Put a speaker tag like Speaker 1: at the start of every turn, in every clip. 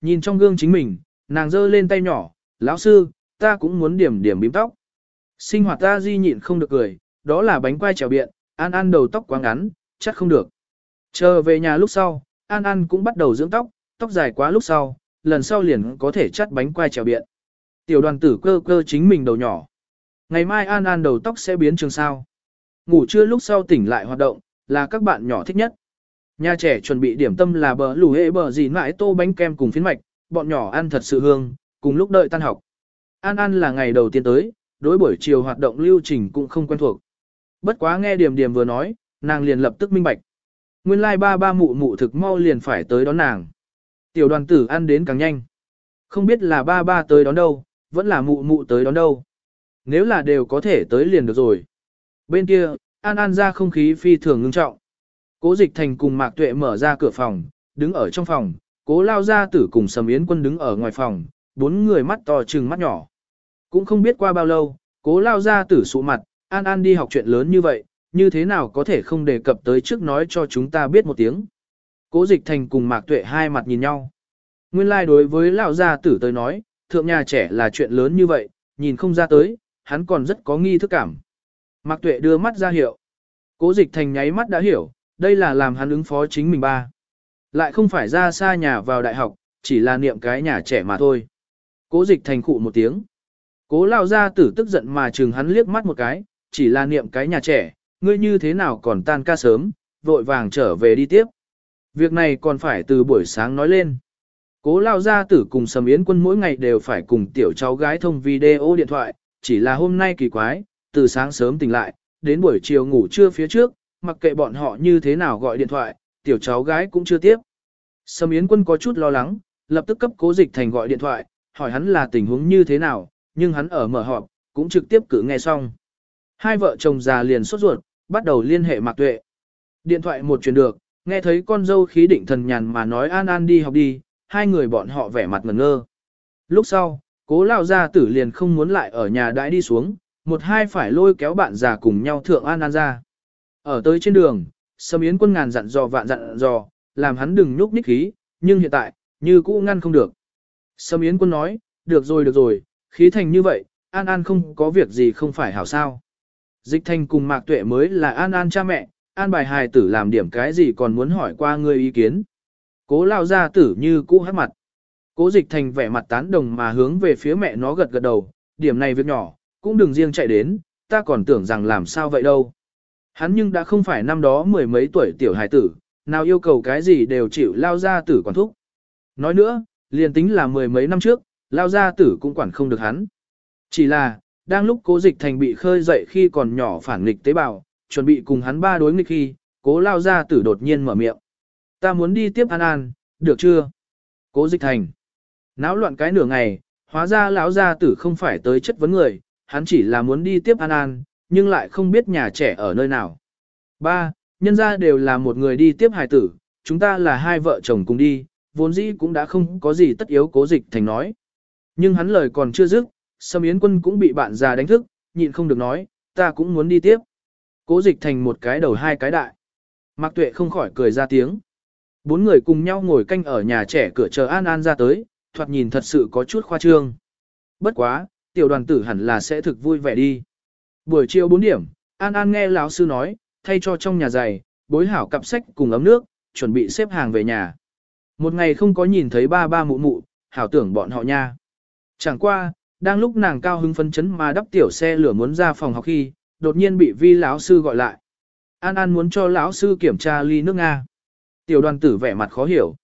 Speaker 1: Nhìn trong gương chính mình, nàng giơ lên tay nhỏ, lão sư, ta cũng muốn điểm điểm bím tóc. Sinh hoạt ta di nhịn không được cười, đó là bánh quai trèo biện, An An đầu tóc quá ngắn, chắc không được. Chờ về nhà lúc sau, An An cũng bắt đầu dưỡng tóc, tóc dài quá lúc sau, lần sau liền có thể chắt bánh quai trèo biện. Tiểu đoàn tử cơ cơ chính mình đầu nhỏ. Ngày mai An An đầu tóc sẽ biến trường sao. Ngủ trưa lúc sau tỉnh lại hoạt động, là các bạn nhỏ thích nhất. Nhà trẻ chuẩn bị điểm tâm là bờ lù hệ bờ gì mãi tô bánh kem cùng phiến mạch, bọn nhỏ ăn thật sự hương, cùng lúc đợi tan học. An An là ngày đầu tiên tới, đối buổi chiều hoạt động lưu trình cũng không quen thuộc. Bất quá nghe điểm điểm vừa nói, nàng liền lập tức minh bạch. Nguyên lai like ba ba mụ mụ thực mau liền phải tới đón nàng. Tiểu đoàn tử ăn đến càng nhanh. Không biết là ba ba tới đón đâu, vẫn là mụ mụ tới đón đâu. Nếu là đều có thể tới liền được rồi. Bên kia, An An ra không khí phi thường ngưng trọng. Cố dịch thành cùng Mạc Tuệ mở ra cửa phòng, đứng ở trong phòng, cố lao Gia tử cùng Sầm Yến quân đứng ở ngoài phòng, bốn người mắt to trừng mắt nhỏ. Cũng không biết qua bao lâu, cố lao Gia tử sụ mặt, An An đi học chuyện lớn như vậy, như thế nào có thể không đề cập tới trước nói cho chúng ta biết một tiếng. Cố dịch thành cùng Mạc Tuệ hai mặt nhìn nhau. Nguyên lai like đối với lão gia tử tới nói, thượng nhà trẻ là chuyện lớn như vậy, nhìn không ra tới, hắn còn rất có nghi thức cảm. Mạc Tuệ đưa mắt ra hiệu. Cố dịch thành nháy mắt đã hiểu, đây là làm hắn ứng phó chính mình ba. Lại không phải ra xa nhà vào đại học, chỉ là niệm cái nhà trẻ mà thôi. Cố dịch thành khụ một tiếng. Cố lao ra tử tức giận mà chừng hắn liếc mắt một cái, chỉ là niệm cái nhà trẻ, ngươi như thế nào còn tan ca sớm, vội vàng trở về đi tiếp. Việc này còn phải từ buổi sáng nói lên. Cố lao gia tử cùng Sầm Yến quân mỗi ngày đều phải cùng tiểu cháu gái thông video điện thoại, chỉ là hôm nay kỳ quái, từ sáng sớm tỉnh lại, đến buổi chiều ngủ trưa phía trước, mặc kệ bọn họ như thế nào gọi điện thoại, tiểu cháu gái cũng chưa tiếp. sâm Yến quân có chút lo lắng, lập tức cấp cố dịch thành gọi điện thoại, hỏi hắn là tình huống như thế nào, nhưng hắn ở mở họp, cũng trực tiếp cử nghe xong. Hai vợ chồng già liền sốt ruột, bắt đầu liên hệ Mạc Tuệ. Điện thoại một truyền được, nghe thấy con dâu khí định thần nhàn mà nói an an đi học đi, hai người bọn họ vẻ mặt ngẩn ngơ. Lúc sau, cố lao gia tử liền không muốn lại ở nhà đãi đi xuống, một hai phải lôi kéo bạn già cùng nhau thượng an an ra. Ở tới trên đường, Sâm Yến quân ngàn dặn dò vạn dặn dò, làm hắn đừng nhúc nhích khí, nhưng hiện tại, như cũ ngăn không được. Sâm Yến quân nói, được rồi được rồi, khí thành như vậy, An An không có việc gì không phải hảo sao. Dịch thành cùng Mạc Tuệ mới là An An cha mẹ, An bài hài tử làm điểm cái gì còn muốn hỏi qua ngươi ý kiến. Cố lao ra tử như cũ hát mặt. Cố dịch thành vẻ mặt tán đồng mà hướng về phía mẹ nó gật gật đầu, điểm này việc nhỏ, cũng đừng riêng chạy đến, ta còn tưởng rằng làm sao vậy đâu. Hắn nhưng đã không phải năm đó mười mấy tuổi tiểu hài tử, nào yêu cầu cái gì đều chịu lao gia tử quản thúc. Nói nữa, liền tính là mười mấy năm trước, lao gia tử cũng quản không được hắn. Chỉ là, đang lúc cố dịch thành bị khơi dậy khi còn nhỏ phản nghịch tế bào, chuẩn bị cùng hắn ba đối nghịch khi, cố lao gia tử đột nhiên mở miệng. Ta muốn đi tiếp An An, được chưa? Cố dịch thành. Náo loạn cái nửa ngày, hóa ra lão gia tử không phải tới chất vấn người, hắn chỉ là muốn đi tiếp An An, nhưng lại không biết nhà trẻ ở nơi nào. Ba, nhân ra đều là một người đi tiếp hài tử, chúng ta là hai vợ chồng cùng đi, vốn dĩ cũng đã không có gì tất yếu cố dịch thành nói. Nhưng hắn lời còn chưa dứt, Sâm Yến quân cũng bị bạn già đánh thức, nhịn không được nói, ta cũng muốn đi tiếp. Cố dịch thành một cái đầu hai cái đại. Mạc Tuệ không khỏi cười ra tiếng. Bốn người cùng nhau ngồi canh ở nhà trẻ cửa chờ An An ra tới, thoạt nhìn thật sự có chút khoa trương. Bất quá, tiểu đoàn tử hẳn là sẽ thực vui vẻ đi. Buổi chiều 4 điểm, An An nghe lão sư nói, thay cho trong nhà giày, bối hảo cặp sách cùng ấm nước, chuẩn bị xếp hàng về nhà. Một ngày không có nhìn thấy ba ba mụ mụ, hảo tưởng bọn họ nha. Chẳng qua, đang lúc nàng cao hứng phấn chấn mà đắp tiểu xe lửa muốn ra phòng học khi, đột nhiên bị vi lão sư gọi lại. An An muốn cho lão sư kiểm tra ly nước Nga. Tiểu đoàn tử vẻ mặt khó hiểu.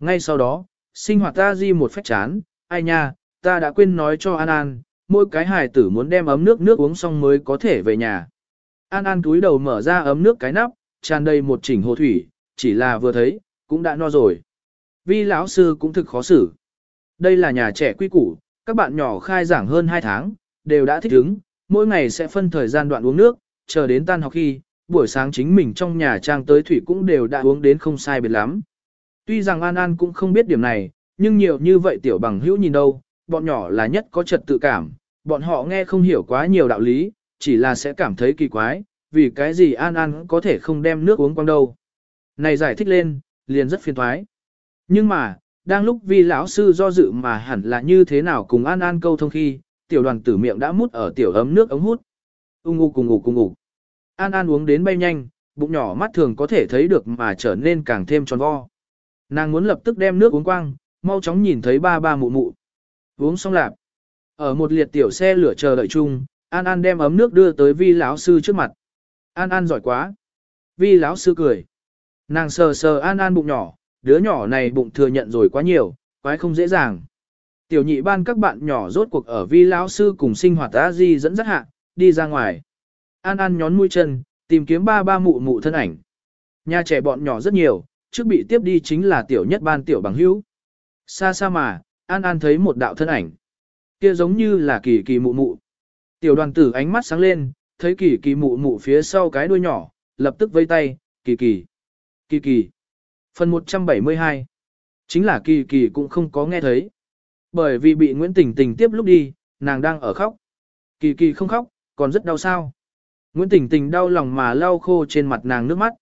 Speaker 1: Ngay sau đó, sinh hoạt ta di một phách chán, ai nha, ta đã quên nói cho An An, mỗi cái hài tử muốn đem ấm nước nước uống xong mới có thể về nhà. An An túi đầu mở ra ấm nước cái nắp, tràn đầy một chỉnh hồ thủy, chỉ là vừa thấy, cũng đã no rồi. Vi lão sư cũng thực khó xử. Đây là nhà trẻ quy củ, các bạn nhỏ khai giảng hơn 2 tháng, đều đã thích ứng, mỗi ngày sẽ phân thời gian đoạn uống nước, chờ đến tan học khi, buổi sáng chính mình trong nhà trang tới thủy cũng đều đã uống đến không sai biệt lắm. Tuy rằng An An cũng không biết điểm này, nhưng nhiều như vậy tiểu bằng hữu nhìn đâu, bọn nhỏ là nhất có trật tự cảm, bọn họ nghe không hiểu quá nhiều đạo lý, chỉ là sẽ cảm thấy kỳ quái, vì cái gì An An có thể không đem nước uống quang đâu. Này giải thích lên, liền rất phiền thoái. Nhưng mà, đang lúc vi lão sư do dự mà hẳn là như thế nào cùng An An câu thông khi, tiểu đoàn tử miệng đã mút ở tiểu ấm nước ống hút. Ung ngủ cùng ngủ cùng ngủ. An An uống đến bay nhanh, bụng nhỏ mắt thường có thể thấy được mà trở nên càng thêm tròn vo. Nàng muốn lập tức đem nước uống quang, mau chóng nhìn thấy ba ba mụ mụ. Uống xong lạp. Ở một liệt tiểu xe lửa chờ đợi chung, An An đem ấm nước đưa tới vi lão sư trước mặt. An An giỏi quá. Vi lão sư cười. Nàng sờ sờ An An bụng nhỏ, đứa nhỏ này bụng thừa nhận rồi quá nhiều, quái không dễ dàng. Tiểu nhị ban các bạn nhỏ rốt cuộc ở vi lão sư cùng sinh hoạt a di dẫn dắt hạ, đi ra ngoài. An An nhón mũi chân, tìm kiếm ba ba mụ mụ thân ảnh. Nhà trẻ bọn nhỏ rất nhiều, trước bị tiếp đi chính là tiểu nhất ban tiểu bằng hữu. Xa xa mà, An An thấy một đạo thân ảnh. Kia giống như là kỳ kỳ mụ mụ. Tiểu đoàn tử ánh mắt sáng lên, thấy kỳ kỳ mụ mụ phía sau cái đuôi nhỏ, lập tức vây tay, kỳ kỳ, kỳ kỳ. Phần 172 Chính là kỳ kỳ cũng không có nghe thấy. Bởi vì bị Nguyễn Tình Tình tiếp lúc đi, nàng đang ở khóc. Kỳ kỳ không khóc, còn rất đau sao. Nguyễn Tình Tình đau lòng mà lau khô trên mặt nàng nước mắt.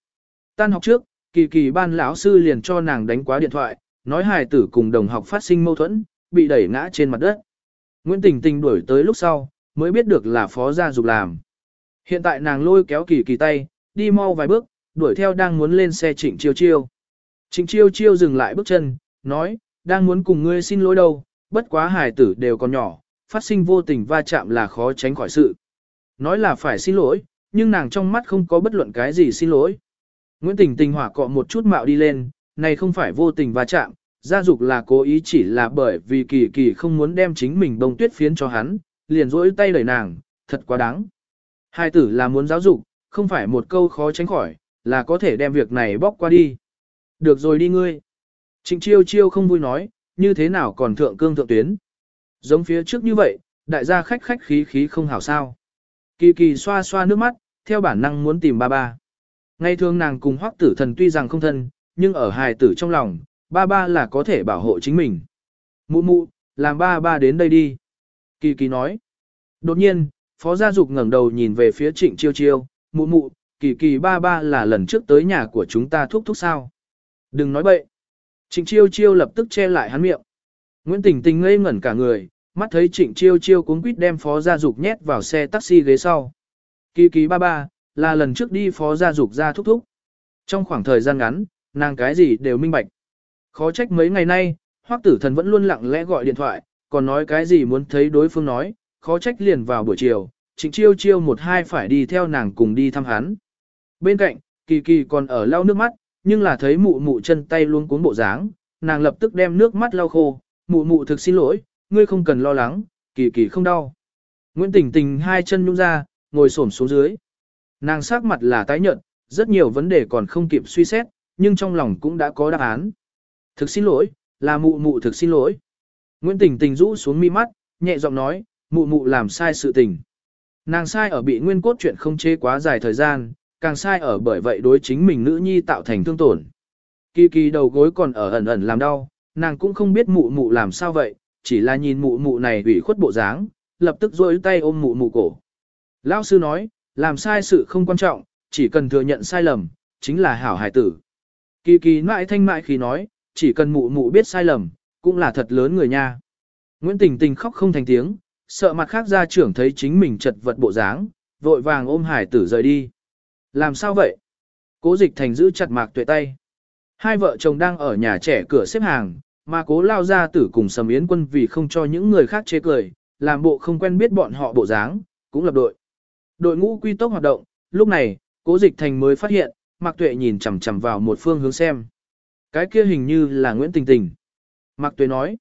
Speaker 1: Tan học trước, kỳ kỳ ban lão sư liền cho nàng đánh quá điện thoại, nói hài tử cùng đồng học phát sinh mâu thuẫn, bị đẩy ngã trên mặt đất. Nguyễn Tình Tình đuổi tới lúc sau, mới biết được là phó gia dục làm. Hiện tại nàng lôi kéo kỳ kỳ tay, đi mau vài bước, đuổi theo đang muốn lên xe trịnh chiêu chiêu. Trịnh chiêu chiêu dừng lại bước chân, nói, đang muốn cùng ngươi xin lỗi đâu, bất quá hài tử đều còn nhỏ, phát sinh vô tình va chạm là khó tránh khỏi sự. Nói là phải xin lỗi, nhưng nàng trong mắt không có bất luận cái gì xin lỗi. Nguyễn Tình Tình hỏa cọ một chút mạo đi lên, này không phải vô tình va chạm, gia dục là cố ý chỉ là bởi vì kỳ kỳ không muốn đem chính mình bông tuyết phiến cho hắn, liền rỗi tay đẩy nàng, thật quá đáng. Hai tử là muốn giáo dục, không phải một câu khó tránh khỏi, là có thể đem việc này bóc qua đi. Được rồi đi ngươi. Trịnh chiêu chiêu không vui nói, như thế nào còn thượng cương thượng tuyến. Giống phía trước như vậy, đại gia khách khách khí khí không hảo sao. Kỳ kỳ xoa xoa nước mắt, theo bản năng muốn tìm ba ba. Ngày thường nàng cùng hoắc tử thần tuy rằng không thân, nhưng ở hài tử trong lòng, ba ba là có thể bảo hộ chính mình. Mụ mụ, làm ba ba đến đây đi. Kỳ kỳ nói. Đột nhiên, phó gia dục ngẩng đầu nhìn về phía trịnh chiêu chiêu, mụ mụ, kỳ kỳ ba ba là lần trước tới nhà của chúng ta thúc thúc sao. Đừng nói bậy. Trịnh chiêu chiêu lập tức che lại hắn miệng. Nguyễn Tình Tình ngây ngẩn cả người, mắt thấy trịnh chiêu chiêu cuống quýt đem phó gia dục nhét vào xe taxi ghế sau. Kỳ kỳ ba ba, là lần trước đi phó gia dục ra thúc thúc. Trong khoảng thời gian ngắn, nàng cái gì đều minh bạch. Khó trách mấy ngày nay, hoắc tử thần vẫn luôn lặng lẽ gọi điện thoại, còn nói cái gì muốn thấy đối phương nói, khó trách liền vào buổi chiều, trịnh chiêu chiêu một hai phải đi theo nàng cùng đi thăm hắn. Bên cạnh, kỳ kỳ còn ở lau nước mắt, nhưng là thấy mụ mụ chân tay luôn cuốn bộ dáng, nàng lập tức đem nước mắt lau khô, mụ mụ thực xin lỗi, ngươi không cần lo lắng, kỳ kỳ không đau. Nguyễn Tình Tình hai chân nhung ra, ngồi xổm xuống dưới. Nàng sắc mặt là tái nhợt, rất nhiều vấn đề còn không kịp suy xét, nhưng trong lòng cũng đã có đáp án. Thực xin lỗi, là mụ mụ thực xin lỗi. Nguyễn Tình Tình rũ xuống mi mắt, nhẹ giọng nói, mụ mụ làm sai sự tình. Nàng sai ở bị nguyên cốt chuyện không chế quá dài thời gian, càng sai ở bởi vậy đối chính mình nữ nhi tạo thành thương tổn. Kỳ kỳ đầu gối còn ở ẩn ẩn làm đau, nàng cũng không biết mụ mụ làm sao vậy, chỉ là nhìn mụ mụ này ủy khuất bộ dáng, lập tức rôi tay ôm mụ mụ cổ. Lão sư nói, làm sai sự không quan trọng, chỉ cần thừa nhận sai lầm, chính là hảo hài tử. Kỳ kỳ mãi thanh mại khi nói, chỉ cần mụ mụ biết sai lầm, cũng là thật lớn người nha. Nguyễn Tình Tình khóc không thành tiếng, sợ mặt khác gia trưởng thấy chính mình chật vật bộ dáng, vội vàng ôm hải tử rời đi. Làm sao vậy? Cố dịch thành giữ chặt mạc tuệ tay. Hai vợ chồng đang ở nhà trẻ cửa xếp hàng, mà cố lao ra tử cùng sầm yến quân vì không cho những người khác chê cười, làm bộ không quen biết bọn họ bộ dáng, cũng lập đội. Đội ngũ quy tốc hoạt động, lúc này, cố dịch thành mới phát hiện, mạc tuệ nhìn chằm chằm vào một phương hướng xem. Cái kia hình như là Nguyễn Tình Tình. Mạc tuế nói.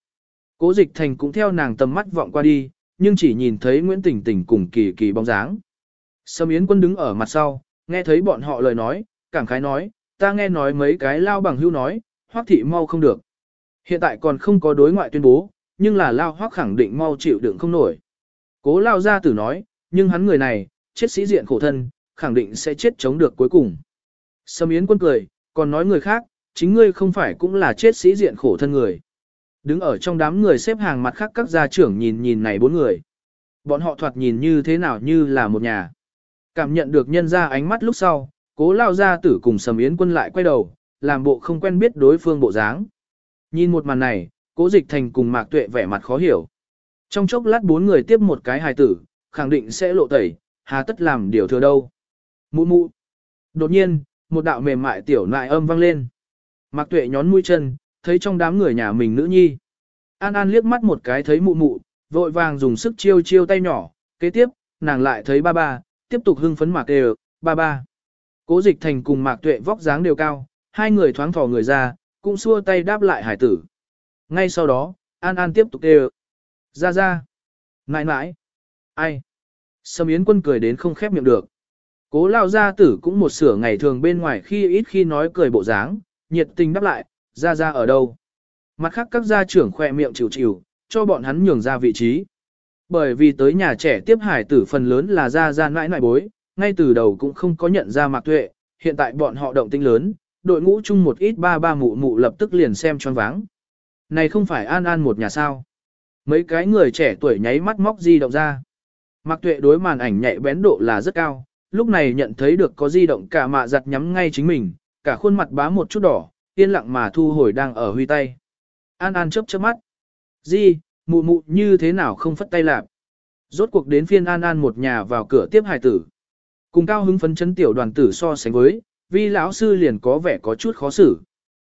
Speaker 1: Cố dịch thành cũng theo nàng tầm mắt vọng qua đi, nhưng chỉ nhìn thấy Nguyễn Tình Tình cùng kỳ kỳ bóng dáng. Sâm Yến quân đứng ở mặt sau, nghe thấy bọn họ lời nói, cảm khái nói, ta nghe nói mấy cái lao bằng hưu nói, hoác thị mau không được. Hiện tại còn không có đối ngoại tuyên bố, nhưng là lao hoác khẳng định mau chịu đựng không nổi. Cố lao ra tử nói, nhưng hắn người này, chết sĩ diện khổ thân, khẳng định sẽ chết chống được cuối cùng. Sâm Yến quân cười, còn nói người khác, chính ngươi không phải cũng là chết sĩ diện khổ thân người. Đứng ở trong đám người xếp hàng mặt khác các gia trưởng nhìn nhìn này bốn người. Bọn họ thoạt nhìn như thế nào như là một nhà. Cảm nhận được nhân ra ánh mắt lúc sau, cố lao gia tử cùng sầm yến quân lại quay đầu, làm bộ không quen biết đối phương bộ dáng. Nhìn một màn này, cố dịch thành cùng mạc tuệ vẻ mặt khó hiểu. Trong chốc lát bốn người tiếp một cái hài tử, khẳng định sẽ lộ tẩy, hà tất làm điều thừa đâu. Mụ mụ. Đột nhiên, một đạo mềm mại tiểu nại âm vang lên. Mạc tuệ nhón mũi chân, thấy trong đám người nhà mình nữ nhi. An An liếc mắt một cái thấy mụ mụ, vội vàng dùng sức chiêu chiêu tay nhỏ, kế tiếp, nàng lại thấy ba ba, tiếp tục hưng phấn mạc đều, ba ba. Cố dịch thành cùng mạc tuệ vóc dáng đều cao, hai người thoáng thò người ra, cũng xua tay đáp lại hải tử. Ngay sau đó, An An tiếp tục đều. Ra ra. Nãi nãi. Ai. Sâm Yến quân cười đến không khép miệng được. Cố lao gia tử cũng một sửa ngày thường bên ngoài khi ít khi nói cười bộ dáng, nhiệt tình đáp lại, ra ra ở đâu. Mặt khác các gia trưởng khỏe miệng chịu chịu, cho bọn hắn nhường ra vị trí. Bởi vì tới nhà trẻ tiếp hải tử phần lớn là ra ra nãi nãi bối, ngay từ đầu cũng không có nhận ra mạc tuệ, hiện tại bọn họ động tinh lớn, đội ngũ chung một ít ba ba mụ mụ lập tức liền xem choáng váng. Này không phải an an một nhà sao. Mấy cái người trẻ tuổi nháy mắt móc di động ra. Mạc tuệ đối màn ảnh nhạy bén độ là rất cao, lúc này nhận thấy được có di động cả mạ giặt nhắm ngay chính mình, cả khuôn mặt bá một chút đỏ, yên lặng mà thu hồi đang ở huy tay. An An chớp chớp mắt. Di, mụ mụ như thế nào không phất tay lạp. Rốt cuộc đến phiên An An một nhà vào cửa tiếp hài tử. Cùng cao hứng phấn chấn tiểu đoàn tử so sánh với, vi lão sư liền có vẻ có chút khó xử.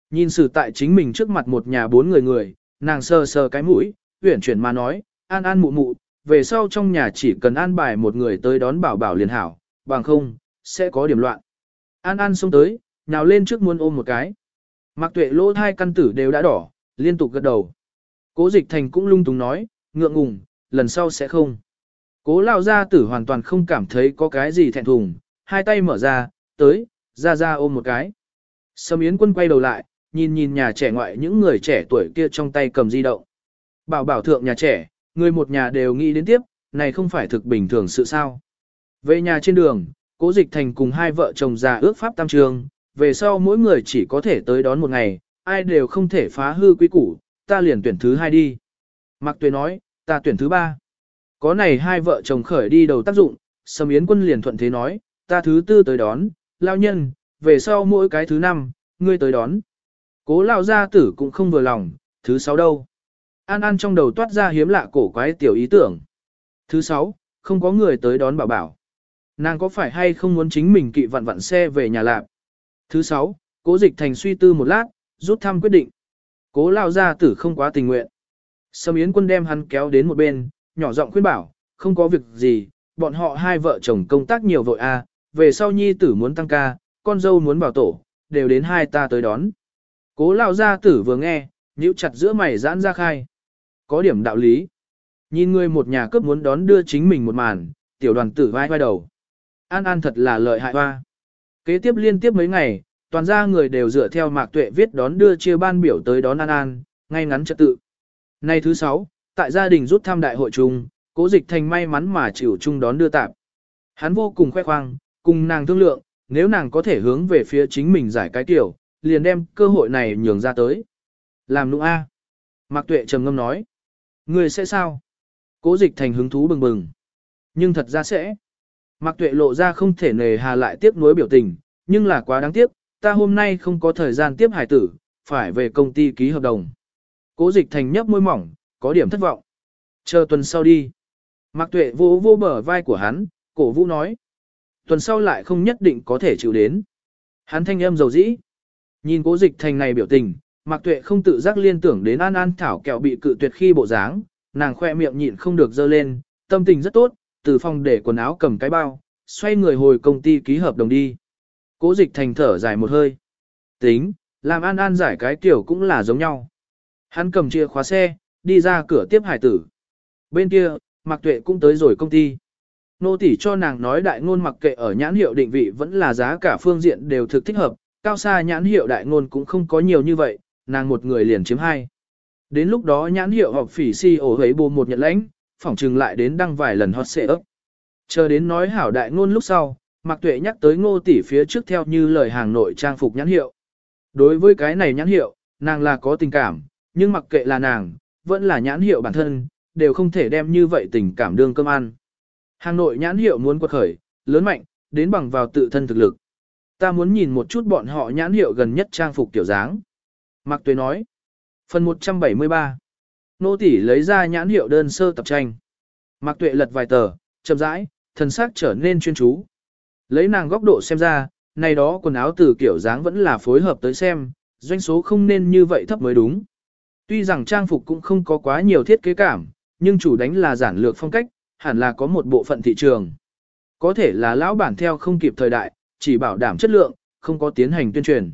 Speaker 1: Nhìn xử tại chính mình trước mặt một nhà bốn người người, nàng sờ sờ cái mũi, uyển chuyển mà nói, An An mụ mụ, về sau trong nhà chỉ cần an bài một người tới đón bảo bảo liền hảo, bằng không, sẽ có điểm loạn. An An xông tới, nhào lên trước muốn ôm một cái. Mạc tuệ lỗ hai căn tử đều đã đỏ, liên tục gật đầu. Cố dịch thành cũng lung túng nói, ngượng ngùng, lần sau sẽ không. Cố lao gia tử hoàn toàn không cảm thấy có cái gì thẹn thùng, hai tay mở ra, tới, ra ra ôm một cái. Sâm Yến quân quay đầu lại, nhìn nhìn nhà trẻ ngoại những người trẻ tuổi kia trong tay cầm di động. Bảo bảo thượng nhà trẻ, người một nhà đều nghĩ đến tiếp, này không phải thực bình thường sự sao. Về nhà trên đường, cố dịch thành cùng hai vợ chồng già ước pháp tam trường, về sau mỗi người chỉ có thể tới đón một ngày, ai đều không thể phá hư quy củ, ta liền tuyển thứ hai đi. Mạc Tuệ nói, ta tuyển thứ ba. Có này hai vợ chồng khởi đi đầu tác dụng, Sầm Yến quân liền thuận thế nói, ta thứ tư tới đón, lao nhân, về sau mỗi cái thứ năm, ngươi tới đón. Cố lao gia tử cũng không vừa lòng, thứ sáu đâu. An An trong đầu toát ra hiếm lạ cổ quái tiểu ý tưởng. Thứ sáu, không có người tới đón bảo bảo. Nàng có phải hay không muốn chính mình kỵ vặn vặn xe về nhà lạp? Thứ sáu, cố dịch thành suy tư một lát, rút thăm quyết định. Cố lao gia tử không quá tình nguyện. Sâm Yến quân đem hắn kéo đến một bên, nhỏ giọng khuyên bảo, không có việc gì, bọn họ hai vợ chồng công tác nhiều vội a, về sau nhi tử muốn tăng ca, con dâu muốn bảo tổ, đều đến hai ta tới đón. Cố lao gia tử vừa nghe, nhíu chặt giữa mày giãn ra khai. Có điểm đạo lý. Nhìn người một nhà cướp muốn đón đưa chính mình một màn, tiểu đoàn tử vai vai đầu. An An thật là lợi hại hoa. Kế tiếp liên tiếp mấy ngày, toàn gia người đều dựa theo mạc tuệ viết đón đưa chia ban biểu tới đón An An, ngay ngắn trật tự. Nay thứ sáu, tại gia đình rút thăm đại hội chung, cố dịch thành may mắn mà chịu chung đón đưa tạm. Hắn vô cùng khoe khoang, cùng nàng thương lượng, nếu nàng có thể hướng về phía chính mình giải cái tiểu, liền đem cơ hội này nhường ra tới. Làm nụ A. Mạc tuệ trầm ngâm nói. Người sẽ sao? Cố dịch thành hứng thú bừng bừng. Nhưng thật ra sẽ. Mạc tuệ lộ ra không thể nề hà lại tiếp nối biểu tình, nhưng là quá đáng tiếc, ta hôm nay không có thời gian tiếp hải tử, phải về công ty ký hợp đồng. Cố dịch thành nhấp môi mỏng, có điểm thất vọng. Chờ tuần sau đi. Mạc tuệ vỗ vỗ bờ vai của hắn, cổ vũ nói. Tuần sau lại không nhất định có thể chịu đến. Hắn thanh âm dầu dĩ. Nhìn cố dịch thành này biểu tình, Mạc tuệ không tự giác liên tưởng đến an an thảo kẹo bị cự tuyệt khi bộ dáng, nàng khoe miệng nhịn không được dơ lên, tâm tình rất tốt, từ phòng để quần áo cầm cái bao, xoay người hồi công ty ký hợp đồng đi. Cố dịch thành thở dài một hơi. Tính, làm an an giải cái tiểu cũng là giống nhau. Hắn cầm chìa khóa xe, đi ra cửa tiếp hải tử. Bên kia, Mạc Tuệ cũng tới rồi công ty. Nô tỷ cho nàng nói đại ngôn mặc kệ ở nhãn hiệu định vị vẫn là giá cả phương diện đều thực thích hợp, cao xa nhãn hiệu đại ngôn cũng không có nhiều như vậy, nàng một người liền chiếm hai. Đến lúc đó nhãn hiệu học phỉ si ổ hấy bù một nhận lãnh, phỏng trừng lại đến đăng vài lần hot xệ ấp. Chờ đến nói hảo đại ngôn lúc sau, Mạc Tuệ nhắc tới ngô tỷ phía trước theo như lời hàng nội trang phục nhãn hiệu. Đối với cái này nhãn hiệu, nàng là có tình cảm, nhưng mặc kệ là nàng, vẫn là nhãn hiệu bản thân, đều không thể đem như vậy tình cảm đương cơm ăn. Hàng nội nhãn hiệu muốn quật khởi, lớn mạnh, đến bằng vào tự thân thực lực. Ta muốn nhìn một chút bọn họ nhãn hiệu gần nhất trang phục kiểu dáng. Mạc Tuệ nói, Phần 173 Nô tỷ lấy ra nhãn hiệu đơn sơ tập tranh. Mạc Tuệ lật vài tờ, chậm rãi, thần sắc trở nên chuyên chú. Lấy nàng góc độ xem ra, này đó quần áo từ kiểu dáng vẫn là phối hợp tới xem, doanh số không nên như vậy thấp mới đúng. Tuy rằng trang phục cũng không có quá nhiều thiết kế cảm, nhưng chủ đánh là giản lược phong cách, hẳn là có một bộ phận thị trường. Có thể là lão bản theo không kịp thời đại, chỉ bảo đảm chất lượng, không có tiến hành tuyên truyền.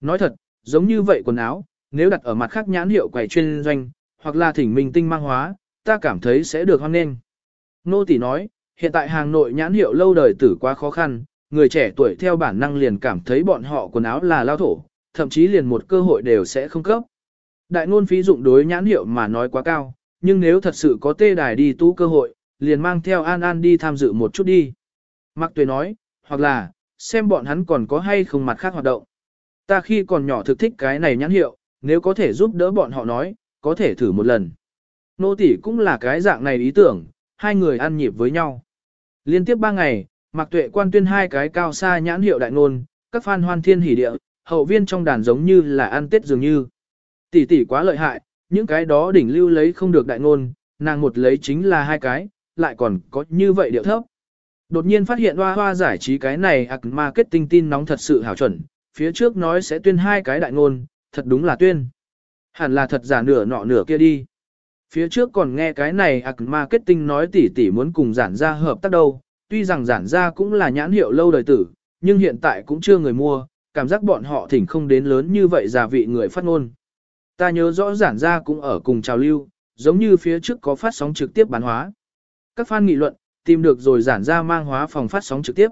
Speaker 1: Nói thật, giống như vậy quần áo, nếu đặt ở mặt khác nhãn hiệu quầy chuyên doanh, hoặc là thỉnh minh tinh mang hóa, ta cảm thấy sẽ được hoan nghênh. Nô tỷ nói, hiện tại hàng nội nhãn hiệu lâu đời tử quá khó khăn, người trẻ tuổi theo bản năng liền cảm thấy bọn họ quần áo là lao thổ, thậm chí liền một cơ hội đều sẽ không cấp. Đại ngôn phí dụng đối nhãn hiệu mà nói quá cao, nhưng nếu thật sự có tê đài đi tú cơ hội, liền mang theo An An đi tham dự một chút đi. Mạc Tuệ nói, hoặc là, xem bọn hắn còn có hay không mặt khác hoạt động. Ta khi còn nhỏ thực thích cái này nhãn hiệu, nếu có thể giúp đỡ bọn họ nói, có thể thử một lần. Nô tỷ cũng là cái dạng này ý tưởng, hai người ăn nhịp với nhau. Liên tiếp ba ngày, Mạc Tuệ quan tuyên hai cái cao xa nhãn hiệu đại ngôn, các fan hoan thiên hỉ địa, hậu viên trong đàn giống như là ăn tết dường như. Tỷ tỷ quá lợi hại, những cái đó đỉnh lưu lấy không được đại ngôn, nàng một lấy chính là hai cái, lại còn có như vậy điệu thấp. Đột nhiên phát hiện hoa hoa giải trí cái này ạc marketing tin nóng thật sự hảo chuẩn, phía trước nói sẽ tuyên hai cái đại ngôn, thật đúng là tuyên. Hẳn là thật giả nửa nọ nửa kia đi. Phía trước còn nghe cái này ạc marketing nói tỷ tỷ muốn cùng giản ra hợp tác đâu, tuy rằng giản ra cũng là nhãn hiệu lâu đời tử, nhưng hiện tại cũng chưa người mua, cảm giác bọn họ thỉnh không đến lớn như vậy giả vị người phát ngôn. Ta nhớ rõ giản ra cũng ở cùng trào lưu, giống như phía trước có phát sóng trực tiếp bán hóa. Các fan nghị luận, tìm được rồi giản ra mang hóa phòng phát sóng trực tiếp.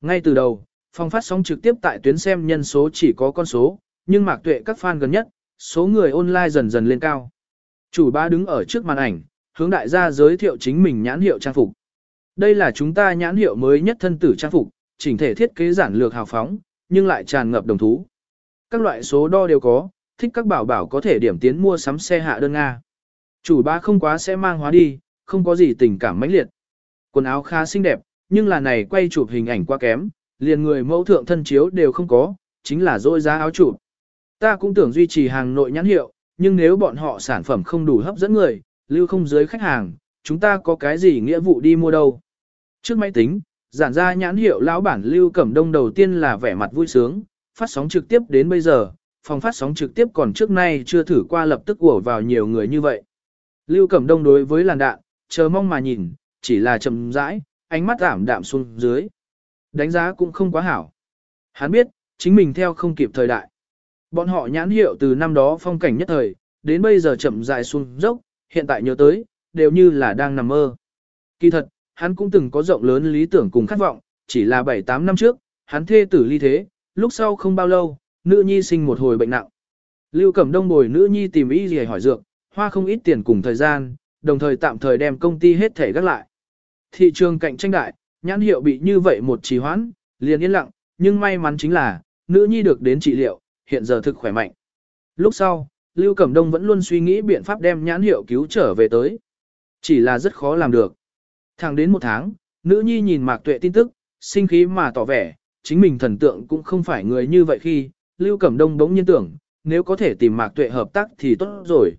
Speaker 1: Ngay từ đầu, phòng phát sóng trực tiếp tại tuyến xem nhân số chỉ có con số, nhưng mạc tuệ các fan gần nhất, số người online dần dần lên cao. Chủ ba đứng ở trước màn ảnh, hướng đại gia giới thiệu chính mình nhãn hiệu trang phục. Đây là chúng ta nhãn hiệu mới nhất thân tử trang phục, chỉnh thể thiết kế giản lược hào phóng, nhưng lại tràn ngập đồng thú. Các loại số đo đều có, thích các bảo bảo có thể điểm tiến mua sắm xe hạ đơn Nga. Chủ ba không quá sẽ mang hóa đi, không có gì tình cảm mãnh liệt. Quần áo khá xinh đẹp, nhưng là này quay chụp hình ảnh quá kém, liền người mẫu thượng thân chiếu đều không có, chính là dôi giá áo chụp. Ta cũng tưởng duy trì hàng nội nhãn hiệu, nhưng nếu bọn họ sản phẩm không đủ hấp dẫn người, lưu không dưới khách hàng, chúng ta có cái gì nghĩa vụ đi mua đâu. Trước máy tính, giản ra nhãn hiệu lão bản Lưu Cẩm Đông đầu tiên là vẻ mặt vui sướng, phát sóng trực tiếp đến bây giờ, phòng phát sóng trực tiếp còn trước nay chưa thử qua lập tức ùa vào nhiều người như vậy. Lưu Cẩm Đông đối với làn đạn, chờ mong mà nhìn, chỉ là chậm rãi, ánh mắt ảm đạm xuống dưới. Đánh giá cũng không quá hảo. Hắn biết, chính mình theo không kịp thời đại. Bọn họ nhãn hiệu từ năm đó phong cảnh nhất thời, đến bây giờ chậm dài xuống dốc, hiện tại nhớ tới, đều như là đang nằm mơ. Kỳ thật, hắn cũng từng có rộng lớn lý tưởng cùng khát vọng, chỉ là 7-8 năm trước, hắn thê tử ly thế, lúc sau không bao lâu, nữ nhi sinh một hồi bệnh nặng. Lưu Cẩm Đông bồi nữ nhi tìm y gì hỏi dược, hoa không ít tiền cùng thời gian, đồng thời tạm thời đem công ty hết thể gác lại. Thị trường cạnh tranh đại, nhãn hiệu bị như vậy một trì hoãn, liền yên lặng, nhưng may mắn chính là, nữ nhi được đến trị liệu, hiện giờ thực khỏe mạnh. Lúc sau, Lưu Cẩm Đông vẫn luôn suy nghĩ biện pháp đem nhãn hiệu cứu trở về tới. Chỉ là rất khó làm được. Thẳng đến một tháng, nữ nhi nhìn Mạc Tuệ tin tức, sinh khí mà tỏ vẻ, chính mình thần tượng cũng không phải người như vậy khi, Lưu Cẩm Đông bỗng nhiên tưởng, nếu có thể tìm Mạc Tuệ hợp tác thì tốt rồi.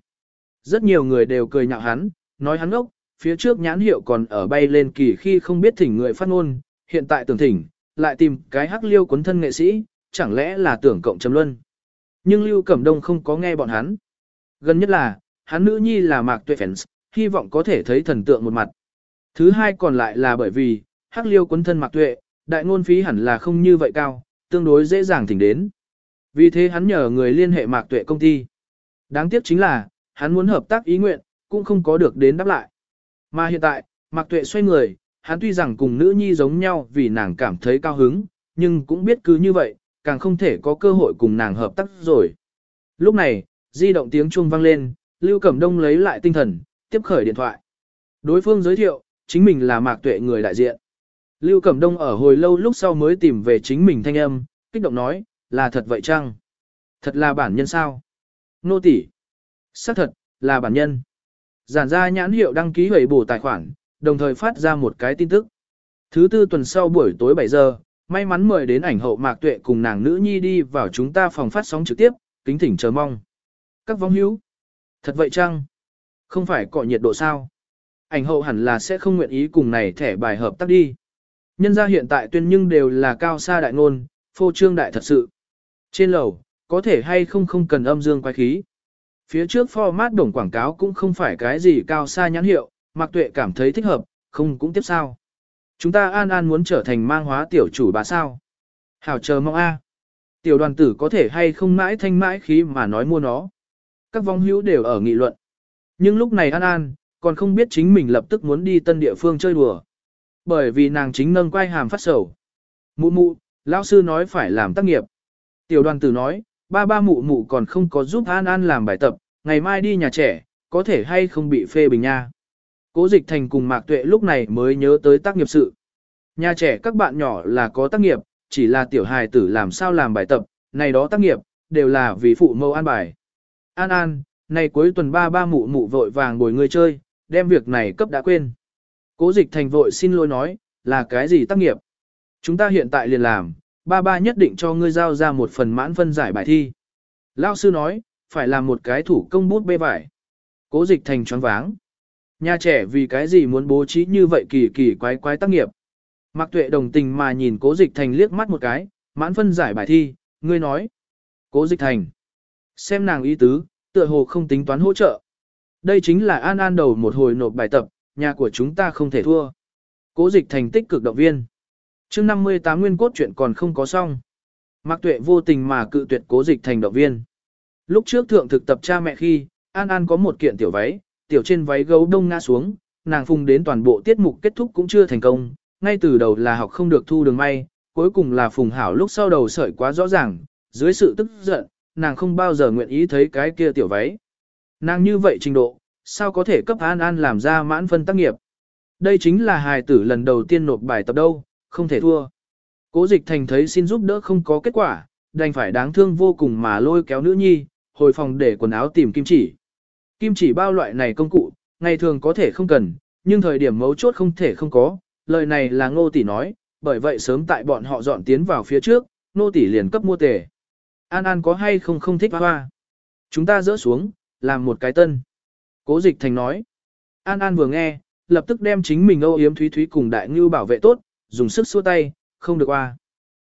Speaker 1: Rất nhiều người đều cười nhạo hắn, nói hắn ngốc, phía trước nhãn hiệu còn ở bay lên kỳ khi không biết thỉnh người phát ngôn, hiện tại tưởng thỉnh, lại tìm cái hắc liêu cuốn thân nghệ sĩ, chẳng lẽ là tưởng cộng chấm luân. Nhưng Lưu Cẩm Đông không có nghe bọn hắn. Gần nhất là, hắn nữ nhi là Mạc Tuệ Fans, hy vọng có thể thấy thần tượng một mặt. Thứ hai còn lại là bởi vì, hắc liêu quấn thân Mạc Tuệ, đại ngôn phí hẳn là không như vậy cao, tương đối dễ dàng thỉnh đến. Vì thế hắn nhờ người liên hệ Mạc Tuệ công ty. Đáng tiếc chính là, hắn muốn hợp tác ý nguyện, cũng không có được đến đáp lại. Mà hiện tại, Mạc Tuệ xoay người, hắn tuy rằng cùng nữ nhi giống nhau vì nàng cảm thấy cao hứng, nhưng cũng biết cứ như vậy, càng không thể có cơ hội cùng nàng hợp tác rồi. Lúc này, di động tiếng chuông vang lên, Lưu Cẩm Đông lấy lại tinh thần, tiếp khởi điện thoại. Đối phương giới thiệu, chính mình là Mạc Tuệ người đại diện. Lưu Cẩm Đông ở hồi lâu lúc sau mới tìm về chính mình thanh âm, kích động nói, là thật vậy chăng? Thật là bản nhân sao? Nô tỷ, xác thật, là bản nhân. Giản ra nhãn hiệu đăng ký hủy bổ tài khoản, đồng thời phát ra một cái tin tức. Thứ tư tuần sau buổi tối 7 giờ, may mắn mời đến ảnh hậu Mạc Tuệ cùng nàng nữ nhi đi vào chúng ta phòng phát sóng trực tiếp, kính thỉnh chờ mong. Các vong hữu. Thật vậy chăng? Không phải cọ nhiệt độ sao? Ảnh hậu hẳn là sẽ không nguyện ý cùng này thẻ bài hợp tác đi. Nhân gia hiện tại tuyên nhưng đều là cao xa đại ngôn, phô trương đại thật sự. Trên lầu, có thể hay không không cần âm dương quái khí. Phía trước format đồng quảng cáo cũng không phải cái gì cao xa nhãn hiệu, Mạc Tuệ cảm thấy thích hợp, không cũng tiếp sao. Chúng ta an an muốn trở thành mang hóa tiểu chủ bà sao. Hảo chờ mong a. Tiểu đoàn tử có thể hay không mãi thanh mãi khí mà nói mua nó. Các vong hữu đều ở nghị luận. Nhưng lúc này An An, còn không biết chính mình lập tức muốn đi tân địa phương chơi đùa. Bởi vì nàng chính nâng quay hàm phát sầu. Mụ mụ, lão sư nói phải làm tác nghiệp. Tiểu đoàn tử nói, ba ba mụ mụ còn không có giúp An An làm bài tập, ngày mai đi nhà trẻ, có thể hay không bị phê bình nha. Cố dịch thành cùng Mạc Tuệ lúc này mới nhớ tới tác nghiệp sự. Nhà trẻ các bạn nhỏ là có tác nghiệp, chỉ là tiểu hài tử làm sao làm bài tập, này đó tác nghiệp, đều là vì phụ mẫu an bài. An An, này cuối tuần ba ba mụ mụ vội vàng bồi người chơi, đem việc này cấp đã quên. Cố dịch thành vội xin lỗi nói, là cái gì tác nghiệp? Chúng ta hiện tại liền làm, ba ba nhất định cho ngươi giao ra một phần mãn phân giải bài thi. Lao sư nói, phải làm một cái thủ công bút bê vải. Cố dịch thành choáng váng. Nhà trẻ vì cái gì muốn bố trí như vậy kỳ kỳ quái quái tác nghiệp. Mạc tuệ đồng tình mà nhìn cố dịch thành liếc mắt một cái, mãn phân giải bài thi, ngươi nói. Cố dịch thành. Xem nàng ý tứ, tựa hồ không tính toán hỗ trợ. Đây chính là an an đầu một hồi nộp bài tập, nhà của chúng ta không thể thua. Cố dịch thành tích cực động viên. chương 58 nguyên cốt chuyện còn không có xong. Mạc tuệ vô tình mà cự tuyệt cố dịch thành động viên. Lúc trước thượng thực tập cha mẹ khi, An An có một kiện tiểu váy, tiểu trên váy gấu đông ngã xuống, nàng phùng đến toàn bộ tiết mục kết thúc cũng chưa thành công, ngay từ đầu là học không được thu đường may, cuối cùng là phùng hảo lúc sau đầu sợi quá rõ ràng, dưới sự tức giận, nàng không bao giờ nguyện ý thấy cái kia tiểu váy. Nàng như vậy trình độ, sao có thể cấp An An làm ra mãn phân tác nghiệp. Đây chính là hài tử lần đầu tiên nộp bài tập đâu, không thể thua. Cố dịch thành thấy xin giúp đỡ không có kết quả, đành phải đáng thương vô cùng mà lôi kéo nữ nhi, hồi phòng để quần áo tìm kim chỉ. Kim chỉ bao loại này công cụ, ngày thường có thể không cần, nhưng thời điểm mấu chốt không thể không có, lời này là ngô tỷ nói, bởi vậy sớm tại bọn họ dọn tiến vào phía trước, ngô tỷ liền cấp mua tề. An An có hay không không thích hoa? Chúng ta dỡ xuống, làm một cái tân. Cố dịch thành nói. An An vừa nghe, lập tức đem chính mình âu yếm thúy thúy cùng đại ngưu bảo vệ tốt, dùng sức xua tay, không được hoa.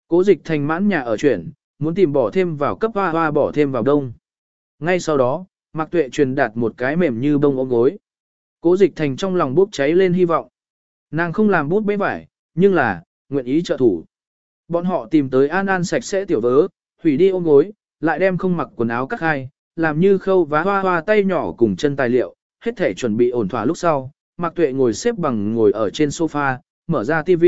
Speaker 1: Cố dịch thành mãn nhà ở chuyển, muốn tìm bỏ thêm vào cấp hoa hoa bỏ thêm vào đông. Ngay sau đó, Mạc Tuệ truyền đạt một cái mềm như bông ôm gối. Cố dịch thành trong lòng bốc cháy lên hy vọng. Nàng không làm bút bế vải, nhưng là, nguyện ý trợ thủ. Bọn họ tìm tới An An sạch sẽ tiểu vớ, hủy đi ôm gối, lại đem không mặc quần áo cắt hai, làm như khâu vá hoa hoa tay nhỏ cùng chân tài liệu, hết thể chuẩn bị ổn thỏa lúc sau. Mạc Tuệ ngồi xếp bằng ngồi ở trên sofa, mở ra TV.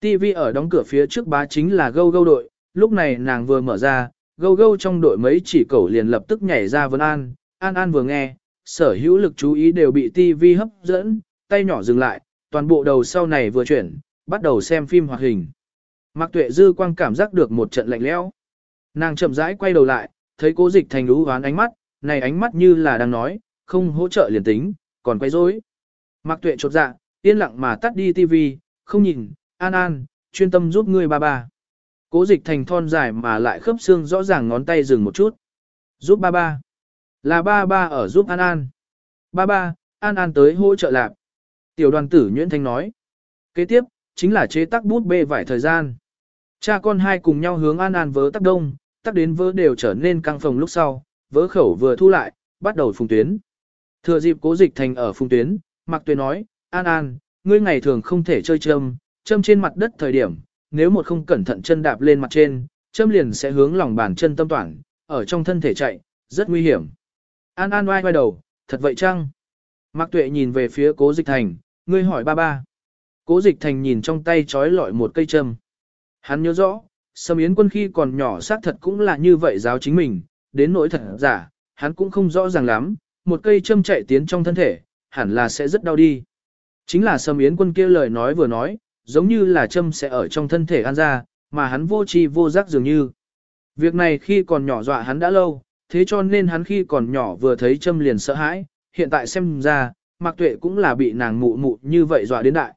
Speaker 1: TV ở đóng cửa phía trước bá chính là gâu gâu đội, lúc này nàng vừa mở ra, gâu gâu trong đội mấy chỉ cẩu liền lập tức nhảy ra vấn an, an an vừa nghe, sở hữu lực chú ý đều bị TV hấp dẫn, tay nhỏ dừng lại, toàn bộ đầu sau này vừa chuyển, bắt đầu xem phim hoạt hình. Mạc Tuệ Dư quang cảm giác được một trận lạnh lẽo. Nàng chậm rãi quay đầu lại, thấy Cố Dịch Thành lú hoán ánh mắt, này ánh mắt như là đang nói, không hỗ trợ liền tính, còn quay rối. Mạc Tuệ chột dạ, yên lặng mà tắt đi tivi, không nhìn, An An, chuyên tâm giúp ngươi ba ba. Cố Dịch Thành thon dài mà lại khớp xương rõ ràng ngón tay dừng một chút. Giúp ba ba. Là ba ba ở giúp An An. Ba ba, An An tới hỗ trợ lạc. Tiểu đoàn tử Nguyễn Thanh nói. Kế tiếp, chính là chế tác bút bê vải thời gian. Cha con hai cùng nhau hướng An An vớ tắc đông, tắc đến vớ đều trở nên căng phòng lúc sau, vớ khẩu vừa thu lại, bắt đầu phùng tuyến. Thừa dịp cố dịch thành ở phùng tuyến, Mạc Tuyên nói, An An, ngươi ngày thường không thể chơi châm, châm trên mặt đất thời điểm, nếu một không cẩn thận chân đạp lên mặt trên, châm liền sẽ hướng lòng bàn chân tâm toàn, ở trong thân thể chạy, rất nguy hiểm. An An oai quay đầu, thật vậy chăng? Mạc Tuệ nhìn về phía cố dịch thành, ngươi hỏi ba ba. Cố dịch thành nhìn trong tay trói lọi một cây châm. Hắn nhớ rõ, Sâm Yến quân khi còn nhỏ xác thật cũng là như vậy giáo chính mình, đến nỗi thật giả, hắn cũng không rõ ràng lắm, một cây châm chạy tiến trong thân thể, hẳn là sẽ rất đau đi. Chính là Sâm Yến quân kia lời nói vừa nói, giống như là châm sẽ ở trong thân thể ăn ra, mà hắn vô tri vô giác dường như. Việc này khi còn nhỏ dọa hắn đã lâu, thế cho nên hắn khi còn nhỏ vừa thấy châm liền sợ hãi, hiện tại xem ra, Mạc Tuệ cũng là bị nàng mụ mụ như vậy dọa đến đại.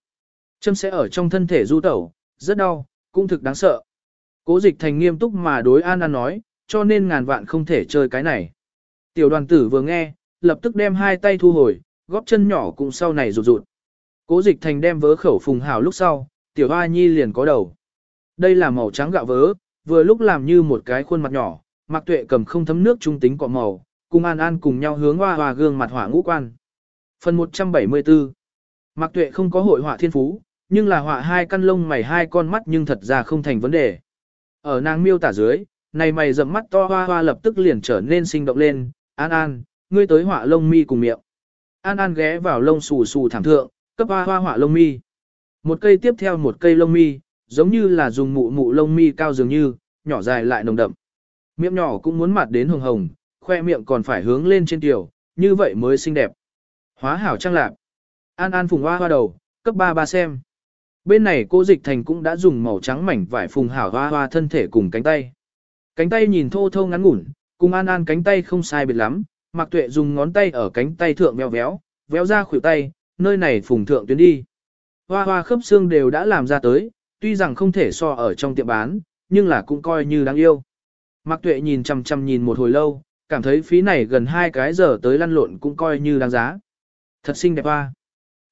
Speaker 1: Châm sẽ ở trong thân thể du tẩu, rất đau, cũng thực đáng sợ. Cố dịch thành nghiêm túc mà đối An An nói, cho nên ngàn vạn không thể chơi cái này. Tiểu đoàn tử vừa nghe, lập tức đem hai tay thu hồi, góp chân nhỏ cùng sau này rụt rụt. Cố dịch thành đem vớ khẩu phùng hào lúc sau, tiểu hoa nhi liền có đầu. Đây là màu trắng gạo vớ, vừa lúc làm như một cái khuôn mặt nhỏ, mặc tuệ cầm không thấm nước trung tính cọ màu, cùng an an cùng nhau hướng hoa hoa gương mặt hỏa ngũ quan. Phần 174 Mặc tuệ không có hội họa thiên phú, nhưng là họa hai căn lông mày hai con mắt nhưng thật ra không thành vấn đề. Ở nàng miêu tả dưới, này mày rậm mắt to hoa hoa lập tức liền trở nên sinh động lên, an an, ngươi tới họa lông mi cùng miệng. An an ghé vào lông xù xù thẳng thượng, cấp hoa hoa họa lông mi. Một cây tiếp theo một cây lông mi, giống như là dùng mụ mụ lông mi cao dường như, nhỏ dài lại nồng đậm. Miệng nhỏ cũng muốn mặt đến hồng hồng, khoe miệng còn phải hướng lên trên tiểu, như vậy mới xinh đẹp. Hóa hảo trang lạc. An An phùng hoa hoa đầu, cấp 3 ba xem. Bên này cô dịch thành cũng đã dùng màu trắng mảnh vải phùng hảo hoa hoa thân thể cùng cánh tay. Cánh tay nhìn thô thô ngắn ngủn, cùng An An cánh tay không sai biệt lắm, Mạc Tuệ dùng ngón tay ở cánh tay thượng véo véo, véo ra khuỷu tay, nơi này phùng thượng tuyến đi. Hoa hoa khớp xương đều đã làm ra tới, tuy rằng không thể so ở trong tiệm bán, nhưng là cũng coi như đáng yêu. Mạc Tuệ nhìn chằm chằm nhìn một hồi lâu, cảm thấy phí này gần hai cái giờ tới lăn lộn cũng coi như đáng giá. Thật xinh đẹp hoa.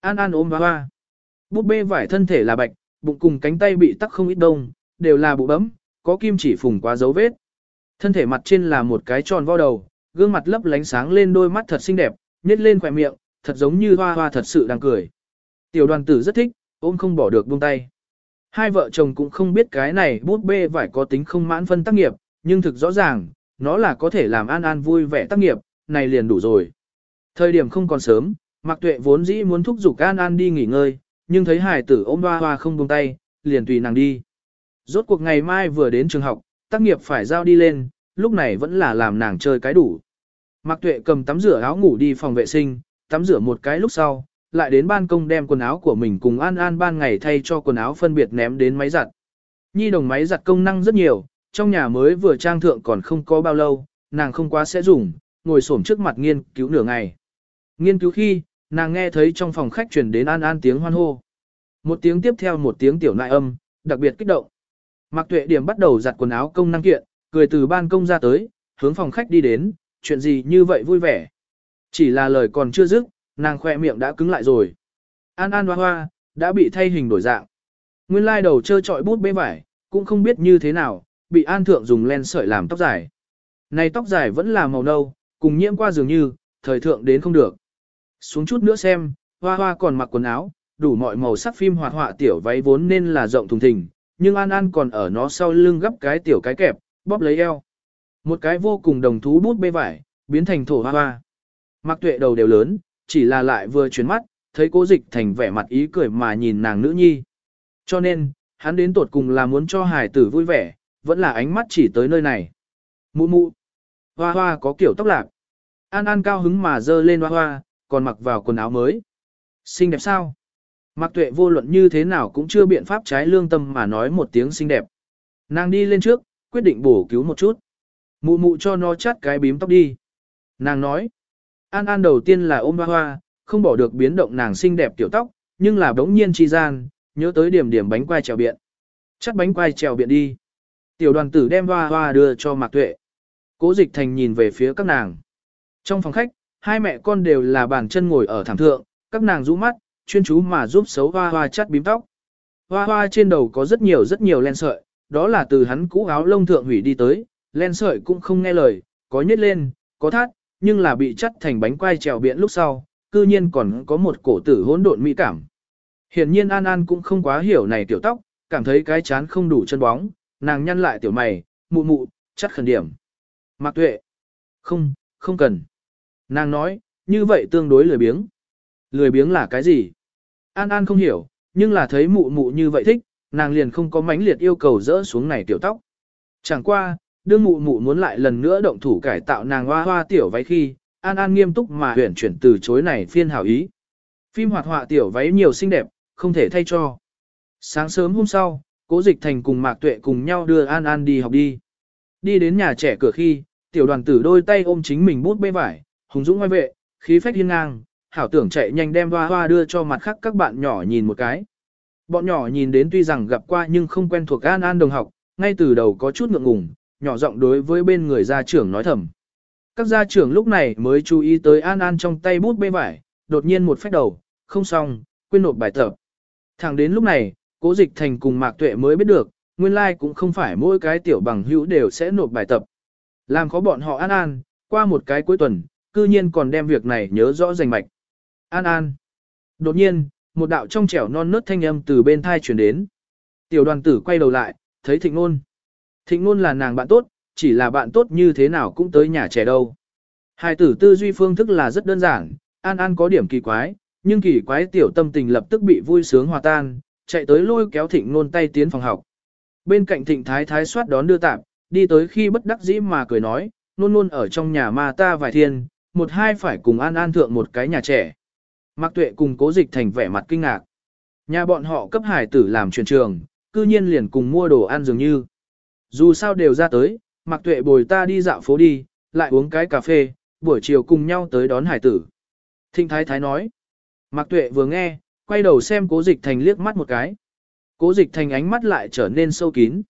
Speaker 1: An An ôm hoa hoa. Búp bê vải thân thể là bạch, bụng cùng cánh tay bị tắc không ít đông, đều là bụ bấm, có kim chỉ phùng quá dấu vết. Thân thể mặt trên là một cái tròn vo đầu, gương mặt lấp lánh sáng lên đôi mắt thật xinh đẹp, nhếch lên khỏe miệng, thật giống như hoa hoa thật sự đang cười. Tiểu đoàn tử rất thích, ôm không bỏ được buông tay. Hai vợ chồng cũng không biết cái này bút bê vải có tính không mãn phân tác nghiệp, nhưng thực rõ ràng, nó là có thể làm An An vui vẻ tác nghiệp, này liền đủ rồi. Thời điểm không còn sớm, Mạc Tuệ vốn dĩ muốn thúc giục An An đi nghỉ ngơi, nhưng thấy hài tử ôm hoa hoa không buông tay, liền tùy nàng đi. Rốt cuộc ngày mai vừa đến trường học, tác nghiệp phải giao đi lên, lúc này vẫn là làm nàng chơi cái đủ. Mạc Tuệ cầm tắm rửa áo ngủ đi phòng vệ sinh, tắm rửa một cái lúc sau, lại đến ban công đem quần áo của mình cùng An An ban ngày thay cho quần áo phân biệt ném đến máy giặt. Nhi đồng máy giặt công năng rất nhiều, trong nhà mới vừa trang thượng còn không có bao lâu, nàng không quá sẽ dùng, ngồi xổm trước mặt nghiên cứu nửa ngày. Nghiên cứu khi, nàng nghe thấy trong phòng khách truyền đến An An tiếng hoan hô. Một tiếng tiếp theo một tiếng tiểu nại âm, đặc biệt kích động. Mạc Tuệ Điểm bắt đầu giặt quần áo công năng kiện, cười từ ban công ra tới, hướng phòng khách đi đến, chuyện gì như vậy vui vẻ. Chỉ là lời còn chưa dứt, nàng khoe miệng đã cứng lại rồi. An An hoa hoa, đã bị thay hình đổi dạng. Nguyên lai đầu trơ trọi bút bê vải, cũng không biết như thế nào, bị An Thượng dùng len sợi làm tóc dài. Này tóc dài vẫn là màu nâu, cùng nhiễm qua dường như, thời thượng đến không được. Xuống chút nữa xem, hoa hoa còn mặc quần áo, đủ mọi màu sắc phim hoạt họa tiểu váy vốn nên là rộng thùng thình, nhưng An An còn ở nó sau lưng gấp cái tiểu cái kẹp, bóp lấy eo. Một cái vô cùng đồng thú bút bê vải, biến thành thổ hoa hoa. Mặc tuệ đầu đều lớn, chỉ là lại vừa chuyển mắt, thấy cố dịch thành vẻ mặt ý cười mà nhìn nàng nữ nhi. Cho nên, hắn đến tột cùng là muốn cho hải tử vui vẻ, vẫn là ánh mắt chỉ tới nơi này. Mụ mụ, hoa hoa có kiểu tóc lạc. An An cao hứng mà dơ lên hoa hoa, còn mặc vào quần áo mới. Xinh đẹp sao? Mạc tuệ vô luận như thế nào cũng chưa biện pháp trái lương tâm mà nói một tiếng xinh đẹp. Nàng đi lên trước, quyết định bổ cứu một chút. Mụ mụ cho nó chắt cái bím tóc đi. Nàng nói. An An đầu tiên là ôm hoa hoa, không bỏ được biến động nàng xinh đẹp tiểu tóc, nhưng là bỗng nhiên chi gian, nhớ tới điểm điểm bánh quai trèo biện. Chắt bánh quai trèo biện đi. Tiểu đoàn tử đem hoa hoa đưa cho Mạc Tuệ. Cố dịch thành nhìn về phía các nàng. Trong phòng khách, hai mẹ con đều là bàn chân ngồi ở thảm thượng, các nàng rũ mắt, chuyên chú mà giúp xấu hoa hoa chắt bím tóc. Hoa hoa trên đầu có rất nhiều rất nhiều len sợi, đó là từ hắn cũ áo lông thượng hủy đi tới, len sợi cũng không nghe lời, có nhét lên, có thắt, nhưng là bị chắt thành bánh quai trèo biển lúc sau, cư nhiên còn có một cổ tử hỗn độn mỹ cảm. Hiển nhiên An An cũng không quá hiểu này tiểu tóc, cảm thấy cái chán không đủ chân bóng, nàng nhăn lại tiểu mày, mụ mụ, chắt khẩn điểm. Mạc tuệ. Không, không cần. Nàng nói, như vậy tương đối lười biếng. Lười biếng là cái gì? An An không hiểu, nhưng là thấy mụ mụ như vậy thích, nàng liền không có mãnh liệt yêu cầu dỡ xuống này tiểu tóc. Chẳng qua, đương mụ mụ muốn lại lần nữa động thủ cải tạo nàng hoa hoa tiểu váy khi, An An nghiêm túc mà huyển chuyển từ chối này phiên hảo ý. Phim hoạt họa tiểu váy nhiều xinh đẹp, không thể thay cho. Sáng sớm hôm sau, Cố Dịch Thành cùng Mạc Tuệ cùng nhau đưa An An đi học đi. Đi đến nhà trẻ cửa khi, tiểu đoàn tử đôi tay ôm chính mình bút bê vải, hùng dũng ngoài vệ, khí phách hiên ngang, hảo tưởng chạy nhanh đem hoa hoa đưa cho mặt khác các bạn nhỏ nhìn một cái. Bọn nhỏ nhìn đến tuy rằng gặp qua nhưng không quen thuộc An An đồng học, ngay từ đầu có chút ngượng ngùng, nhỏ giọng đối với bên người gia trưởng nói thầm. Các gia trưởng lúc này mới chú ý tới An An trong tay bút bê vải, đột nhiên một phách đầu, không xong, quên nộp bài tập. Thẳng đến lúc này, cố dịch thành cùng Mạc Tuệ mới biết được, nguyên lai like cũng không phải mỗi cái tiểu bằng hữu đều sẽ nộp bài tập. Làm khó bọn họ An An, qua một cái cuối tuần, cư nhiên còn đem việc này nhớ rõ rành mạch. An An. Đột nhiên, một đạo trong trẻo non nớt thanh âm từ bên thai chuyển đến. Tiểu đoàn tử quay đầu lại, thấy thịnh ngôn. Thịnh ngôn là nàng bạn tốt, chỉ là bạn tốt như thế nào cũng tới nhà trẻ đâu. Hai tử tư duy phương thức là rất đơn giản, An An có điểm kỳ quái, nhưng kỳ quái tiểu tâm tình lập tức bị vui sướng hòa tan, chạy tới lôi kéo thịnh ngôn tay tiến phòng học. Bên cạnh thịnh thái thái soát đón đưa tạm, đi tới khi bất đắc dĩ mà cười nói, luôn luôn ở trong nhà ma ta vài thiên, một hai phải cùng An An thượng một cái nhà trẻ. Mạc Tuệ cùng cố dịch thành vẻ mặt kinh ngạc. Nhà bọn họ cấp hải tử làm truyền trường, cư nhiên liền cùng mua đồ ăn dường như. Dù sao đều ra tới, Mạc Tuệ bồi ta đi dạo phố đi, lại uống cái cà phê, buổi chiều cùng nhau tới đón hải tử. Thịnh Thái Thái nói. Mạc Tuệ vừa nghe, quay đầu xem Cố Dịch Thành liếc mắt một cái. Cố Dịch Thành ánh mắt lại trở nên sâu kín.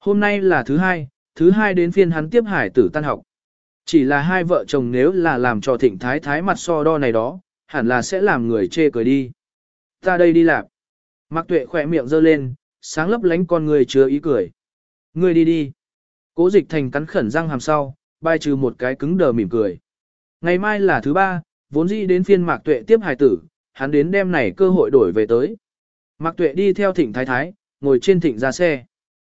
Speaker 1: Hôm nay là thứ hai, thứ hai đến phiên hắn tiếp hải tử tan học. Chỉ là hai vợ chồng nếu là làm cho Thịnh Thái Thái mặt so đo này đó, hẳn là sẽ làm người chê cười đi. Ta đây đi làm. Mạc Tuệ khỏe miệng giơ lên, sáng lấp lánh con người chứa ý cười. Ngươi đi đi. Cố dịch thành cắn khẩn răng hàm sau, bài trừ một cái cứng đờ mỉm cười. Ngày mai là thứ ba, vốn dĩ đến phiên Mạc Tuệ tiếp hài tử, hắn đến đêm này cơ hội đổi về tới. Mạc Tuệ đi theo Thịnh Thái Thái, ngồi trên Thịnh ra xe.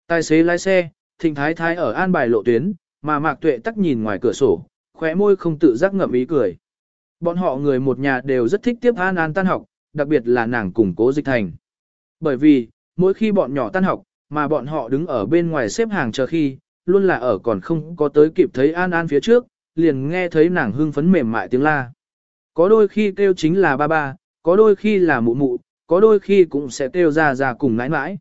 Speaker 1: Tài xế lái xe, Thịnh Thái Thái ở an bài lộ tuyến, mà Mạc Tuệ tắc nhìn ngoài cửa sổ, khóe môi không tự giác ngậm ý cười. Bọn họ người một nhà đều rất thích tiếp An An tan học, đặc biệt là nàng cùng cố dịch thành. Bởi vì, mỗi khi bọn nhỏ tan học, mà bọn họ đứng ở bên ngoài xếp hàng chờ khi, luôn là ở còn không có tới kịp thấy An An phía trước, liền nghe thấy nàng hưng phấn mềm mại tiếng la. Có đôi khi kêu chính là ba ba, có đôi khi là mụ mụ, có đôi khi cũng sẽ kêu ra ra cùng nãi nãi.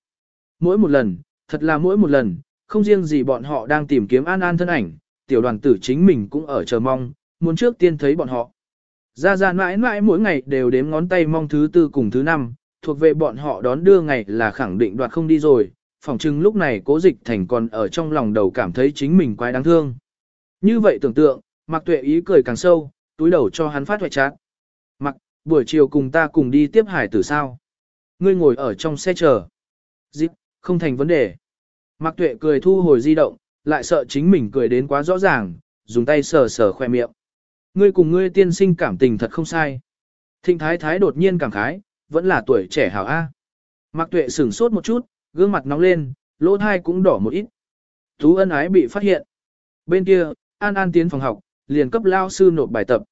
Speaker 1: Mỗi một lần, thật là mỗi một lần, không riêng gì bọn họ đang tìm kiếm An An thân ảnh, tiểu đoàn tử chính mình cũng ở chờ mong, muốn trước tiên thấy bọn họ. Ra ra mãi mãi mỗi ngày đều đếm ngón tay mong thứ tư cùng thứ năm, thuộc về bọn họ đón đưa ngày là khẳng định đoạt không đi rồi, phỏng chừng lúc này cố dịch thành còn ở trong lòng đầu cảm thấy chính mình quái đáng thương. Như vậy tưởng tượng, mặc tuệ ý cười càng sâu, túi đầu cho hắn phát hoại chát. Mặc, buổi chiều cùng ta cùng đi tiếp hải tử sao. Ngươi ngồi ở trong xe chờ. Dịp, không thành vấn đề. Mặc tuệ cười thu hồi di động, lại sợ chính mình cười đến quá rõ ràng, dùng tay sờ sờ khoe miệng. Ngươi cùng ngươi tiên sinh cảm tình thật không sai. Thịnh thái thái đột nhiên cảm khái, vẫn là tuổi trẻ hảo A. Mặc tuệ sửng sốt một chút, gương mặt nóng lên, lỗ thai cũng đỏ một ít. Tú ân ái bị phát hiện. Bên kia, An An tiến phòng học, liền cấp lao sư nộp bài tập.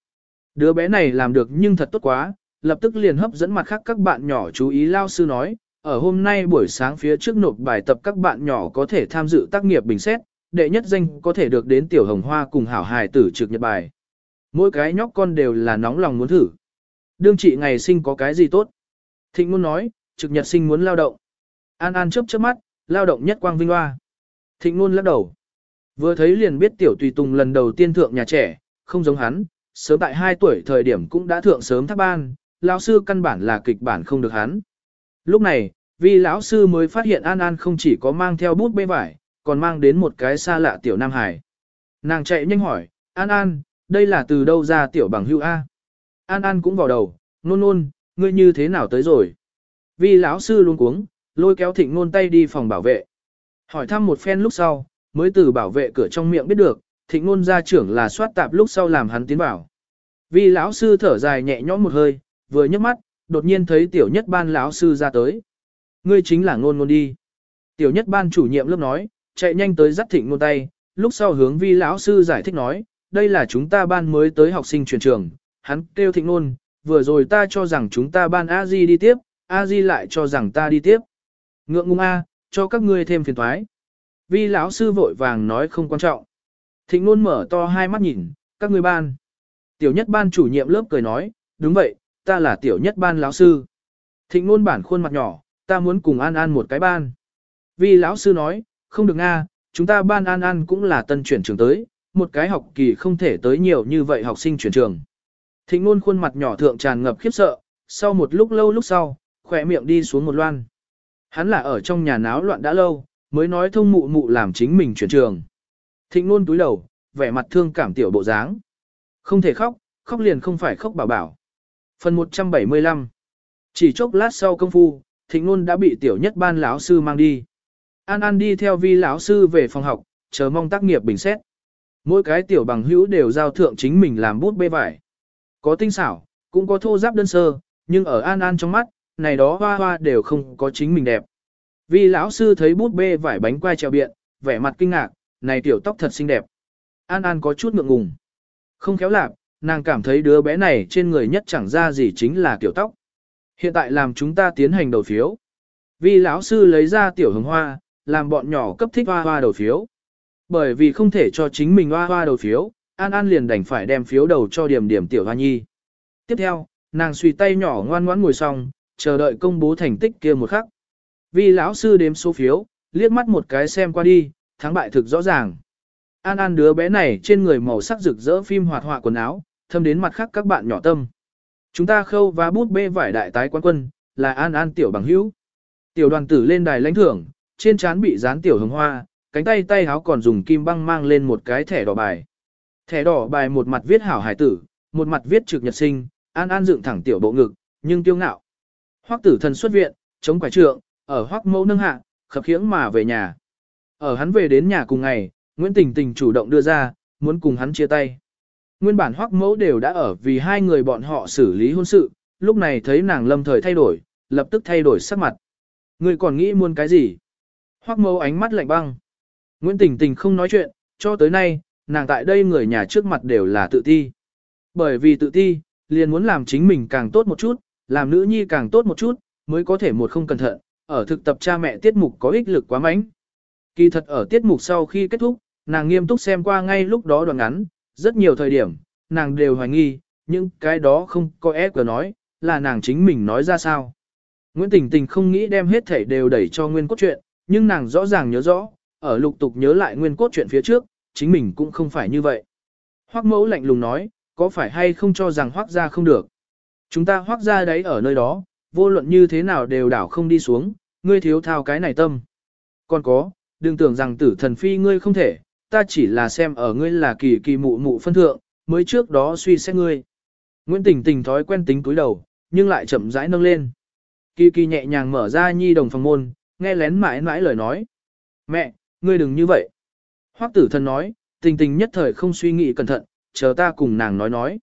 Speaker 1: Đứa bé này làm được nhưng thật tốt quá, lập tức liền hấp dẫn mặt khác các bạn nhỏ chú ý lao sư nói, ở hôm nay buổi sáng phía trước nộp bài tập các bạn nhỏ có thể tham dự tác nghiệp bình xét, đệ nhất danh có thể được đến tiểu hồng hoa cùng hảo hài tử trực nhật bài. Mỗi cái nhóc con đều là nóng lòng muốn thử. Đương chị ngày sinh có cái gì tốt? Thịnh muốn nói, trực nhật sinh muốn lao động. An An chớp chớp mắt, lao động nhất quang vinh hoa. Thịnh Nôn lắc đầu. Vừa thấy liền biết tiểu tùy tùng lần đầu tiên thượng nhà trẻ, không giống hắn, sớm tại 2 tuổi thời điểm cũng đã thượng sớm tháp ban, lão sư căn bản là kịch bản không được hắn. Lúc này, vì lão sư mới phát hiện An An không chỉ có mang theo bút bê vải, còn mang đến một cái xa lạ tiểu Nam Hải. Nàng chạy nhanh hỏi, An An, đây là từ đâu ra tiểu bằng hữu A. An An cũng vào đầu, nôn nôn, ngươi như thế nào tới rồi. Vì lão sư luôn cuống, lôi kéo thịnh ngôn tay đi phòng bảo vệ. Hỏi thăm một phen lúc sau, mới từ bảo vệ cửa trong miệng biết được, thịnh ngôn gia trưởng là soát tạp lúc sau làm hắn tiến bảo. Vì lão sư thở dài nhẹ nhõm một hơi, vừa nhấc mắt, đột nhiên thấy tiểu nhất ban lão sư ra tới. Ngươi chính là ngôn ngôn đi. Tiểu nhất ban chủ nhiệm lớp nói, chạy nhanh tới dắt thịnh ngôn tay, lúc sau hướng vi lão sư giải thích nói, đây là chúng ta ban mới tới học sinh truyền trường, hắn kêu thịnh ngôn vừa rồi ta cho rằng chúng ta ban a di đi tiếp, a di lại cho rằng ta đi tiếp. Ngượng ngung a, cho các ngươi thêm phiền toái. Vi lão sư vội vàng nói không quan trọng. Thịnh nôn mở to hai mắt nhìn, các ngươi ban. Tiểu nhất ban chủ nhiệm lớp cười nói, đúng vậy, ta là tiểu nhất ban lão sư. Thịnh nôn bản khuôn mặt nhỏ, ta muốn cùng An An một cái ban. Vi lão sư nói, không được a, chúng ta ban An An cũng là tân chuyển trường tới, một cái học kỳ không thể tới nhiều như vậy học sinh chuyển trường. Thịnh ngôn khuôn mặt nhỏ thượng tràn ngập khiếp sợ, sau một lúc lâu lúc sau, khỏe miệng đi xuống một loan. Hắn là ở trong nhà náo loạn đã lâu, mới nói thông mụ mụ làm chính mình chuyển trường. Thịnh nôn túi đầu, vẻ mặt thương cảm tiểu bộ dáng. Không thể khóc, khóc liền không phải khóc bảo bảo. Phần 175 Chỉ chốc lát sau công phu, thịnh nôn đã bị tiểu nhất ban lão sư mang đi. An An đi theo vi lão sư về phòng học, chờ mong tác nghiệp bình xét. Mỗi cái tiểu bằng hữu đều giao thượng chính mình làm bút bê vải. Có tinh xảo, cũng có thô giáp đơn sơ, nhưng ở An An trong mắt, này đó hoa hoa đều không có chính mình đẹp. Vi lão sư thấy bút bê vải bánh quai treo biện, vẻ mặt kinh ngạc, này tiểu tóc thật xinh đẹp. An An có chút ngượng ngùng. Không khéo lạc, nàng cảm thấy đứa bé này trên người nhất chẳng ra gì chính là tiểu tóc. Hiện tại làm chúng ta tiến hành đầu phiếu. Vi lão sư lấy ra tiểu hồng hoa, làm bọn nhỏ cấp thích hoa hoa đầu phiếu. Bởi vì không thể cho chính mình hoa hoa đầu phiếu, An An liền đành phải đem phiếu đầu cho điểm điểm tiểu hoa nhi. Tiếp theo, nàng suy tay nhỏ ngoan ngoãn ngồi xong, chờ đợi công bố thành tích kia một khắc. Vì lão sư đếm số phiếu, liếc mắt một cái xem qua đi, thắng bại thực rõ ràng. An An đứa bé này trên người màu sắc rực rỡ phim hoạt họa quần áo, thâm đến mặt khác các bạn nhỏ tâm. Chúng ta khâu và bút bê vải đại tái quán quân, là An An tiểu bằng hữu. Tiểu đoàn tử lên đài lãnh thưởng, trên trán bị dán tiểu hồng hoa, cánh tay tay háo còn dùng kim băng mang lên một cái thẻ đỏ bài. Thẻ đỏ bài một mặt viết hảo hải tử, một mặt viết trực nhật sinh, An An dựng thẳng tiểu bộ ngực, nhưng tiêu ngạo. Hoắc tử thần xuất viện, chống quải trượng, ở Hoắc mẫu nâng hạ, khập khiễng mà về nhà. Ở hắn về đến nhà cùng ngày, Nguyễn Tình Tình chủ động đưa ra, muốn cùng hắn chia tay. Nguyên bản Hoắc mẫu đều đã ở vì hai người bọn họ xử lý hôn sự, lúc này thấy nàng lâm thời thay đổi, lập tức thay đổi sắc mặt. Người còn nghĩ muốn cái gì? Hoắc mẫu ánh mắt lạnh băng. Nguyễn Tình Tình không nói chuyện, cho tới nay, nàng tại đây người nhà trước mặt đều là tự ti. Bởi vì tự ti, liền muốn làm chính mình càng tốt một chút, làm nữ nhi càng tốt một chút, mới có thể một không cẩn thận, ở thực tập cha mẹ tiết mục có ích lực quá mạnh. Kỳ thật ở tiết mục sau khi kết thúc, nàng nghiêm túc xem qua ngay lúc đó đoạn ngắn, rất nhiều thời điểm, nàng đều hoài nghi, nhưng cái đó không có ép cửa nói, là nàng chính mình nói ra sao. Nguyễn Tình Tình không nghĩ đem hết thể đều đẩy cho nguyên cốt truyện, nhưng nàng rõ ràng nhớ rõ, ở lục tục nhớ lại nguyên cốt truyện phía trước, chính mình cũng không phải như vậy. Hoắc mẫu lạnh lùng nói, có phải hay không cho rằng hoắc ra không được. Chúng ta hoác ra đấy ở nơi đó, vô luận như thế nào đều đảo không đi xuống, ngươi thiếu thao cái này tâm. Còn có, đừng tưởng rằng tử thần phi ngươi không thể, ta chỉ là xem ở ngươi là kỳ kỳ mụ mụ phân thượng, mới trước đó suy xét ngươi. Nguyễn Tình Tình thói quen tính túi đầu, nhưng lại chậm rãi nâng lên. Kỳ kỳ nhẹ nhàng mở ra nhi đồng phòng môn, nghe lén mãi mãi lời nói. Mẹ, ngươi đừng như vậy. Hoắc tử thần nói, tình tình nhất thời không suy nghĩ cẩn thận, chờ ta cùng nàng nói nói.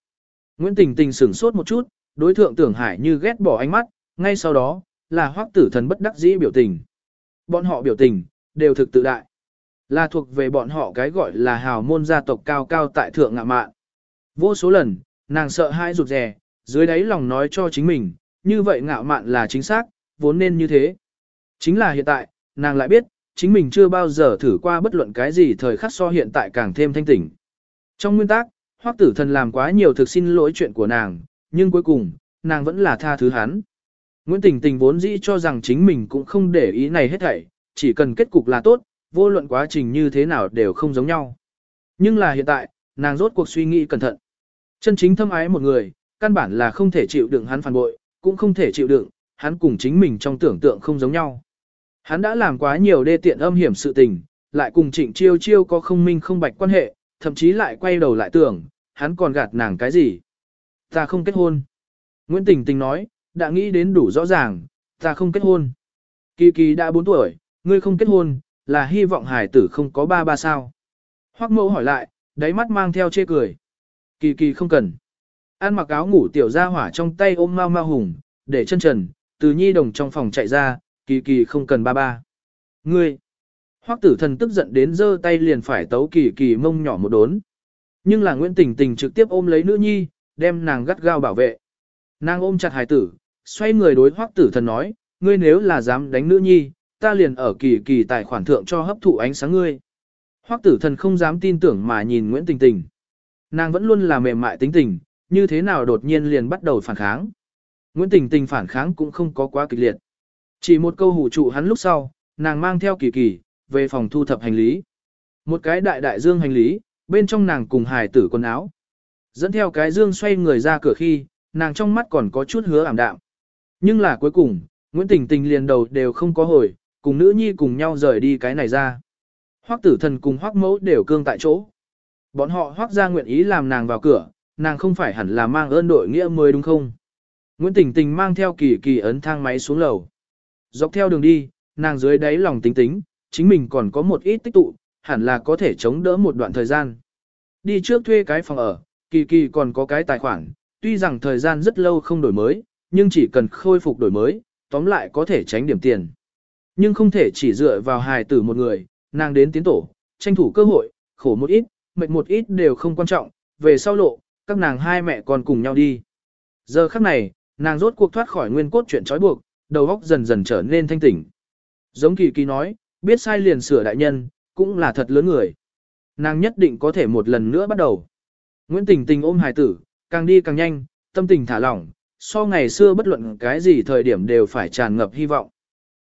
Speaker 1: Nguyễn Tình Tình sửng sốt một chút, đối thượng tưởng hải như ghét bỏ ánh mắt, ngay sau đó, là hoắc tử thần bất đắc dĩ biểu tình. Bọn họ biểu tình, đều thực tự đại. Là thuộc về bọn họ cái gọi là hào môn gia tộc cao cao tại thượng ngạ mạn. Vô số lần, nàng sợ hai rụt rè, dưới đáy lòng nói cho chính mình, như vậy ngạo mạn là chính xác, vốn nên như thế. Chính là hiện tại, nàng lại biết, chính mình chưa bao giờ thử qua bất luận cái gì thời khắc so hiện tại càng thêm thanh tỉnh. Trong nguyên tắc, Hoắc Tử Thần làm quá nhiều thực xin lỗi chuyện của nàng, nhưng cuối cùng, nàng vẫn là tha thứ hắn. Nguyễn Tình Tình vốn dĩ cho rằng chính mình cũng không để ý này hết thảy, chỉ cần kết cục là tốt, vô luận quá trình như thế nào đều không giống nhau. Nhưng là hiện tại, nàng rốt cuộc suy nghĩ cẩn thận. Chân chính thâm ái một người, căn bản là không thể chịu đựng hắn phản bội, cũng không thể chịu đựng, hắn cùng chính mình trong tưởng tượng không giống nhau. Hắn đã làm quá nhiều đê tiện âm hiểm sự tình, lại cùng trịnh chiêu chiêu có không minh không bạch quan hệ, thậm chí lại quay đầu lại tưởng, hắn còn gạt nàng cái gì. Ta không kết hôn. Nguyễn Tình Tình nói, đã nghĩ đến đủ rõ ràng, ta không kết hôn. Kỳ kỳ đã 4 tuổi, ngươi không kết hôn, là hy vọng hải tử không có ba ba sao. Hoắc mẫu hỏi lại, đáy mắt mang theo chê cười. Kỳ kỳ không cần. An mặc áo ngủ tiểu ra hỏa trong tay ôm mau mau hùng, để chân trần, từ nhi đồng trong phòng chạy ra, kỳ kỳ không cần ba ba. Ngươi! Hoắc tử thần tức giận đến giơ tay liền phải tấu kỳ kỳ mông nhỏ một đốn. Nhưng là Nguyễn Tình Tình trực tiếp ôm lấy nữ nhi, đem nàng gắt gao bảo vệ. Nàng ôm chặt hài tử, xoay người đối Hoắc tử thần nói, ngươi nếu là dám đánh nữ nhi, ta liền ở kỳ kỳ tài khoản thượng cho hấp thụ ánh sáng ngươi. Hoắc tử thần không dám tin tưởng mà nhìn Nguyễn Tình Tình. Nàng vẫn luôn là mềm mại tính tình, như thế nào đột nhiên liền bắt đầu phản kháng. Nguyễn Tình Tình phản kháng cũng không có quá kịch liệt. Chỉ một câu hủ trụ hắn lúc sau, nàng mang theo kỳ kỳ, về phòng thu thập hành lý. Một cái đại đại dương hành lý, bên trong nàng cùng hài tử quần áo. Dẫn theo cái dương xoay người ra cửa khi, nàng trong mắt còn có chút hứa ảm đạm. Nhưng là cuối cùng, Nguyễn Tình Tình liền đầu đều không có hồi, cùng nữ nhi cùng nhau rời đi cái này ra. Hoắc tử thần cùng hoắc mẫu đều cương tại chỗ. Bọn họ hoắc ra nguyện ý làm nàng vào cửa, nàng không phải hẳn là mang ơn đội nghĩa mới đúng không? Nguyễn Tình Tình mang theo kỳ kỳ ấn thang máy xuống lầu. Dọc theo đường đi, nàng dưới đáy lòng tính tính, chính mình còn có một ít tích tụ, hẳn là có thể chống đỡ một đoạn thời gian. Đi trước thuê cái phòng ở, kỳ kỳ còn có cái tài khoản, tuy rằng thời gian rất lâu không đổi mới, nhưng chỉ cần khôi phục đổi mới, tóm lại có thể tránh điểm tiền. Nhưng không thể chỉ dựa vào hài tử một người, nàng đến tiến tổ, tranh thủ cơ hội, khổ một ít, mệt một ít đều không quan trọng, về sau lộ, các nàng hai mẹ còn cùng nhau đi. Giờ khắc này, nàng rốt cuộc thoát khỏi nguyên cốt chuyện trói buộc, đầu óc dần dần trở nên thanh tỉnh. Giống kỳ kỳ nói, biết sai liền sửa đại nhân, cũng là thật lớn người. Nàng nhất định có thể một lần nữa bắt đầu. Nguyễn Tình Tình ôm hài tử, càng đi càng nhanh, tâm tình thả lỏng, so ngày xưa bất luận cái gì thời điểm đều phải tràn ngập hy vọng.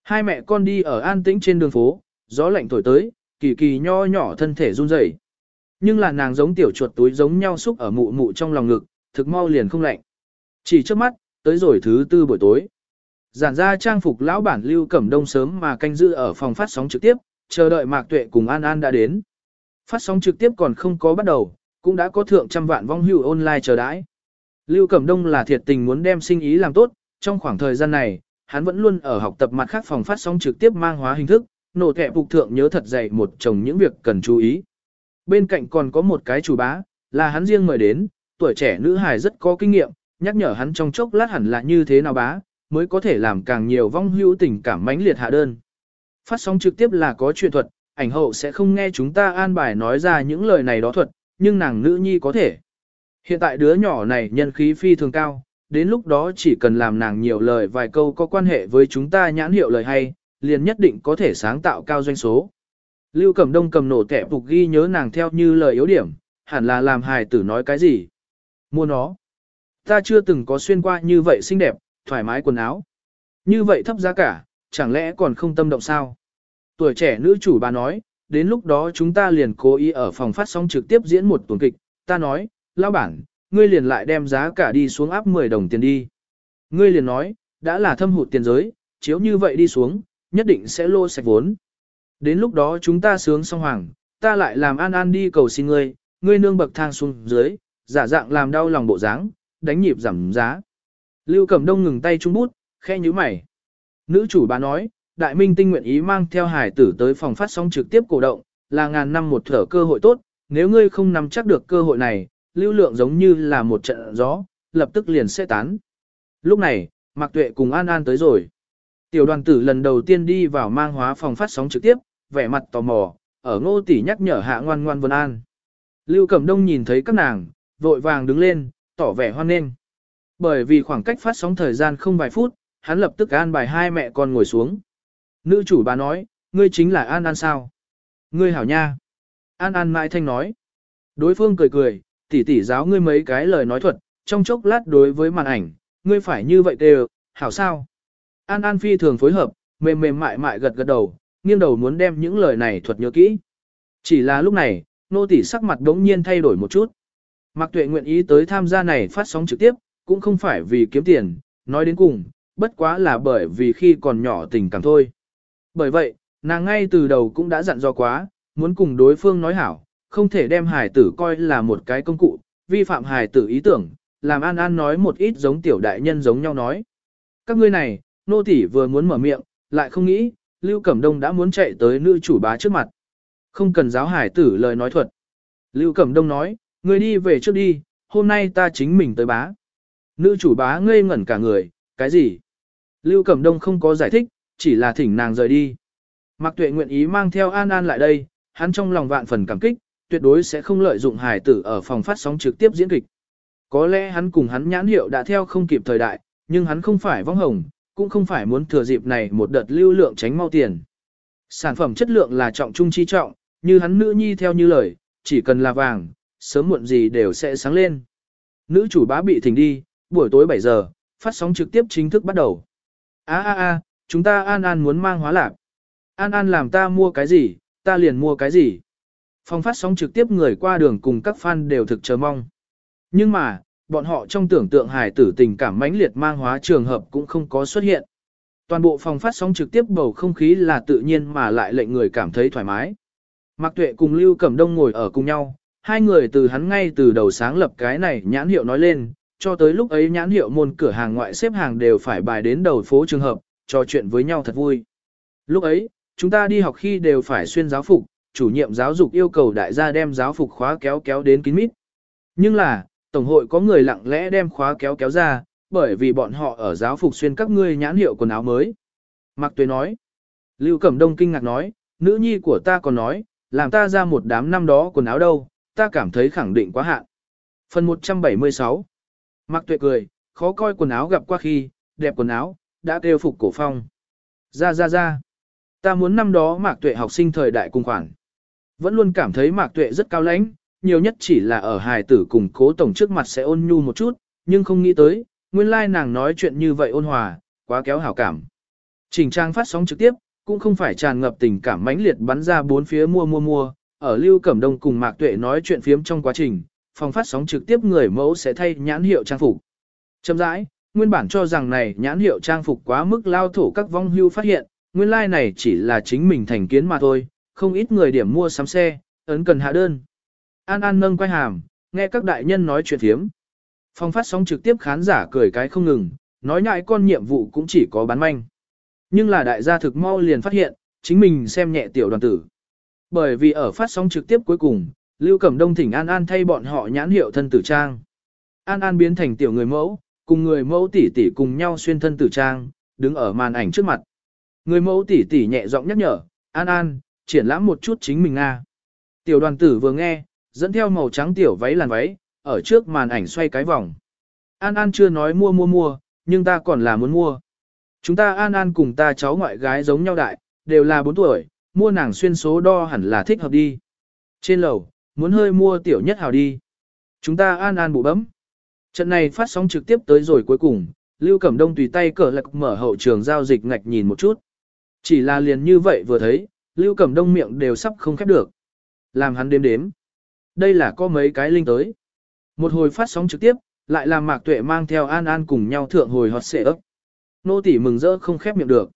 Speaker 1: Hai mẹ con đi ở an tĩnh trên đường phố, gió lạnh thổi tới, kỳ kỳ nho nhỏ thân thể run rẩy. Nhưng là nàng giống tiểu chuột túi giống nhau xúc ở mụ mụ trong lòng ngực, thực mau liền không lạnh. Chỉ trước mắt, tới rồi thứ tư buổi tối. Giản ra trang phục lão bản Lưu Cẩm Đông sớm mà canh giữ ở phòng phát sóng trực tiếp, chờ đợi Mạc Tuệ cùng An An đã đến. Phát sóng trực tiếp còn không có bắt đầu, cũng đã có thượng trăm vạn vong hữu online chờ đãi. Lưu Cẩm Đông là thiệt tình muốn đem sinh ý làm tốt, trong khoảng thời gian này, hắn vẫn luôn ở học tập mặt khác phòng phát sóng trực tiếp mang hóa hình thức, nổ kẹ phục thượng nhớ thật dày một chồng những việc cần chú ý. Bên cạnh còn có một cái chủ bá, là hắn riêng mời đến, tuổi trẻ nữ hài rất có kinh nghiệm, nhắc nhở hắn trong chốc lát hẳn là như thế nào bá, mới có thể làm càng nhiều vong hữu tình cảm mãnh liệt hạ đơn. Phát sóng trực tiếp là có chuyện thuật, ảnh hậu sẽ không nghe chúng ta an bài nói ra những lời này đó thuật, nhưng nàng nữ nhi có thể. Hiện tại đứa nhỏ này nhân khí phi thường cao, đến lúc đó chỉ cần làm nàng nhiều lời vài câu có quan hệ với chúng ta nhãn hiệu lời hay, liền nhất định có thể sáng tạo cao doanh số. Lưu Cẩm Đông cầm nổ tẻ phục ghi nhớ nàng theo như lời yếu điểm, hẳn là làm hài tử nói cái gì. Mua nó. Ta chưa từng có xuyên qua như vậy xinh đẹp, thoải mái quần áo. Như vậy thấp giá cả, chẳng lẽ còn không tâm động sao? Tuổi trẻ nữ chủ bà nói, đến lúc đó chúng ta liền cố ý ở phòng phát sóng trực tiếp diễn một tuần kịch. Ta nói, lão bản, ngươi liền lại đem giá cả đi xuống áp 10 đồng tiền đi. Ngươi liền nói, đã là thâm hụt tiền giới, chiếu như vậy đi xuống, nhất định sẽ lô sạch vốn. Đến lúc đó chúng ta sướng xong hoàng, ta lại làm an an đi cầu xin ngươi, ngươi nương bậc thang xuống dưới, giả dạng làm đau lòng bộ dáng, đánh nhịp giảm giá. Lưu Cẩm Đông ngừng tay trung bút, khe như mày. Nữ chủ bà nói, đại minh tinh nguyện ý mang theo hải tử tới phòng phát sóng trực tiếp cổ động, là ngàn năm một thở cơ hội tốt, nếu ngươi không nắm chắc được cơ hội này, lưu lượng giống như là một trận gió, lập tức liền sẽ tán. Lúc này, Mạc Tuệ cùng An An tới rồi. Tiểu đoàn tử lần đầu tiên đi vào mang hóa phòng phát sóng trực tiếp, vẻ mặt tò mò, ở ngô tỷ nhắc nhở hạ ngoan ngoan vân an. Lưu Cẩm Đông nhìn thấy các nàng, vội vàng đứng lên, tỏ vẻ hoan nghênh. Bởi vì khoảng cách phát sóng thời gian không vài phút, hắn lập tức an bài hai mẹ con ngồi xuống. Nữ chủ bà nói, ngươi chính là An An sao? Ngươi hảo nha. An An mãi thanh nói. Đối phương cười cười, tỉ tỉ giáo ngươi mấy cái lời nói thuật, trong chốc lát đối với màn ảnh, ngươi phải như vậy đều, hảo sao? An An phi thường phối hợp, mềm mềm mại mại gật gật đầu, nghiêng đầu muốn đem những lời này thuật nhớ kỹ. Chỉ là lúc này, nô tỷ sắc mặt đống nhiên thay đổi một chút. Mạc Tuệ nguyện ý tới tham gia này phát sóng trực tiếp, cũng không phải vì kiếm tiền, nói đến cùng, bất quá là bởi vì khi còn nhỏ tình cảm thôi. Bởi vậy, nàng ngay từ đầu cũng đã dặn dò quá, muốn cùng đối phương nói hảo, không thể đem hài tử coi là một cái công cụ, vi phạm hài tử ý tưởng, làm An An nói một ít giống tiểu đại nhân giống nhau nói. Các ngươi này, nô tỷ vừa muốn mở miệng, lại không nghĩ, Lưu Cẩm Đông đã muốn chạy tới nữ chủ bá trước mặt. Không cần giáo hải tử lời nói thuật. Lưu Cẩm Đông nói, người đi về trước đi, hôm nay ta chính mình tới bá. Nữ chủ bá ngây ngẩn cả người, cái gì? Lưu Cẩm Đông không có giải thích, chỉ là thỉnh nàng rời đi. Mạc Tuệ nguyện ý mang theo An An lại đây, hắn trong lòng vạn phần cảm kích, tuyệt đối sẽ không lợi dụng hài tử ở phòng phát sóng trực tiếp diễn kịch. Có lẽ hắn cùng hắn nhãn hiệu đã theo không kịp thời đại, nhưng hắn không phải vong hồng, cũng không phải muốn thừa dịp này một đợt lưu lượng tránh mau tiền. Sản phẩm chất lượng là trọng trung chi trọng, như hắn nữ nhi theo như lời, chỉ cần là vàng, sớm muộn gì đều sẽ sáng lên. Nữ chủ bá bị thỉnh đi, buổi tối 7 giờ, phát sóng trực tiếp chính thức bắt đầu. A a a, chúng ta An An muốn mang hóa lạc. An An làm ta mua cái gì, ta liền mua cái gì. Phòng phát sóng trực tiếp người qua đường cùng các fan đều thực chờ mong. Nhưng mà, bọn họ trong tưởng tượng hài tử tình cảm mãnh liệt mang hóa trường hợp cũng không có xuất hiện. Toàn bộ phòng phát sóng trực tiếp bầu không khí là tự nhiên mà lại lệnh người cảm thấy thoải mái. Mạc Tuệ cùng Lưu Cẩm Đông ngồi ở cùng nhau, hai người từ hắn ngay từ đầu sáng lập cái này nhãn hiệu nói lên, cho tới lúc ấy nhãn hiệu môn cửa hàng ngoại xếp hàng đều phải bài đến đầu phố trường hợp, trò chuyện với nhau thật vui. Lúc ấy, chúng ta đi học khi đều phải xuyên giáo phục, chủ nhiệm giáo dục yêu cầu đại gia đem giáo phục khóa kéo kéo đến kín mít. Nhưng là, Tổng hội có người lặng lẽ đem khóa kéo kéo ra, bởi vì bọn họ ở giáo phục xuyên các ngươi nhãn hiệu quần áo mới. Mạc Tuế nói. Lưu Cẩm Đông kinh ngạc nói, nữ nhi của ta còn nói, làm ta ra một đám năm đó quần áo đâu, ta cảm thấy khẳng định quá hạn. Phần 176 Mạc Tuệ cười, khó coi quần áo gặp qua khi, đẹp quần áo, đã kêu phục cổ phong. Ra ra ra. Ta muốn năm đó Mạc Tuệ học sinh thời đại cùng khoản. Vẫn luôn cảm thấy Mạc Tuệ rất cao lãnh, nhiều nhất chỉ là ở hài tử cùng cố tổng trước mặt sẽ ôn nhu một chút, nhưng không nghĩ tới, nguyên lai nàng nói chuyện như vậy ôn hòa, quá kéo hảo cảm. Trình trang phát sóng trực tiếp, cũng không phải tràn ngập tình cảm mãnh liệt bắn ra bốn phía mua mua mua, ở Lưu Cẩm Đông cùng Mạc Tuệ nói chuyện phiếm trong quá trình, phòng phát sóng trực tiếp người mẫu sẽ thay nhãn hiệu trang phục. Chậm rãi, nguyên bản cho rằng này nhãn hiệu trang phục quá mức lao thổ các vong hưu phát hiện, nguyên lai like này chỉ là chính mình thành kiến mà thôi, không ít người điểm mua sắm xe, ấn cần hạ đơn. An An nâng quay hàm, nghe các đại nhân nói chuyện thiếm. Phong phát sóng trực tiếp khán giả cười cái không ngừng, nói nhại con nhiệm vụ cũng chỉ có bán manh. Nhưng là đại gia thực mau liền phát hiện, chính mình xem nhẹ tiểu đoàn tử. Bởi vì ở phát sóng trực tiếp cuối cùng, Lưu Cẩm Đông thỉnh An An thay bọn họ nhãn hiệu thân tử trang. An An biến thành tiểu người mẫu, cùng người mẫu tỷ tỷ cùng nhau xuyên thân tử trang, đứng ở màn ảnh trước mặt. Người mẫu tỷ tỷ nhẹ giọng nhắc nhở, An An, triển lãm một chút chính mình a. Tiểu đoàn tử vừa nghe, dẫn theo màu trắng tiểu váy làn váy, ở trước màn ảnh xoay cái vòng. An An chưa nói mua mua mua, nhưng ta còn là muốn mua. Chúng ta An An cùng ta cháu ngoại gái giống nhau đại, đều là 4 tuổi, mua nàng xuyên số đo hẳn là thích hợp đi. Trên lầu, muốn hơi mua tiểu nhất hào đi. Chúng ta An An bụ bấm. Trận này phát sóng trực tiếp tới rồi cuối cùng, Lưu Cẩm Đông tùy tay cờ lạc mở hậu trường giao dịch ngạch nhìn một chút. Chỉ là liền như vậy vừa thấy, Lưu Cẩm Đông miệng đều sắp không khép được. Làm hắn đếm đếm. Đây là có mấy cái linh tới. Một hồi phát sóng trực tiếp, lại làm Mạc Tuệ mang theo An An cùng nhau thượng hồi hot xệ ấp. Nô tỷ mừng rỡ không khép miệng được.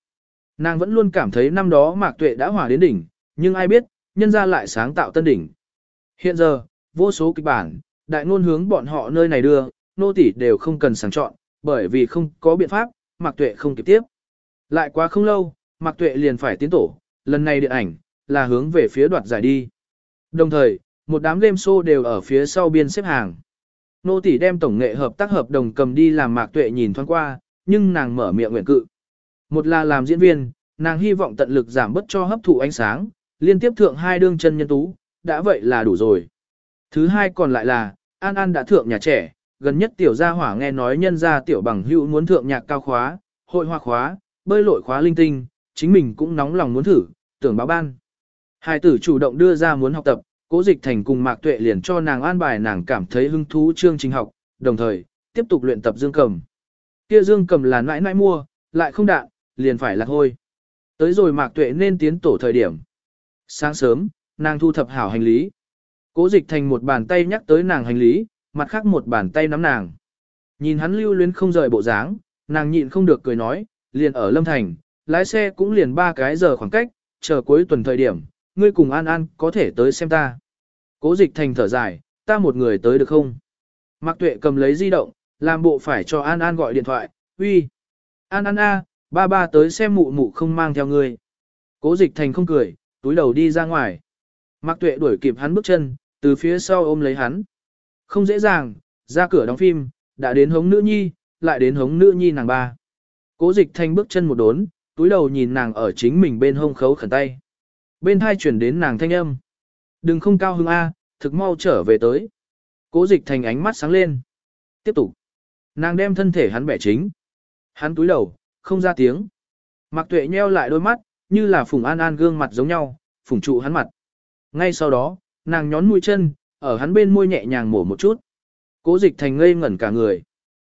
Speaker 1: Nàng vẫn luôn cảm thấy năm đó Mạc Tuệ đã hỏa đến đỉnh, nhưng ai biết, nhân ra lại sáng tạo tân đỉnh. Hiện giờ, vô số kịch bản, đại ngôn hướng bọn họ nơi này đưa, nô tỷ đều không cần sàng chọn, bởi vì không có biện pháp, Mạc Tuệ không kịp tiếp. Lại quá không lâu, Mạc Tuệ liền phải tiến tổ, lần này điện ảnh là hướng về phía đoạt giải đi. Đồng thời, một đám game show đều ở phía sau biên xếp hàng. Nô tỷ đem tổng nghệ hợp tác hợp đồng cầm đi làm Mạc Tuệ nhìn thoáng qua, nhưng nàng mở miệng nguyện cự. Một là làm diễn viên, nàng hy vọng tận lực giảm bớt cho hấp thụ ánh sáng, liên tiếp thượng hai đương chân nhân tú, đã vậy là đủ rồi. Thứ hai còn lại là, An An đã thượng nhà trẻ, gần nhất tiểu gia hỏa nghe nói nhân gia tiểu bằng hữu muốn thượng nhạc cao khóa, hội hoa khóa, bơi lội khóa linh tinh, chính mình cũng nóng lòng muốn thử, tưởng báo ban. Hai tử chủ động đưa ra muốn học tập, cố dịch thành cùng mạc tuệ liền cho nàng an bài nàng cảm thấy hứng thú chương trình học, đồng thời, tiếp tục luyện tập dương cầm. Kia dương cầm là nãi nãi mua, lại không đạn, liền phải là hôi. Tới rồi mạc tuệ nên tiến tổ thời điểm. Sáng sớm, nàng thu thập hảo hành lý. Cố dịch thành một bàn tay nhắc tới nàng hành lý, mặt khác một bàn tay nắm nàng. Nhìn hắn lưu luyến không rời bộ dáng, nàng nhịn không được cười nói, liền ở Lâm Thành, lái xe cũng liền ba cái giờ khoảng cách, chờ cuối tuần thời điểm, ngươi cùng An An có thể tới xem ta. Cố dịch thành thở dài, ta một người tới được không? Mạc Tuệ cầm lấy di động, làm bộ phải cho An An gọi điện thoại, uy. An An a, ba ba tới xem mụ mụ không mang theo ngươi. Cố dịch thành không cười, túi đầu đi ra ngoài. Mạc Tuệ đuổi kịp hắn bước chân, từ phía sau ôm lấy hắn. Không dễ dàng, ra cửa đóng phim, đã đến hống nữ nhi, lại đến hống nữ nhi nàng ba. Cố dịch Thanh bước chân một đốn, túi đầu nhìn nàng ở chính mình bên hông khấu khẩn tay. Bên hai chuyển đến nàng thanh âm. Đừng không cao hứng A, thực mau trở về tới. Cố dịch thành ánh mắt sáng lên. Tiếp tục. Nàng đem thân thể hắn bẻ chính. Hắn túi đầu, không ra tiếng. Mạc tuệ nheo lại đôi mắt, như là phùng an an gương mặt giống nhau, phùng trụ hắn mặt. Ngay sau đó, nàng nhón mũi chân, ở hắn bên môi nhẹ nhàng mổ một chút. Cố dịch thành ngây ngẩn cả người.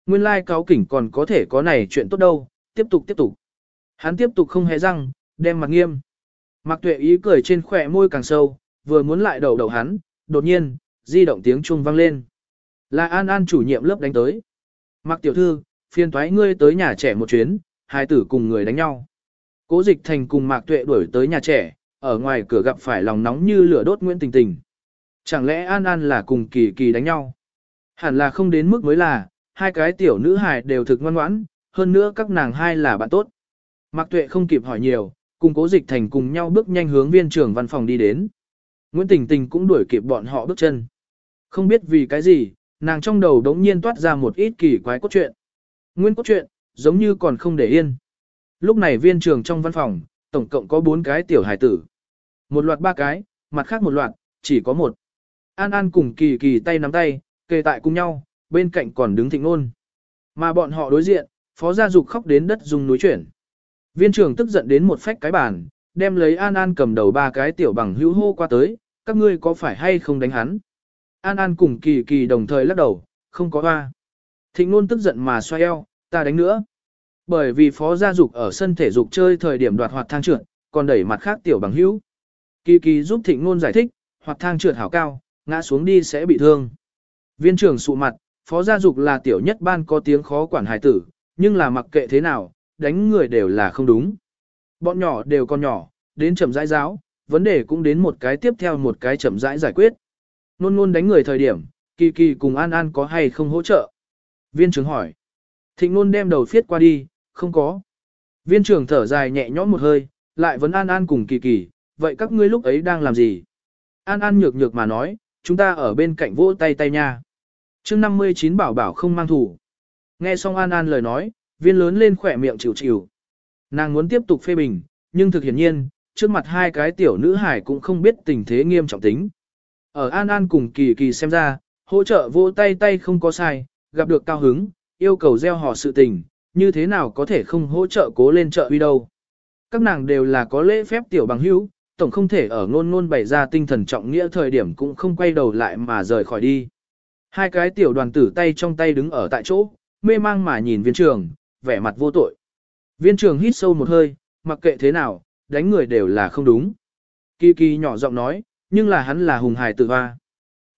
Speaker 1: Nguyên lai cáo kỉnh còn có thể có này chuyện tốt đâu, tiếp tục tiếp tục. Hắn tiếp tục không hề răng, đem mặt nghiêm. mặc tuệ ý cười trên khỏe môi càng sâu, vừa muốn lại đầu đầu hắn, đột nhiên, di động tiếng chuông vang lên. Là An An chủ nhiệm lớp đánh tới. mặc tiểu thư, phiền thoái ngươi tới nhà trẻ một chuyến, hai tử cùng người đánh nhau. Cố dịch thành cùng Mạc tuệ đuổi tới nhà trẻ, ở ngoài cửa gặp phải lòng nóng như lửa đốt Nguyễn Tình Tình. Chẳng lẽ An An là cùng kỳ kỳ đánh nhau? Hẳn là không đến mức mới là, hai cái tiểu nữ hài đều thực ngoan ngoãn, hơn nữa các nàng hai là bạn tốt. Mạc Tuệ không kịp hỏi nhiều, cùng cố dịch thành cùng nhau bước nhanh hướng viên trưởng văn phòng đi đến. Nguyễn Tình Tình cũng đuổi kịp bọn họ bước chân. Không biết vì cái gì, nàng trong đầu đống nhiên toát ra một ít kỳ quái cốt truyện. Nguyên cốt truyện, giống như còn không để yên. Lúc này viên trưởng trong văn phòng, tổng cộng có bốn cái tiểu hài tử. Một loạt ba cái, mặt khác một loạt, chỉ có một. An An cùng kỳ kỳ tay nắm tay, kề tại cùng nhau, bên cạnh còn đứng thịnh ngôn. Mà bọn họ đối diện, phó gia dục khóc đến đất dùng núi chuyển. Viên trưởng tức giận đến một phách cái bàn, đem lấy An An cầm đầu ba cái tiểu bằng hữu hô qua tới, các ngươi có phải hay không đánh hắn? An An cùng kỳ kỳ đồng thời lắc đầu, không có hoa. Thịnh ngôn tức giận mà xoay eo, ta đánh nữa. Bởi vì phó gia dục ở sân thể dục chơi thời điểm đoạt hoạt thang trượt, còn đẩy mặt khác tiểu bằng hữu. Kỳ kỳ giúp thịnh ngôn giải thích, hoạt thang trượt hảo cao, ngã xuống đi sẽ bị thương. Viên trưởng sụ mặt, phó gia dục là tiểu nhất ban có tiếng khó quản hài tử, nhưng là mặc kệ thế nào, đánh người đều là không đúng. Bọn nhỏ đều còn nhỏ, đến chậm rãi giáo, vấn đề cũng đến một cái tiếp theo một cái chậm rãi giải quyết. Nôn nôn đánh người thời điểm, kỳ kỳ cùng An An có hay không hỗ trợ? Viên trưởng hỏi. Thịnh nôn đem đầu phiết qua đi, không có. Viên trưởng thở dài nhẹ nhõm một hơi, lại vẫn An An cùng kỳ kỳ, vậy các ngươi lúc ấy đang làm gì? An An nhược nhược mà nói, chúng ta ở bên cạnh vỗ tay tay nha. chương 59 bảo bảo không mang thủ. Nghe xong An An lời nói, viên lớn lên khỏe miệng chịu chịu. Nàng muốn tiếp tục phê bình, nhưng thực hiển nhiên, trước mặt hai cái tiểu nữ hải cũng không biết tình thế nghiêm trọng tính. Ở An An cùng kỳ kỳ xem ra, hỗ trợ vỗ tay tay không có sai, gặp được cao hứng, yêu cầu gieo họ sự tình, như thế nào có thể không hỗ trợ cố lên trợ uy đâu. Các nàng đều là có lễ phép tiểu bằng hữu, tổng không thể ở ngôn ngôn bày ra tinh thần trọng nghĩa thời điểm cũng không quay đầu lại mà rời khỏi đi. Hai cái tiểu đoàn tử tay trong tay đứng ở tại chỗ, mê mang mà nhìn viên trường, vẻ mặt vô tội. Viên trường hít sâu một hơi, mặc kệ thế nào, đánh người đều là không đúng. Kỳ kỳ nhỏ giọng nói, nhưng là hắn là hùng hài tự hoa.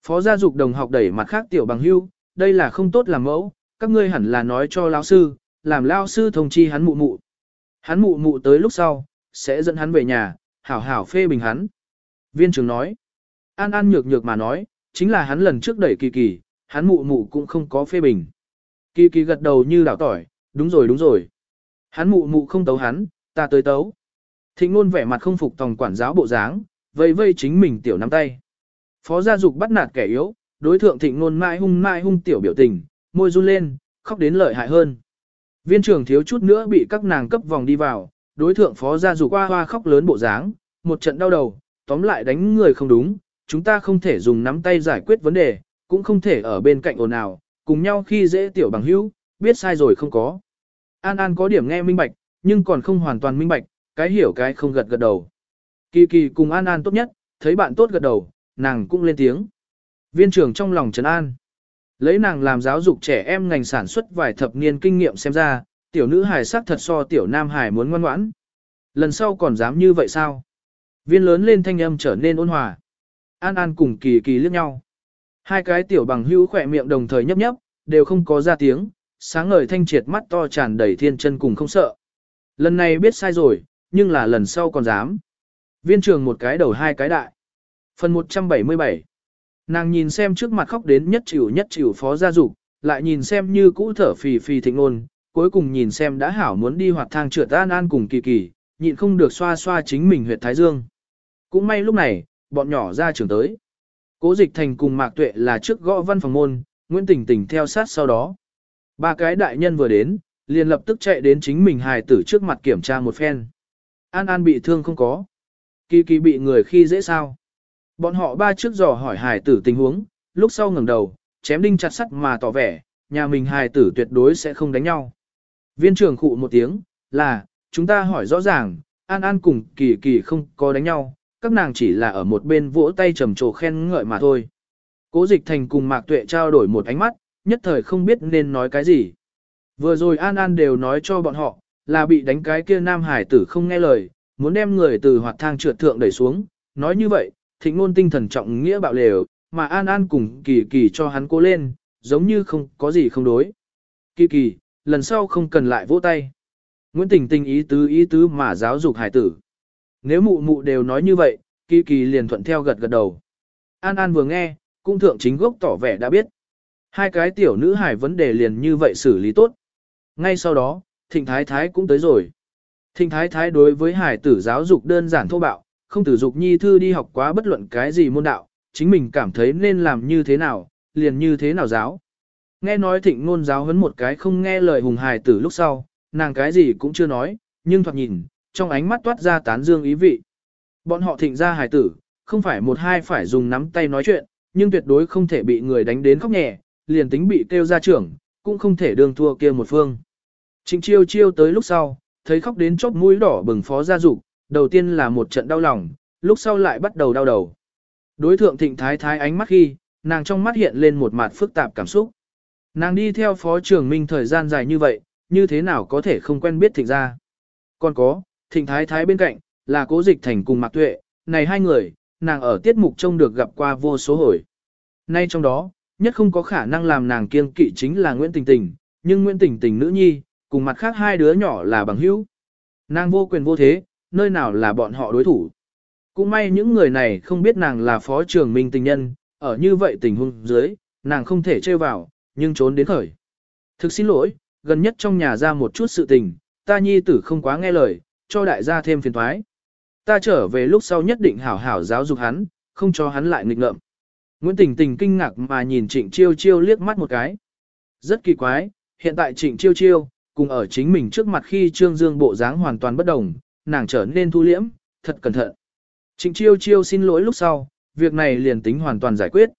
Speaker 1: Phó gia dục đồng học đẩy mặt khác tiểu bằng hưu, đây là không tốt làm mẫu, các ngươi hẳn là nói cho lão sư, làm lão sư thông chi hắn mụ mụ. Hắn mụ mụ tới lúc sau, sẽ dẫn hắn về nhà, hảo hảo phê bình hắn. Viên trưởng nói, an an nhược nhược mà nói, chính là hắn lần trước đẩy kỳ kỳ, hắn mụ mụ cũng không có phê bình. Kỳ kỳ gật đầu như đảo tỏi, đúng rồi đúng rồi. Hắn mụ mụ không tấu hắn, ta tới tấu. Thịnh ngôn vẻ mặt không phục tòng quản giáo bộ dáng, vây vây chính mình tiểu nắm tay. Phó gia dục bắt nạt kẻ yếu, đối thượng thịnh ngôn mãi hung mãi hung tiểu biểu tình, môi run lên, khóc đến lợi hại hơn. Viên trưởng thiếu chút nữa bị các nàng cấp vòng đi vào, đối thượng phó gia dục hoa hoa khóc lớn bộ dáng, một trận đau đầu, tóm lại đánh người không đúng, chúng ta không thể dùng nắm tay giải quyết vấn đề, cũng không thể ở bên cạnh ồn ào, cùng nhau khi dễ tiểu bằng hữu, biết sai rồi không có. An An có điểm nghe minh bạch, nhưng còn không hoàn toàn minh bạch, cái hiểu cái không gật gật đầu. Kỳ kỳ cùng An An tốt nhất, thấy bạn tốt gật đầu, nàng cũng lên tiếng. Viên trưởng trong lòng trấn an. Lấy nàng làm giáo dục trẻ em ngành sản xuất vài thập niên kinh nghiệm xem ra, tiểu nữ hài sắc thật so tiểu nam hài muốn ngoan ngoãn. Lần sau còn dám như vậy sao? Viên lớn lên thanh âm trở nên ôn hòa. An An cùng kỳ kỳ liếc nhau. Hai cái tiểu bằng hữu khỏe miệng đồng thời nhấp nhấp, đều không có ra tiếng, sáng ngời thanh triệt mắt to tràn đầy thiên chân cùng không sợ. Lần này biết sai rồi, nhưng là lần sau còn dám. Viên trường một cái đầu hai cái đại. Phần 177 Nàng nhìn xem trước mặt khóc đến nhất chịu nhất chịu phó gia dục, lại nhìn xem như cũ thở phì phì thịnh ngôn, cuối cùng nhìn xem đã hảo muốn đi hoạt thang trượt an an cùng kỳ kỳ, nhịn không được xoa xoa chính mình huyệt thái dương. Cũng may lúc này, bọn nhỏ ra trường tới. Cố dịch thành cùng mạc tuệ là trước gõ văn phòng môn, Nguyễn Tình Tình theo sát sau đó. Ba cái đại nhân vừa đến, liền lập tức chạy đến chính mình hài tử trước mặt kiểm tra một phen. An An bị thương không có. Kỳ kỳ bị người khi dễ sao. Bọn họ ba trước dò hỏi hài tử tình huống, lúc sau ngẩng đầu, chém đinh chặt sắt mà tỏ vẻ, nhà mình hài tử tuyệt đối sẽ không đánh nhau. Viên trưởng khụ một tiếng, là, chúng ta hỏi rõ ràng, An An cùng kỳ kỳ không có đánh nhau, các nàng chỉ là ở một bên vỗ tay trầm trồ khen ngợi mà thôi. Cố dịch thành cùng Mạc Tuệ trao đổi một ánh mắt, nhất thời không biết nên nói cái gì. Vừa rồi An An đều nói cho bọn họ, là bị đánh cái kia nam hải tử không nghe lời, muốn đem người từ hoạt thang trượt thượng đẩy xuống. Nói như vậy, thịnh ngôn tinh thần trọng nghĩa bạo lều, mà An An cùng kỳ kỳ cho hắn cố lên, giống như không có gì không đối. Kỳ kỳ, lần sau không cần lại vỗ tay. Nguyễn Tình Tình ý tứ ý tứ mà giáo dục hải tử. Nếu mụ mụ đều nói như vậy, kỳ kỳ liền thuận theo gật gật đầu. An An vừa nghe, cũng thượng chính gốc tỏ vẻ đã biết. Hai cái tiểu nữ hải vấn đề liền như vậy xử lý tốt. Ngay sau đó, Thịnh Thái Thái cũng tới rồi. Thịnh Thái Thái đối với hải tử giáo dục đơn giản thô bạo, không tử dục nhi thư đi học quá bất luận cái gì môn đạo, chính mình cảm thấy nên làm như thế nào, liền như thế nào giáo. Nghe nói thịnh ngôn giáo huấn một cái không nghe lời hùng hài tử lúc sau, nàng cái gì cũng chưa nói, nhưng thoạt nhìn, trong ánh mắt toát ra tán dương ý vị. Bọn họ thịnh ra hài tử, không phải một hai phải dùng nắm tay nói chuyện, nhưng tuyệt đối không thể bị người đánh đến khóc nhẹ, liền tính bị kêu ra trưởng, cũng không thể đương thua kia một phương. Trịnh chiêu chiêu tới lúc sau, thấy khóc đến chóp mũi đỏ bừng phó gia dục, đầu tiên là một trận đau lòng, lúc sau lại bắt đầu đau đầu. Đối thượng thịnh thái thái ánh mắt khi, nàng trong mắt hiện lên một mặt phức tạp cảm xúc. Nàng đi theo phó trưởng minh thời gian dài như vậy, như thế nào có thể không quen biết thịnh ra. Còn có, thịnh thái thái bên cạnh, là cố dịch thành cùng mạc tuệ, này hai người, nàng ở tiết mục trông được gặp qua vô số hồi. Nay trong đó, nhất không có khả năng làm nàng kiêng kỵ chính là Nguyễn Tình Tình, nhưng Nguyễn Tình Tình nữ nhi, cùng mặt khác hai đứa nhỏ là bằng hữu. Nàng vô quyền vô thế, nơi nào là bọn họ đối thủ. Cũng may những người này không biết nàng là phó trưởng minh tình nhân, ở như vậy tình huống dưới, nàng không thể trêu vào, nhưng trốn đến khởi. Thực xin lỗi, gần nhất trong nhà ra một chút sự tình, ta nhi tử không quá nghe lời, cho đại gia thêm phiền thoái. Ta trở về lúc sau nhất định hảo hảo giáo dục hắn, không cho hắn lại nghịch ngợm. Nguyễn Tình Tình kinh ngạc mà nhìn Trịnh Chiêu Chiêu liếc mắt một cái. Rất kỳ quái, hiện tại Trịnh Chiêu Chiêu, cùng ở chính mình trước mặt khi Trương Dương bộ dáng hoàn toàn bất đồng, nàng trở nên thu liễm, thật cẩn thận. Trịnh Chiêu Chiêu xin lỗi lúc sau, việc này liền tính hoàn toàn giải quyết.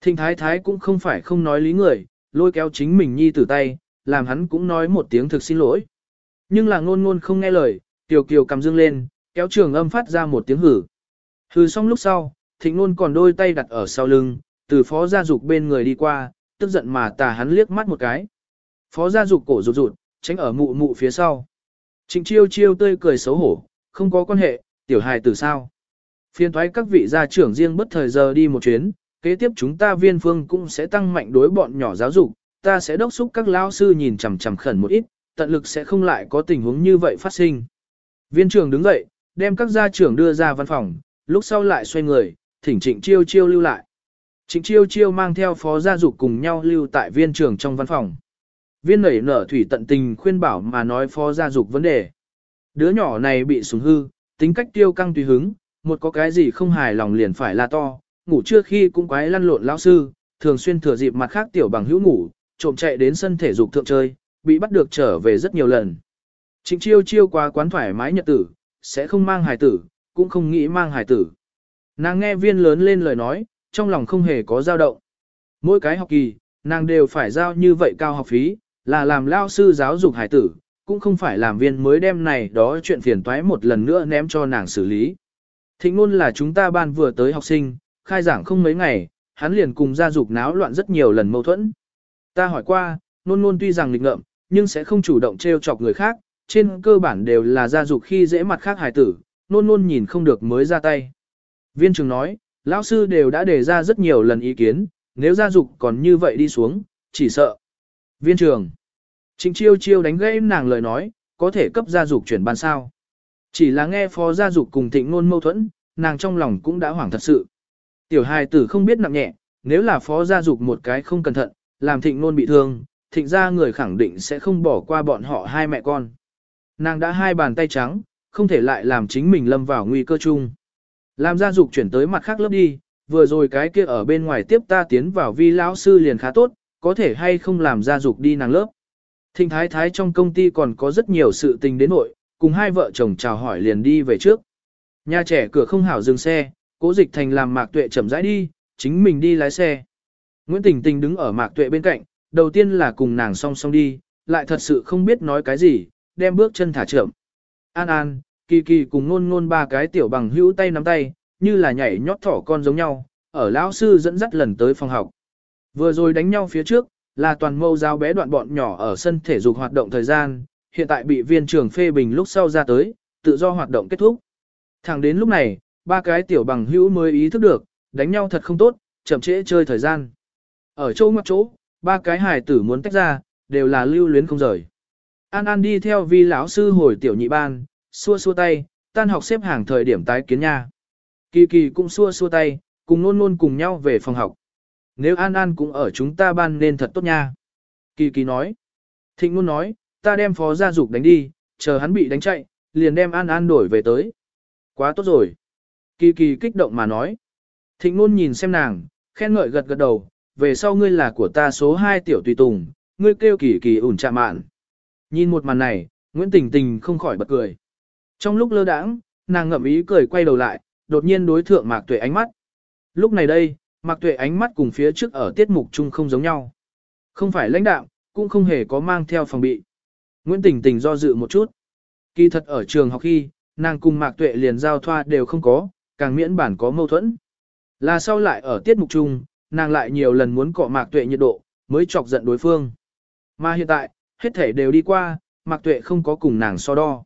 Speaker 1: Thịnh Thái Thái cũng không phải không nói lý người, lôi kéo chính mình nhi tử tay, làm hắn cũng nói một tiếng thực xin lỗi. Nhưng là ngôn ngôn không nghe lời, Tiểu Kiều cầm dương lên, kéo trường âm phát ra một tiếng hử. Hừ xong lúc sau, thịnh ngôn còn đôi tay đặt ở sau lưng, từ phó gia dục bên người đi qua, tức giận mà tà hắn liếc mắt một cái. Phó gia dục cổ rụt rụt, tránh ở mụ mụ phía sau. Trịnh chiêu chiêu tươi cười xấu hổ, không có quan hệ, tiểu hài từ sao. Phiên thoái các vị gia trưởng riêng bất thời giờ đi một chuyến, kế tiếp chúng ta viên phương cũng sẽ tăng mạnh đối bọn nhỏ giáo dục, ta sẽ đốc xúc các lao sư nhìn chằm chằm khẩn một ít, tận lực sẽ không lại có tình huống như vậy phát sinh. Viên trưởng đứng dậy, đem các gia trưởng đưa ra văn phòng, lúc sau lại xoay người, thỉnh trịnh chiêu chiêu lưu lại. Trịnh chiêu chiêu mang theo phó gia dục cùng nhau lưu tại viên trưởng trong văn phòng. Viên nảy nở thủy tận tình khuyên bảo mà nói phó gia dục vấn đề. Đứa nhỏ này bị sủng hư, tính cách tiêu căng tùy hứng, một có cái gì không hài lòng liền phải là to, ngủ trưa khi cũng quái lăn lộn lão sư, thường xuyên thừa dịp mặt khác tiểu bằng hữu ngủ, trộm chạy đến sân thể dục thượng chơi, bị bắt được trở về rất nhiều lần. Trịnh chiêu chiêu qua quán thoải mái nhật tử, sẽ không mang hài tử, cũng không nghĩ mang hài tử. Nàng nghe viên lớn lên lời nói, trong lòng không hề có dao động. Mỗi cái học kỳ, nàng đều phải giao như vậy cao học phí, là làm lao sư giáo dục hài tử, cũng không phải làm viên mới đem này đó chuyện phiền toái một lần nữa ném cho nàng xử lý. Thịnh ngôn là chúng ta ban vừa tới học sinh, khai giảng không mấy ngày, hắn liền cùng gia dục náo loạn rất nhiều lần mâu thuẫn. Ta hỏi qua, nôn nôn tuy rằng lịch ngợm, nhưng sẽ không chủ động trêu chọc người khác, trên cơ bản đều là gia dục khi dễ mặt khác hài tử, nôn nôn nhìn không được mới ra tay. Viên trường nói, lão sư đều đã đề ra rất nhiều lần ý kiến, nếu gia dục còn như vậy đi xuống, chỉ sợ. Viên trường. Trịnh chiêu chiêu đánh gãy nàng lời nói, có thể cấp gia dục chuyển ban sao. Chỉ là nghe phó gia dục cùng thịnh luôn mâu thuẫn, nàng trong lòng cũng đã hoảng thật sự. Tiểu hài tử không biết nặng nhẹ, nếu là phó gia dục một cái không cẩn thận, làm thịnh nôn bị thương, thịnh gia người khẳng định sẽ không bỏ qua bọn họ hai mẹ con. Nàng đã hai bàn tay trắng, không thể lại làm chính mình lâm vào nguy cơ chung. Làm gia dục chuyển tới mặt khác lớp đi, vừa rồi cái kia ở bên ngoài tiếp ta tiến vào vi lão sư liền khá tốt, có thể hay không làm gia dục đi nàng lớp. Thịnh thái thái trong công ty còn có rất nhiều sự tình đến nội, cùng hai vợ chồng chào hỏi liền đi về trước. Nhà trẻ cửa không hảo dừng xe, cố dịch thành làm mạc tuệ chậm rãi đi, chính mình đi lái xe. Nguyễn Tình Tình đứng ở mạc tuệ bên cạnh, đầu tiên là cùng nàng song song đi, lại thật sự không biết nói cái gì, đem bước chân thả chậm. An An, Kỳ Kỳ cùng nôn nôn ba cái tiểu bằng hữu tay nắm tay, như là nhảy nhót thỏ con giống nhau, ở lão sư dẫn dắt lần tới phòng học. Vừa rồi đánh nhau phía trước, là toàn mâu giao bé đoạn bọn nhỏ ở sân thể dục hoạt động thời gian, hiện tại bị viên trưởng phê bình lúc sau ra tới, tự do hoạt động kết thúc. Thẳng đến lúc này, ba cái tiểu bằng hữu mới ý thức được, đánh nhau thật không tốt, chậm trễ chơi thời gian. Ở chỗ ngoặc chỗ, ba cái hài tử muốn tách ra, đều là lưu luyến không rời. An An đi theo vi lão sư hồi tiểu nhị ban, xua xua tay, tan học xếp hàng thời điểm tái kiến nha. Kỳ kỳ cũng xua xua tay, cùng nôn nôn cùng nhau về phòng học. Nếu An An cũng ở chúng ta ban nên thật tốt nha. Kỳ kỳ nói. Thịnh nôn nói, ta đem phó gia dục đánh đi, chờ hắn bị đánh chạy, liền đem An An đổi về tới. Quá tốt rồi. Kỳ kỳ kích động mà nói. Thịnh nôn nhìn xem nàng, khen ngợi gật gật đầu, về sau ngươi là của ta số 2 tiểu tùy tùng, ngươi kêu kỳ kỳ ủn chạm mạn. Nhìn một màn này, Nguyễn Tình Tình không khỏi bật cười. Trong lúc lơ đãng, nàng ngậm ý cười quay đầu lại, đột nhiên đối thượng Mạc Tuệ ánh mắt. Lúc này đây, Mạc Tuệ ánh mắt cùng phía trước ở tiết mục chung không giống nhau. Không phải lãnh đạo, cũng không hề có mang theo phòng bị. Nguyễn Tình Tình do dự một chút. Kỳ thật ở trường học khi, nàng cùng Mạc Tuệ liền giao thoa đều không có, càng miễn bản có mâu thuẫn. Là sau lại ở tiết mục chung, nàng lại nhiều lần muốn cọ Mạc Tuệ nhiệt độ, mới chọc giận đối phương. Mà hiện tại, hết thể đều đi qua, Mạc Tuệ không có cùng nàng so đo.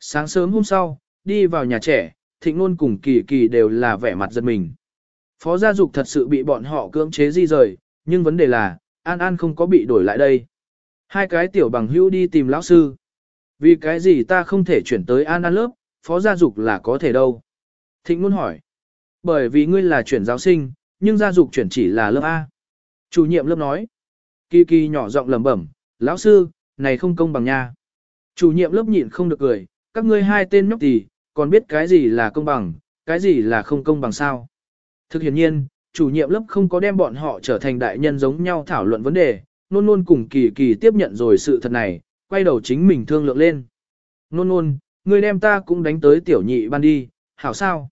Speaker 1: Sáng sớm hôm sau, đi vào nhà trẻ, Thịnh Nôn cùng Kỳ Kỳ đều là vẻ mặt giật mình. Phó gia dục thật sự bị bọn họ cưỡng chế di rời, nhưng vấn đề là, An An không có bị đổi lại đây. Hai cái tiểu bằng hữu đi tìm lão sư. Vì cái gì ta không thể chuyển tới An An lớp, phó gia dục là có thể đâu. Thịnh Nôn hỏi. Bởi vì ngươi là chuyển giáo sinh, nhưng gia dục chuyển chỉ là lớp A. Chủ nhiệm lớp nói. Kỳ kỳ nhỏ giọng lẩm bẩm, lão sư, này không công bằng nha. Chủ nhiệm lớp nhịn không được cười, các ngươi hai tên nhóc tỳ, còn biết cái gì là công bằng, cái gì là không công bằng sao. Thực hiện nhiên, chủ nhiệm lớp không có đem bọn họ trở thành đại nhân giống nhau thảo luận vấn đề, nôn nôn cùng kỳ kỳ tiếp nhận rồi sự thật này, quay đầu chính mình thương lượng lên. Nôn nôn, ngươi đem ta cũng đánh tới tiểu nhị ban đi, hảo sao?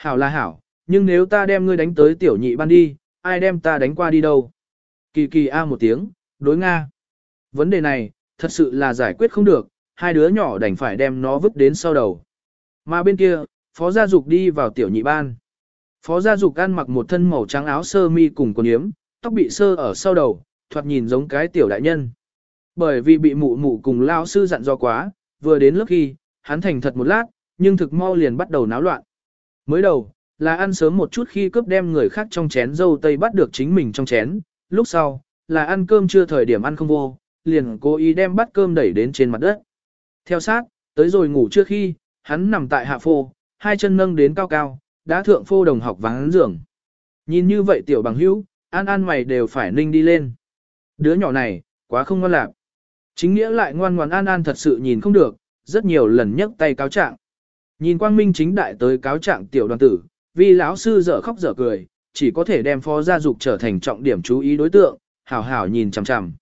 Speaker 1: Hảo là hảo, nhưng nếu ta đem ngươi đánh tới tiểu nhị ban đi, ai đem ta đánh qua đi đâu? Kỳ kỳ a một tiếng, đối Nga. Vấn đề này, thật sự là giải quyết không được, hai đứa nhỏ đành phải đem nó vứt đến sau đầu. Mà bên kia, Phó Gia Dục đi vào tiểu nhị ban. Phó Gia Dục ăn mặc một thân màu trắng áo sơ mi cùng quần yếm, tóc bị sơ ở sau đầu, thoạt nhìn giống cái tiểu đại nhân. Bởi vì bị mụ mụ cùng lao sư dặn do quá, vừa đến lúc khi, hắn thành thật một lát, nhưng thực mau liền bắt đầu náo loạn. Mới đầu, là ăn sớm một chút khi cướp đem người khác trong chén dâu tây bắt được chính mình trong chén, lúc sau, là ăn cơm chưa thời điểm ăn không vô, liền cố ý đem bát cơm đẩy đến trên mặt đất. Theo sát, tới rồi ngủ trước khi, hắn nằm tại hạ phô, hai chân nâng đến cao cao, đã thượng phô đồng học vắng giường. Nhìn như vậy tiểu bằng hữu, an an mày đều phải ninh đi lên. Đứa nhỏ này, quá không ngoan lạc. Chính nghĩa lại ngoan ngoan an an thật sự nhìn không được, rất nhiều lần nhấc tay cáo trạng. Nhìn quang minh chính đại tới cáo trạng tiểu đoàn tử, vì lão sư dở khóc dở cười, chỉ có thể đem phó gia dục trở thành trọng điểm chú ý đối tượng, hảo hảo nhìn chằm chằm.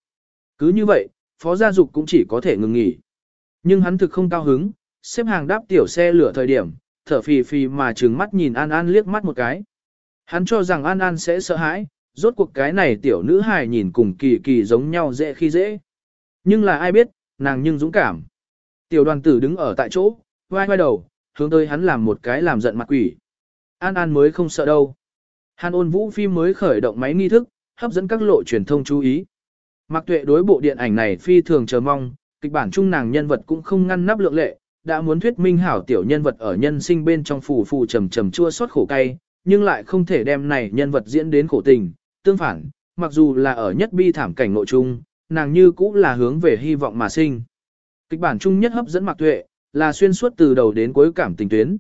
Speaker 1: Cứ như vậy, phó gia dục cũng chỉ có thể ngừng nghỉ. Nhưng hắn thực không cao hứng, xếp hàng đáp tiểu xe lửa thời điểm, thở phì phì mà trừng mắt nhìn An An liếc mắt một cái. Hắn cho rằng An An sẽ sợ hãi, rốt cuộc cái này tiểu nữ hài nhìn cùng kỳ kỳ giống nhau dễ khi dễ. Nhưng là ai biết, nàng nhưng dũng cảm. Tiểu đoàn tử đứng ở tại chỗ, vai vai đầu, hướng tới hắn làm một cái làm giận mặt quỷ. An An mới không sợ đâu. Hàn ôn vũ phim mới khởi động máy nghi thức, hấp dẫn các lộ truyền thông chú ý. Mạc Tuệ đối bộ điện ảnh này phi thường chờ mong, kịch bản chung nàng nhân vật cũng không ngăn nắp lượng lệ, đã muốn thuyết minh hảo tiểu nhân vật ở nhân sinh bên trong phù phù trầm trầm chua xót khổ cay, nhưng lại không thể đem này nhân vật diễn đến khổ tình, tương phản, mặc dù là ở nhất bi thảm cảnh nội chung, nàng như cũng là hướng về hy vọng mà sinh. Kịch bản chung nhất hấp dẫn Mạc Tuệ, là xuyên suốt từ đầu đến cuối cảm tình tuyến.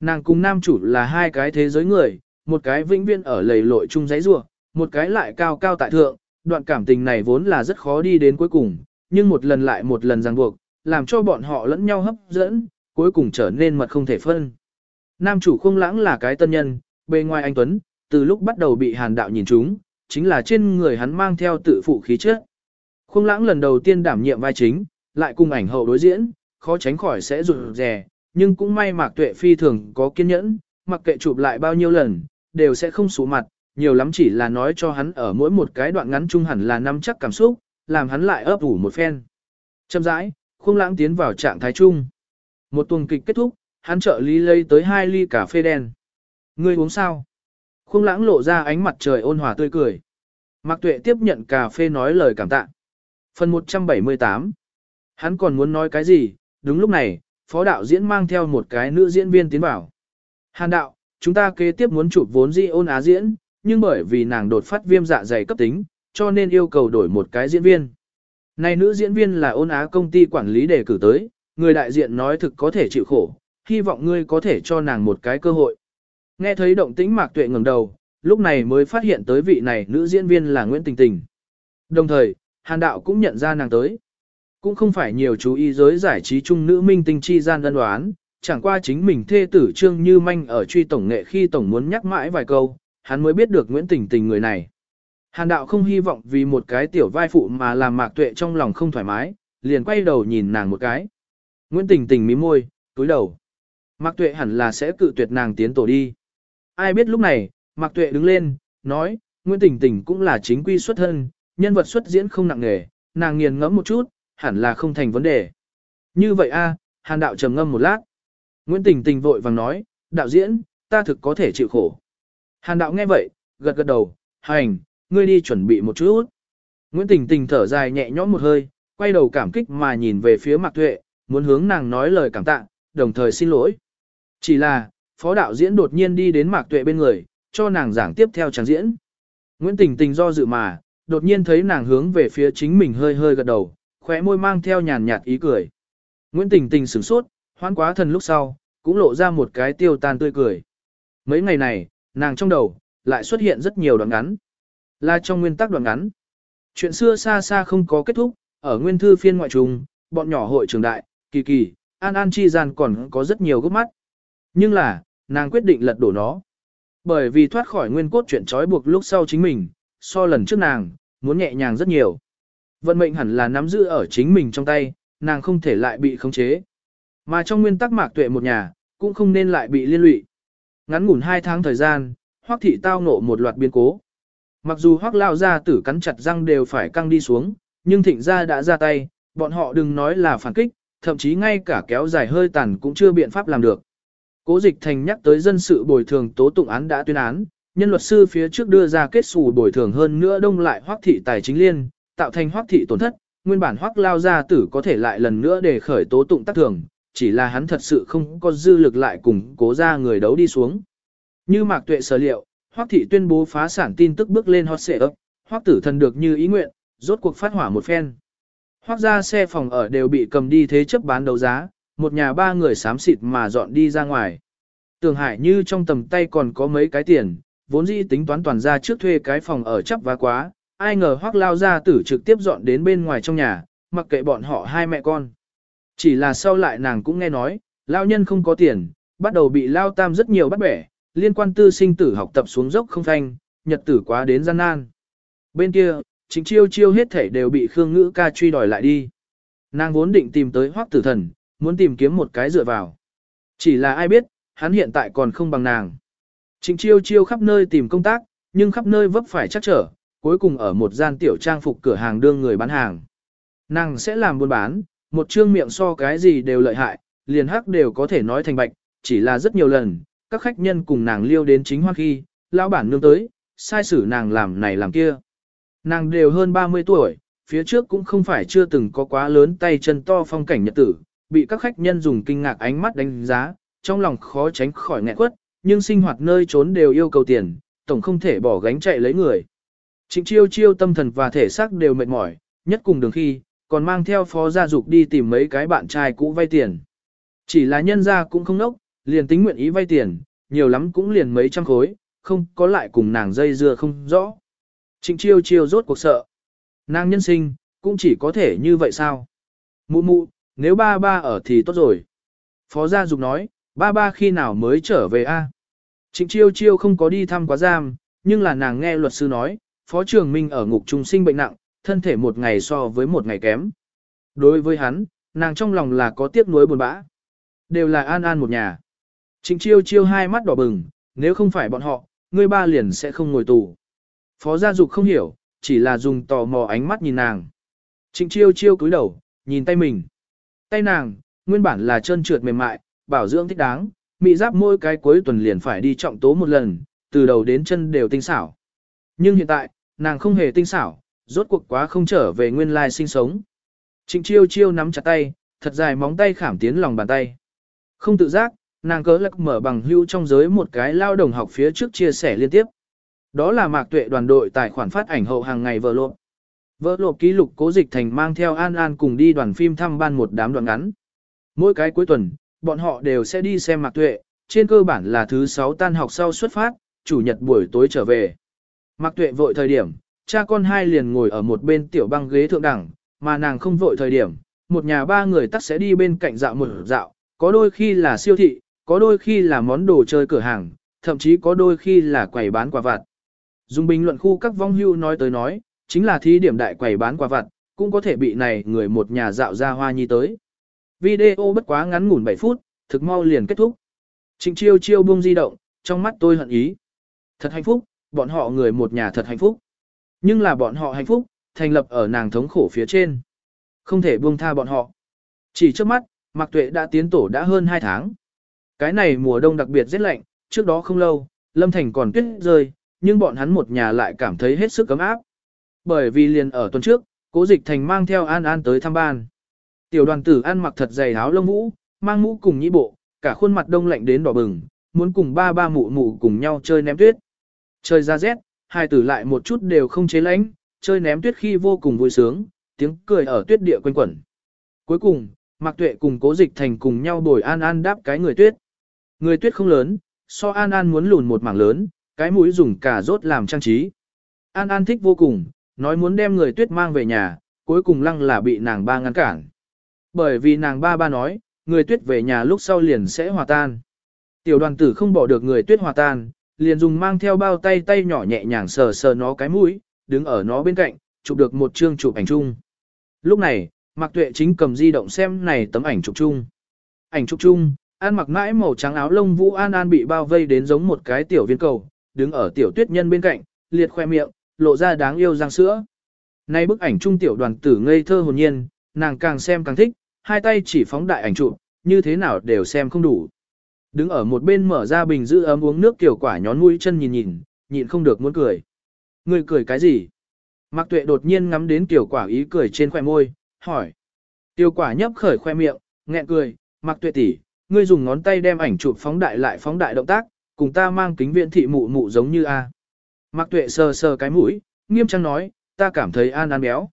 Speaker 1: Nàng cùng nam chủ là hai cái thế giới người, một cái vĩnh viễn ở lầy lội chung giấy rua, một cái lại cao cao tại thượng, đoạn cảm tình này vốn là rất khó đi đến cuối cùng, nhưng một lần lại một lần ràng buộc, làm cho bọn họ lẫn nhau hấp dẫn, cuối cùng trở nên mật không thể phân. Nam chủ không lãng là cái tân nhân, bề ngoài anh Tuấn, từ lúc bắt đầu bị hàn đạo nhìn chúng, chính là trên người hắn mang theo tự phụ khí chất. Không lãng lần đầu tiên đảm nhiệm vai chính, lại cùng ảnh hậu đối diễn, khó tránh khỏi sẽ rụt rè, nhưng cũng may mạc tuệ phi thường có kiên nhẫn, mặc kệ chụp lại bao nhiêu lần, đều sẽ không sú mặt, nhiều lắm chỉ là nói cho hắn ở mỗi một cái đoạn ngắn chung hẳn là nắm chắc cảm xúc, làm hắn lại ấp ủ một phen. Chậm rãi, khung lãng tiến vào trạng thái chung. Một tuần kịch kết thúc, hắn trợ lý lấy tới hai ly cà phê đen. Ngươi uống sao? Khung lãng lộ ra ánh mặt trời ôn hòa tươi cười. Mạc Tuệ tiếp nhận cà phê nói lời cảm tạ. Phần 178 Hắn còn muốn nói cái gì? Đúng lúc này, phó đạo diễn mang theo một cái nữ diễn viên tiến vào. Hàn đạo, chúng ta kế tiếp muốn chụp vốn di ôn á diễn, nhưng bởi vì nàng đột phát viêm dạ dày cấp tính, cho nên yêu cầu đổi một cái diễn viên. Này nữ diễn viên là ôn á công ty quản lý đề cử tới, người đại diện nói thực có thể chịu khổ, hy vọng ngươi có thể cho nàng một cái cơ hội. Nghe thấy động tĩnh Mạc Tuệ ngẩng đầu, lúc này mới phát hiện tới vị này nữ diễn viên là Nguyễn Tình Tình. Đồng thời, Hàn Đạo cũng nhận ra nàng tới. Cũng không phải nhiều chú ý giới giải trí chung nữ minh tinh chi gian đơn đoán, chẳng qua chính mình thê tử Trương Như Manh ở truy tổng nghệ khi tổng muốn nhắc mãi vài câu, hắn mới biết được Nguyễn Tình Tình người này. Hàn Đạo không hy vọng vì một cái tiểu vai phụ mà làm Mạc Tuệ trong lòng không thoải mái, liền quay đầu nhìn nàng một cái. Nguyễn Tình Tình mím môi, túi đầu. Mạc Tuệ hẳn là sẽ cự tuyệt nàng tiến tổ đi. Ai biết lúc này, Mạc Tuệ đứng lên, nói, Nguyễn Tình Tình cũng là chính quy xuất thân, nhân vật xuất diễn không nặng nghề, nàng nghiền ngẫm một chút, hẳn là không thành vấn đề. Như vậy a, Hàn đạo trầm ngâm một lát. Nguyễn Tình Tình vội vàng nói, đạo diễn, ta thực có thể chịu khổ. Hàn đạo nghe vậy, gật gật đầu, hành, ngươi đi chuẩn bị một chút. Nguyễn Tình Tình thở dài nhẹ nhõm một hơi, quay đầu cảm kích mà nhìn về phía Mạc Tuệ, muốn hướng nàng nói lời cảm tạ, đồng thời xin lỗi. Chỉ là, phó đạo diễn đột nhiên đi đến Mạc Tuệ bên người, cho nàng giảng tiếp theo trang diễn. Nguyễn Tình Tình do dự mà, đột nhiên thấy nàng hướng về phía chính mình hơi hơi gật đầu, khóe môi mang theo nhàn nhạt ý cười. Nguyễn Tình Tình sửng sốt, hoan quá thần lúc sau, cũng lộ ra một cái tiêu tan tươi cười. Mấy ngày này, nàng trong đầu, lại xuất hiện rất nhiều đoạn ngắn. Là trong nguyên tắc đoạn ngắn. Chuyện xưa xa xa không có kết thúc, ở nguyên thư phiên ngoại trùng, bọn nhỏ hội trường đại, kỳ kỳ, an an chi gian còn có rất nhiều gốc mắt. Nhưng là, nàng quyết định lật đổ nó. Bởi vì thoát khỏi nguyên cốt chuyện trói buộc lúc sau chính mình, so lần trước nàng, muốn nhẹ nhàng rất nhiều. Vận mệnh hẳn là nắm giữ ở chính mình trong tay, nàng không thể lại bị khống chế. Mà trong nguyên tắc mạc tuệ một nhà, cũng không nên lại bị liên lụy. Ngắn ngủn hai tháng thời gian, hoắc thị tao nộ một loạt biến cố. Mặc dù hoắc lao ra tử cắn chặt răng đều phải căng đi xuống, nhưng thịnh gia đã ra tay, bọn họ đừng nói là phản kích, thậm chí ngay cả kéo dài hơi tàn cũng chưa biện pháp làm được. Cố dịch thành nhắc tới dân sự bồi thường tố tụng án đã tuyên án, nhân luật sư phía trước đưa ra kết xù bồi thường hơn nữa đông lại Hoắc thị tài chính liên, tạo thành hoác thị tổn thất, nguyên bản hoác lao gia tử có thể lại lần nữa để khởi tố tụng tác thường, chỉ là hắn thật sự không có dư lực lại cùng cố ra người đấu đi xuống. Như mạc tuệ sở liệu, hoác thị tuyên bố phá sản tin tức bước lên hot xệ ấp, hoác tử thần được như ý nguyện, rốt cuộc phát hỏa một phen. Hoác ra xe phòng ở đều bị cầm đi thế chấp bán đấu giá, một nhà ba người xám xịt mà dọn đi ra ngoài. Tường Hải như trong tầm tay còn có mấy cái tiền, vốn dĩ tính toán toàn ra trước thuê cái phòng ở chấp vá quá, ai ngờ hoác lao ra tử trực tiếp dọn đến bên ngoài trong nhà, mặc kệ bọn họ hai mẹ con. Chỉ là sau lại nàng cũng nghe nói, lao nhân không có tiền, bắt đầu bị lao tam rất nhiều bắt bẻ, liên quan tư sinh tử học tập xuống dốc không thanh, nhật tử quá đến gian nan. Bên kia, chính chiêu chiêu hết thể đều bị Khương Ngữ ca truy đòi lại đi. Nàng vốn định tìm tới hoác tử thần, muốn tìm kiếm một cái dựa vào. Chỉ là ai biết, hắn hiện tại còn không bằng nàng. Trịnh chiêu chiêu khắp nơi tìm công tác, nhưng khắp nơi vấp phải chắc trở, cuối cùng ở một gian tiểu trang phục cửa hàng đương người bán hàng. Nàng sẽ làm buôn bán, một trương miệng so cái gì đều lợi hại, liền hắc đều có thể nói thành bạch, chỉ là rất nhiều lần, các khách nhân cùng nàng liêu đến chính hoa khi, lão bản nương tới, sai xử nàng làm này làm kia. Nàng đều hơn 30 tuổi, phía trước cũng không phải chưa từng có quá lớn tay chân to phong cảnh nhật tử, bị các khách nhân dùng kinh ngạc ánh mắt đánh giá, trong lòng khó tránh khỏi nghẹn quất, nhưng sinh hoạt nơi trốn đều yêu cầu tiền, tổng không thể bỏ gánh chạy lấy người. Trịnh chiêu chiêu tâm thần và thể xác đều mệt mỏi, nhất cùng đường khi, còn mang theo phó gia dục đi tìm mấy cái bạn trai cũ vay tiền. Chỉ là nhân gia cũng không nốc, liền tính nguyện ý vay tiền, nhiều lắm cũng liền mấy trăm khối, không có lại cùng nàng dây dưa không rõ. Trịnh chiêu chiêu rốt cuộc sợ. Nàng nhân sinh, cũng chỉ có thể như vậy sao? Mụ mụ, nếu ba ba ở thì tốt rồi. Phó gia dục nói, ba ba khi nào mới trở về a? Trịnh chiêu chiêu không có đi thăm quá giam, nhưng là nàng nghe luật sư nói, Phó Trường Minh ở ngục trung sinh bệnh nặng, thân thể một ngày so với một ngày kém. Đối với hắn, nàng trong lòng là có tiếc nuối buồn bã. Đều là an an một nhà. Trịnh chiêu chiêu hai mắt đỏ bừng, nếu không phải bọn họ, ngươi ba liền sẽ không ngồi tù. Phó gia dục không hiểu, chỉ là dùng tò mò ánh mắt nhìn nàng. Trịnh chiêu chiêu cúi đầu, nhìn tay mình. Tay nàng, nguyên bản là trơn trượt mềm mại, bảo dưỡng thích đáng, mị giáp môi cái cuối tuần liền phải đi trọng tố một lần, từ đầu đến chân đều tinh xảo. Nhưng hiện tại, nàng không hề tinh xảo, rốt cuộc quá không trở về nguyên lai sinh sống. Trịnh chiêu chiêu nắm chặt tay, thật dài móng tay khảm tiến lòng bàn tay. Không tự giác, nàng cớ lắc mở bằng hưu trong giới một cái lao đồng học phía trước chia sẻ liên tiếp. Đó là mạc tuệ đoàn đội tài khoản phát ảnh hậu hàng ngày vợ lộp. Vỡ lộp ký lục cố dịch thành mang theo An An cùng đi đoàn phim thăm ban một đám đoạn ngắn. Mỗi cái cuối tuần, bọn họ đều sẽ đi xem mạc tuệ, trên cơ bản là thứ 6 tan học sau xuất phát, chủ nhật buổi tối trở về. Mạc Tuệ vội thời điểm, cha con hai liền ngồi ở một bên tiểu băng ghế thượng đẳng, mà nàng không vội thời điểm, một nhà ba người tắc sẽ đi bên cạnh dạo một dạo, có đôi khi là siêu thị, có đôi khi là món đồ chơi cửa hàng, thậm chí có đôi khi là quầy bán quà vặt. Dùng bình luận khu các vong hưu nói tới nói, chính là thí điểm đại quầy bán quà vặt, cũng có thể bị này người một nhà dạo ra hoa nhi tới. Video bất quá ngắn ngủn 7 phút, thực mau liền kết thúc. Trịnh chiêu chiêu buông di động, trong mắt tôi hận ý. Thật hạnh phúc, bọn họ người một nhà thật hạnh phúc. Nhưng là bọn họ hạnh phúc, thành lập ở nàng thống khổ phía trên. Không thể buông tha bọn họ. Chỉ trước mắt, Mạc Tuệ đã tiến tổ đã hơn 2 tháng. Cái này mùa đông đặc biệt rất lạnh, trước đó không lâu, Lâm Thành còn tuyết rơi, nhưng bọn hắn một nhà lại cảm thấy hết sức cấm áp. Bởi vì liền ở tuần trước, Cố Dịch Thành mang theo An An tới thăm ban. Tiểu đoàn tử ăn mặc thật dày áo lông vũ, mang mũ cùng nhĩ bộ, cả khuôn mặt đông lạnh đến đỏ bừng, muốn cùng ba ba mụ mụ cùng nhau chơi ném tuyết. Chơi ra rét, hai tử lại một chút đều không chế lánh, chơi ném tuyết khi vô cùng vui sướng, tiếng cười ở tuyết địa quanh quẩn. Cuối cùng, Mạc Tuệ cùng Cố Dịch Thành cùng nhau bồi An An đáp cái người tuyết. Người tuyết không lớn, so An An muốn lùn một mảng lớn, cái mũi dùng cả rốt làm trang trí. An An thích vô cùng, nói muốn đem người tuyết mang về nhà, cuối cùng lăng là bị nàng ba ngăn cản. Bởi vì nàng ba ba nói, người tuyết về nhà lúc sau liền sẽ hòa tan. Tiểu đoàn tử không bỏ được người tuyết hòa tan, liền dùng mang theo bao tay tay nhỏ nhẹ nhàng sờ sờ nó cái mũi, đứng ở nó bên cạnh, chụp được một chương chụp ảnh chung. Lúc này, Mạc Tuệ chính cầm di động xem này tấm ảnh chụp chung. Ảnh chụp chung, An mặc mãi màu trắng áo lông Vũ An An bị bao vây đến giống một cái tiểu viên cầu, đứng ở tiểu tuyết nhân bên cạnh, liệt khoe miệng, lộ ra đáng yêu răng sữa. Nay bức ảnh trung tiểu đoàn tử ngây thơ hồn nhiên, nàng càng xem càng thích, hai tay chỉ phóng đại ảnh chụp, như thế nào đều xem không đủ. Đứng ở một bên mở ra bình giữ ấm uống nước tiểu quả nhón mũi chân nhìn nhìn, nhịn không được muốn cười. Người cười cái gì? Mạc Tuệ đột nhiên ngắm đến tiểu quả ý cười trên khóe môi, hỏi. Tiểu quả nhấp khởi khoe miệng, nghẹn cười, Mạc Tuệ tỷ, ngươi dùng ngón tay đem ảnh chụp phóng đại lại phóng đại động tác, cùng ta mang kính viễn thị mụ mụ giống như a. Mạc Tuệ sờ sờ cái mũi, nghiêm trang nói, ta cảm thấy An An béo.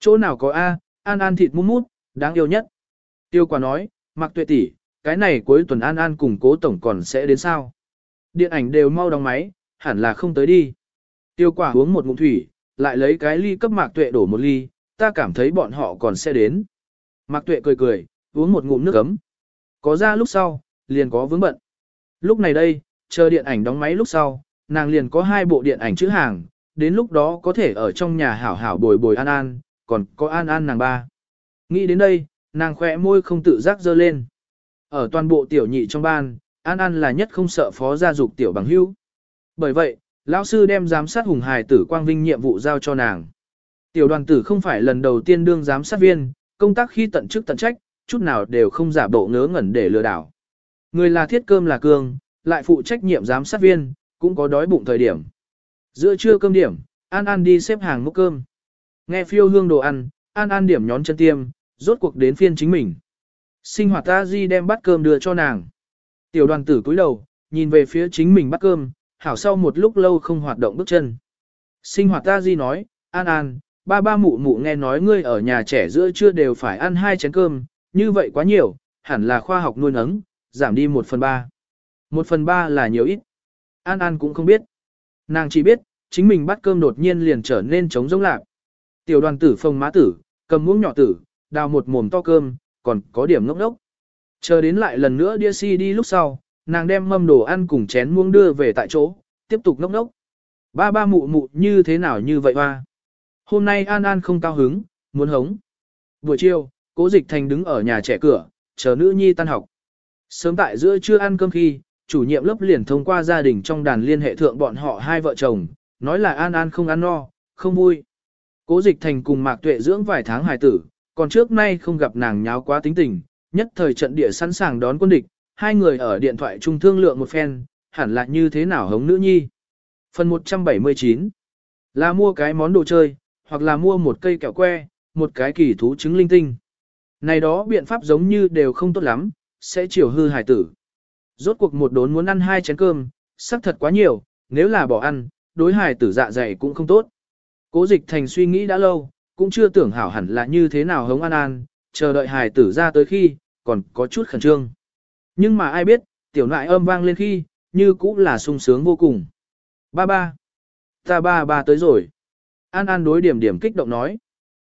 Speaker 1: Chỗ nào có a, An An thịt mút mút, đáng yêu nhất. Tiêu quả nói, Mạc Tuệ tỷ, cái này cuối tuần An An cùng Cố tổng còn sẽ đến sao? Điện ảnh đều mau đóng máy, hẳn là không tới đi. Tiêu quả uống một ngụm thủy, lại lấy cái ly cấp Mạc Tuệ đổ một ly, ta cảm thấy bọn họ còn sẽ đến. Mạc Tuệ cười cười, uống một ngụm nước ấm. Có ra lúc sau, liền có vướng bận. Lúc này đây, chờ điện ảnh đóng máy lúc sau, nàng liền có hai bộ điện ảnh chữ hàng, đến lúc đó có thể ở trong nhà hảo hảo bồi bồi an an, còn có an an nàng ba. Nghĩ đến đây, nàng khỏe môi không tự giác dơ lên. Ở toàn bộ tiểu nhị trong ban, an an là nhất không sợ phó gia dục tiểu bằng hưu. Bởi vậy, lão sư đem giám sát hùng hài tử quang vinh nhiệm vụ giao cho nàng. Tiểu đoàn tử không phải lần đầu tiên đương giám sát viên, công tác khi tận chức tận trách, chút nào đều không giả bộ ngớ ngẩn để lừa đảo. Người là thiết cơm là cương, lại phụ trách nhiệm giám sát viên, cũng có đói bụng thời điểm. Giữa trưa cơm điểm, An An đi xếp hàng múc cơm. Nghe phiêu hương đồ ăn, An An điểm nhón chân tiêm, rốt cuộc đến phiên chính mình. Sinh hoạt ta di đem bát cơm đưa cho nàng. Tiểu đoàn tử cúi đầu, nhìn về phía chính mình bát cơm, hảo sau một lúc lâu không hoạt động bước chân. Sinh hoạt ta di nói, An An, ba ba mụ mụ nghe nói ngươi ở nhà trẻ giữa trưa đều phải ăn hai chén cơm, như vậy quá nhiều, hẳn là khoa học nuôi nấng, giảm đi một phần ba. Một phần ba là nhiều ít. An An cũng không biết. Nàng chỉ biết, chính mình bắt cơm đột nhiên liền trở nên trống rỗng lạc. Tiểu đoàn tử phồng má tử, cầm muỗng nhỏ tử, đào một mồm to cơm, còn có điểm ngốc ngốc. Chờ đến lại lần nữa đĩa si đi lúc sau, nàng đem mâm đồ ăn cùng chén muông đưa về tại chỗ, tiếp tục ngốc ngốc. Ba ba mụ mụ như thế nào như vậy hoa. Hôm nay An An không cao hứng, muốn hống. Buổi chiều, cố dịch thành đứng ở nhà trẻ cửa, chờ nữ nhi tan học. Sớm tại giữa trưa ăn cơm khi, chủ nhiệm lớp liền thông qua gia đình trong đàn liên hệ thượng bọn họ hai vợ chồng, nói là An An không ăn no, không vui. Cố dịch thành cùng Mạc Tuệ dưỡng vài tháng hài tử, còn trước nay không gặp nàng nháo quá tính tình, nhất thời trận địa sẵn sàng đón quân địch, hai người ở điện thoại trung thương lượng một phen, hẳn là như thế nào hống nữ nhi. Phần 179 là mua cái món đồ chơi, hoặc là mua một cây kẹo que, một cái kỳ thú trứng linh tinh. Này đó biện pháp giống như đều không tốt lắm, sẽ chiều hư hài tử. Rốt cuộc một đốn muốn ăn hai chén cơm, sắc thật quá nhiều, nếu là bỏ ăn, đối hài tử dạ dày cũng không tốt. Cố dịch thành suy nghĩ đã lâu, cũng chưa tưởng hảo hẳn là như thế nào hống an an, chờ đợi hài tử ra tới khi, còn có chút khẩn trương. Nhưng mà ai biết, tiểu nại âm vang lên khi, như cũng là sung sướng vô cùng. Ba ba. Ta ba ba tới rồi. An An đối điểm điểm kích động nói.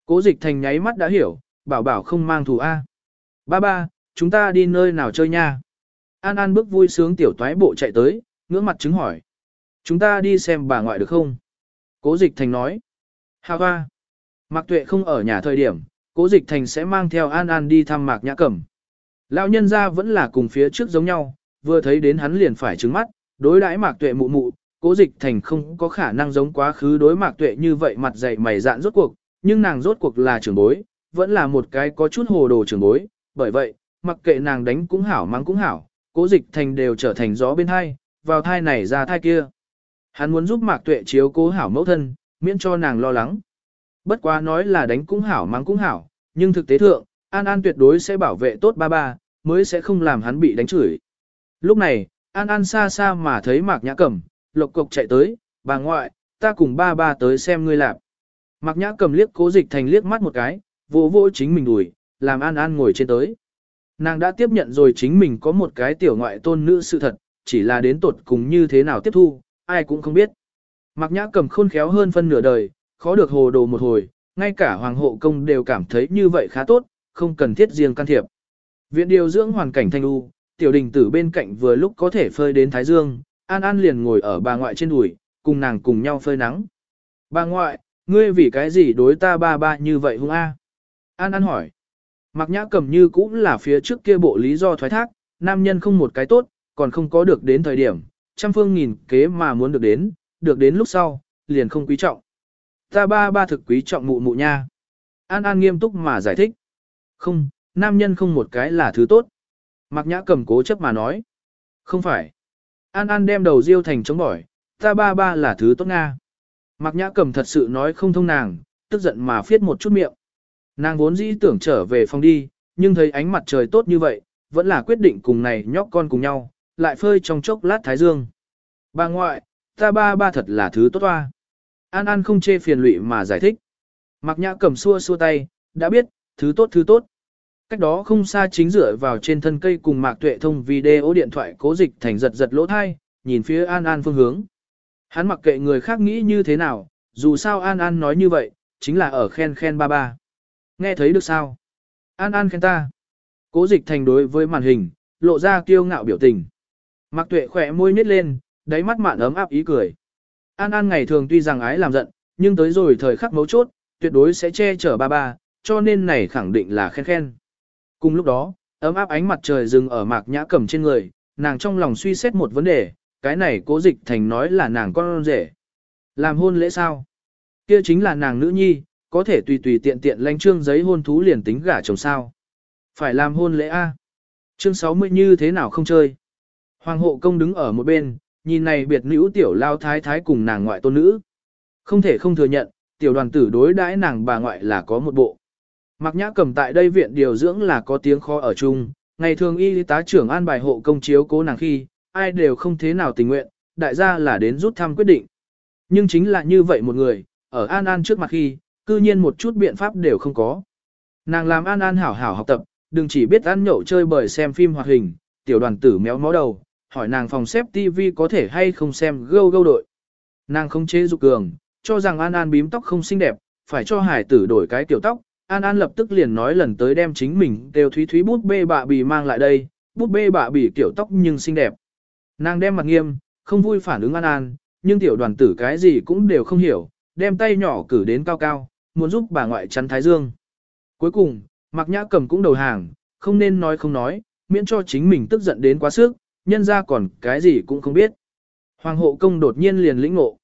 Speaker 1: Cố dịch thành nháy mắt đã hiểu, bảo bảo không mang thù A. Ba ba, chúng ta đi nơi nào chơi nha. An An bước vui sướng tiểu toái bộ chạy tới, ngưỡng mặt chứng hỏi. Chúng ta đi xem bà ngoại được không? Cố dịch thành nói. Hà hoa. Mạc tuệ không ở nhà thời điểm, cố dịch thành sẽ mang theo An An đi thăm Mạc Nhã Cẩm. Lão nhân gia vẫn là cùng phía trước giống nhau, vừa thấy đến hắn liền phải trừng mắt, đối đãi Mạc tuệ mụ mụ, cố dịch thành không có khả năng giống quá khứ đối Mạc tuệ như vậy mặt dày mày dạn rốt cuộc, nhưng nàng rốt cuộc là trưởng bối, vẫn là một cái có chút hồ đồ trưởng bối, bởi vậy, mặc kệ nàng đánh cũng hảo mắng cũng hảo, cố dịch thành đều trở thành gió bên hai, vào thai này ra thai kia. Hắn muốn giúp Mạc Tuệ chiếu cố hảo mẫu thân, miễn cho nàng lo lắng. Bất quá nói là đánh cũng hảo mắng cũng hảo, nhưng thực tế thượng, An An tuyệt đối sẽ bảo vệ tốt ba ba, mới sẽ không làm hắn bị đánh chửi. Lúc này, An An xa xa mà thấy Mạc Nhã Cẩm, lộc cộc chạy tới, bà ngoại, ta cùng ba ba tới xem ngươi làm. Mạc Nhã Cẩm liếc cố dịch thành liếc mắt một cái, vỗ vỗ chính mình đùi, làm An An ngồi trên tới. Nàng đã tiếp nhận rồi chính mình có một cái tiểu ngoại tôn nữ sự thật, chỉ là đến tột cùng như thế nào tiếp thu, ai cũng không biết. Mạc Nhã Cẩm khôn khéo hơn phân nửa đời, khó được hồ đồ một hồi, ngay cả hoàng hộ công đều cảm thấy như vậy khá tốt, không cần thiết riêng can thiệp. Viện điều dưỡng hoàn cảnh thanh u, tiểu đình tử bên cạnh vừa lúc có thể phơi đến Thái Dương, An An liền ngồi ở bà ngoại trên đùi, cùng nàng cùng nhau phơi nắng. Bà ngoại, ngươi vì cái gì đối ta ba ba như vậy hung a? An An hỏi. Mặc Nhã cầm như cũng là phía trước kia bộ lý do thoái thác, nam nhân không một cái tốt, còn không có được đến thời điểm, trăm phương nghìn kế mà muốn được đến, được đến lúc sau, liền không quý trọng. Ta ba ba thực quý trọng mụ mụ nha. An An nghiêm túc mà giải thích. Không, nam nhân không một cái là thứ tốt. Mạc Nhã cầm cố chấp mà nói. Không phải. An An đem đầu riêu thành chống bỏi, ta ba ba là thứ tốt nga. Mạc Nhã cầm thật sự nói không thông nàng, tức giận mà phiết một chút miệng. Nàng vốn dĩ tưởng trở về phòng đi, nhưng thấy ánh mặt trời tốt như vậy, vẫn là quyết định cùng này nhóc con cùng nhau, lại phơi trong chốc lát thái dương. Bà ngoại, ta ba ba thật là thứ tốt hoa. An An không chê phiền lụy mà giải thích. Mạc Nhã cầm xua xua tay, đã biết, thứ tốt thứ tốt. Cách đó không xa chính dựa vào trên thân cây cùng Mạc Tuệ thông video điện thoại cố dịch thành giật giật lỗ thai, nhìn phía An An phương hướng. Hắn mặc kệ người khác nghĩ như thế nào, dù sao An An nói như vậy, chính là ở khen khen ba ba. Nghe thấy được sao? An An khen ta. Cố dịch thành đối với màn hình, lộ ra kiêu ngạo biểu tình. Mạc Tuệ khỏe môi nhếch lên, đáy mắt mạn ấm áp ý cười. An An ngày thường tuy rằng ái làm giận, nhưng tới rồi thời khắc mấu chốt, tuyệt đối sẽ che chở ba ba, cho nên này khẳng định là khen khen. Cùng lúc đó, ấm áp ánh mặt trời dừng ở mạc nhã cầm trên người, nàng trong lòng suy xét một vấn đề, cái này cố dịch thành nói là nàng con rể. Làm hôn lễ sao? Kia chính là nàng nữ nhi, có thể tùy tùy tiện tiện lanh trương giấy hôn thú liền tính gả chồng sao. Phải làm hôn lễ A. Chương 60 như thế nào không chơi. Hoàng hộ công đứng ở một bên, nhìn này biệt nữ tiểu lao thái thái cùng nàng ngoại tôn nữ. Không thể không thừa nhận, tiểu đoàn tử đối đãi nàng bà ngoại là có một bộ. Mạc Nhã cầm tại đây viện điều dưỡng là có tiếng khó ở chung, ngày thường y tá trưởng an bài hộ công chiếu cố nàng khi, ai đều không thế nào tình nguyện, đại gia là đến rút thăm quyết định. Nhưng chính là như vậy một người, ở An An trước mặt khi, cư nhiên một chút biện pháp đều không có. Nàng làm An An hảo hảo học tập, đừng chỉ biết ăn nhậu chơi bời xem phim hoạt hình, tiểu đoàn tử méo mó đầu, hỏi nàng phòng xếp TV có thể hay không xem gâu gâu đội. Nàng không chế dục cường, cho rằng An An bím tóc không xinh đẹp, phải cho hải tử đổi cái kiểu tóc. An An lập tức liền nói lần tới đem chính mình đều thúy thúy bút bê bạ bì mang lại đây, bút bê bạ bì kiểu tóc nhưng xinh đẹp. Nàng đem mặt nghiêm, không vui phản ứng An An, nhưng tiểu đoàn tử cái gì cũng đều không hiểu, đem tay nhỏ cử đến cao cao, muốn giúp bà ngoại chắn thái dương. Cuối cùng, Mạc Nhã cầm cũng đầu hàng, không nên nói không nói, miễn cho chính mình tức giận đến quá sức, nhân ra còn cái gì cũng không biết. Hoàng hộ công đột nhiên liền lĩnh ngộ.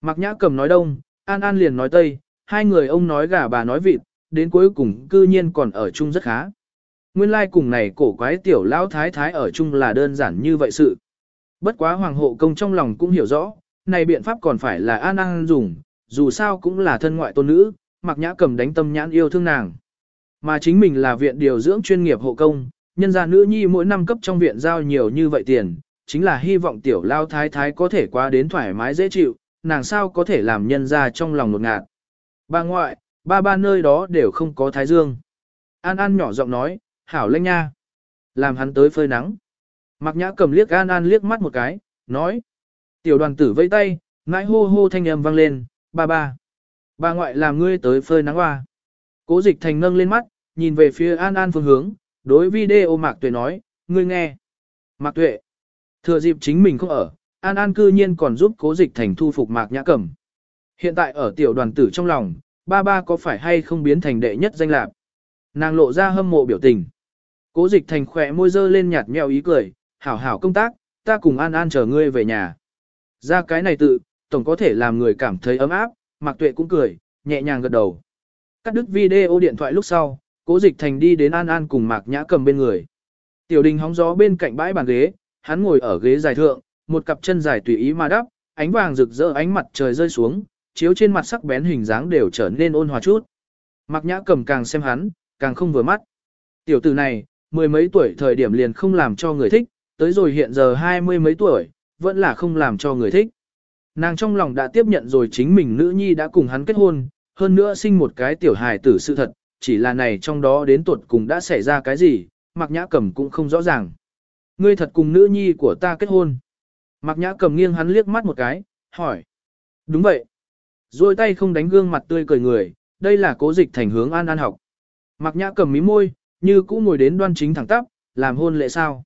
Speaker 1: Mạc Nhã cầm nói đông, An An liền nói tây, hai người ông nói gà bà nói vịt, đến cuối cùng cư nhiên còn ở chung rất khá. Nguyên lai like cùng này cổ quái tiểu lão thái thái ở chung là đơn giản như vậy sự. Bất quá hoàng hộ công trong lòng cũng hiểu rõ, này biện pháp còn phải là An An dùng, dù sao cũng là thân ngoại tôn nữ, Mạc Nhã cầm đánh tâm nhãn yêu thương nàng. Mà chính mình là viện điều dưỡng chuyên nghiệp hộ công, nhân gia nữ nhi mỗi năm cấp trong viện giao nhiều như vậy tiền, chính là hy vọng tiểu lao thái thái có thể qua đến thoải mái dễ chịu, nàng sao có thể làm nhân gia trong lòng nột ngạt. Bà ngoại, ba ba nơi đó đều không có thái dương. An An nhỏ giọng nói, hảo lênh nha. Làm hắn tới phơi nắng. Mạc Nhã cầm liếc An An liếc mắt một cái, nói. Tiểu đoàn tử vẫy tay, ngãi hô hô thanh âm vang lên, ba ba. Bà ngoại làm ngươi tới phơi nắng hoa. Cố dịch thành nâng lên mắt, nhìn về phía An An phương hướng, đối video Mạc Tuệ nói, ngươi nghe. Mạc Tuệ. Thừa dịp chính mình không ở, An An cư nhiên còn giúp cố dịch thành thu phục Mạc Nhã Cẩm. Hiện tại ở tiểu đoàn tử trong lòng, ba ba có phải hay không biến thành đệ nhất danh lạc. Nàng lộ ra hâm mộ biểu tình. Cố dịch thành khẽ môi dơ lên nhạt mèo ý cười, hảo hảo công tác, ta cùng An An chờ ngươi về nhà. Ra cái này tự, tổng có thể làm người cảm thấy ấm áp, Mạc Tuệ cũng cười, nhẹ nhàng gật đầu. Cắt đứt video điện thoại lúc sau, Cố Dịch Thành đi đến An An cùng Mạc Nhã cầm bên người. Tiểu Đình hóng gió bên cạnh bãi bàn ghế, hắn ngồi ở ghế dài thượng, một cặp chân dài tùy ý mà đắp, ánh vàng rực rỡ ánh mặt trời rơi xuống, chiếu trên mặt sắc bén hình dáng đều trở nên ôn hòa chút. Mạc Nhã cầm càng xem hắn, càng không vừa mắt. Tiểu tử này, mười mấy tuổi thời điểm liền không làm cho người thích, tới rồi hiện giờ hai mươi mấy tuổi, vẫn là không làm cho người thích. Nàng trong lòng đã tiếp nhận rồi chính mình nữ nhi đã cùng hắn kết hôn, hơn nữa sinh một cái tiểu hài tử sự thật, chỉ là này trong đó đến tuột cùng đã xảy ra cái gì, Mạc Nhã Cầm cũng không rõ ràng. Ngươi thật cùng nữ nhi của ta kết hôn. Mạc Nhã Cầm nghiêng hắn liếc mắt một cái, hỏi. Đúng vậy. Rồi tay không đánh gương mặt tươi cười người, đây là cố dịch thành hướng an an học. Mạc Nhã Cầm mí môi, như cũ ngồi đến đoan chính thẳng tắp, làm hôn lễ sao.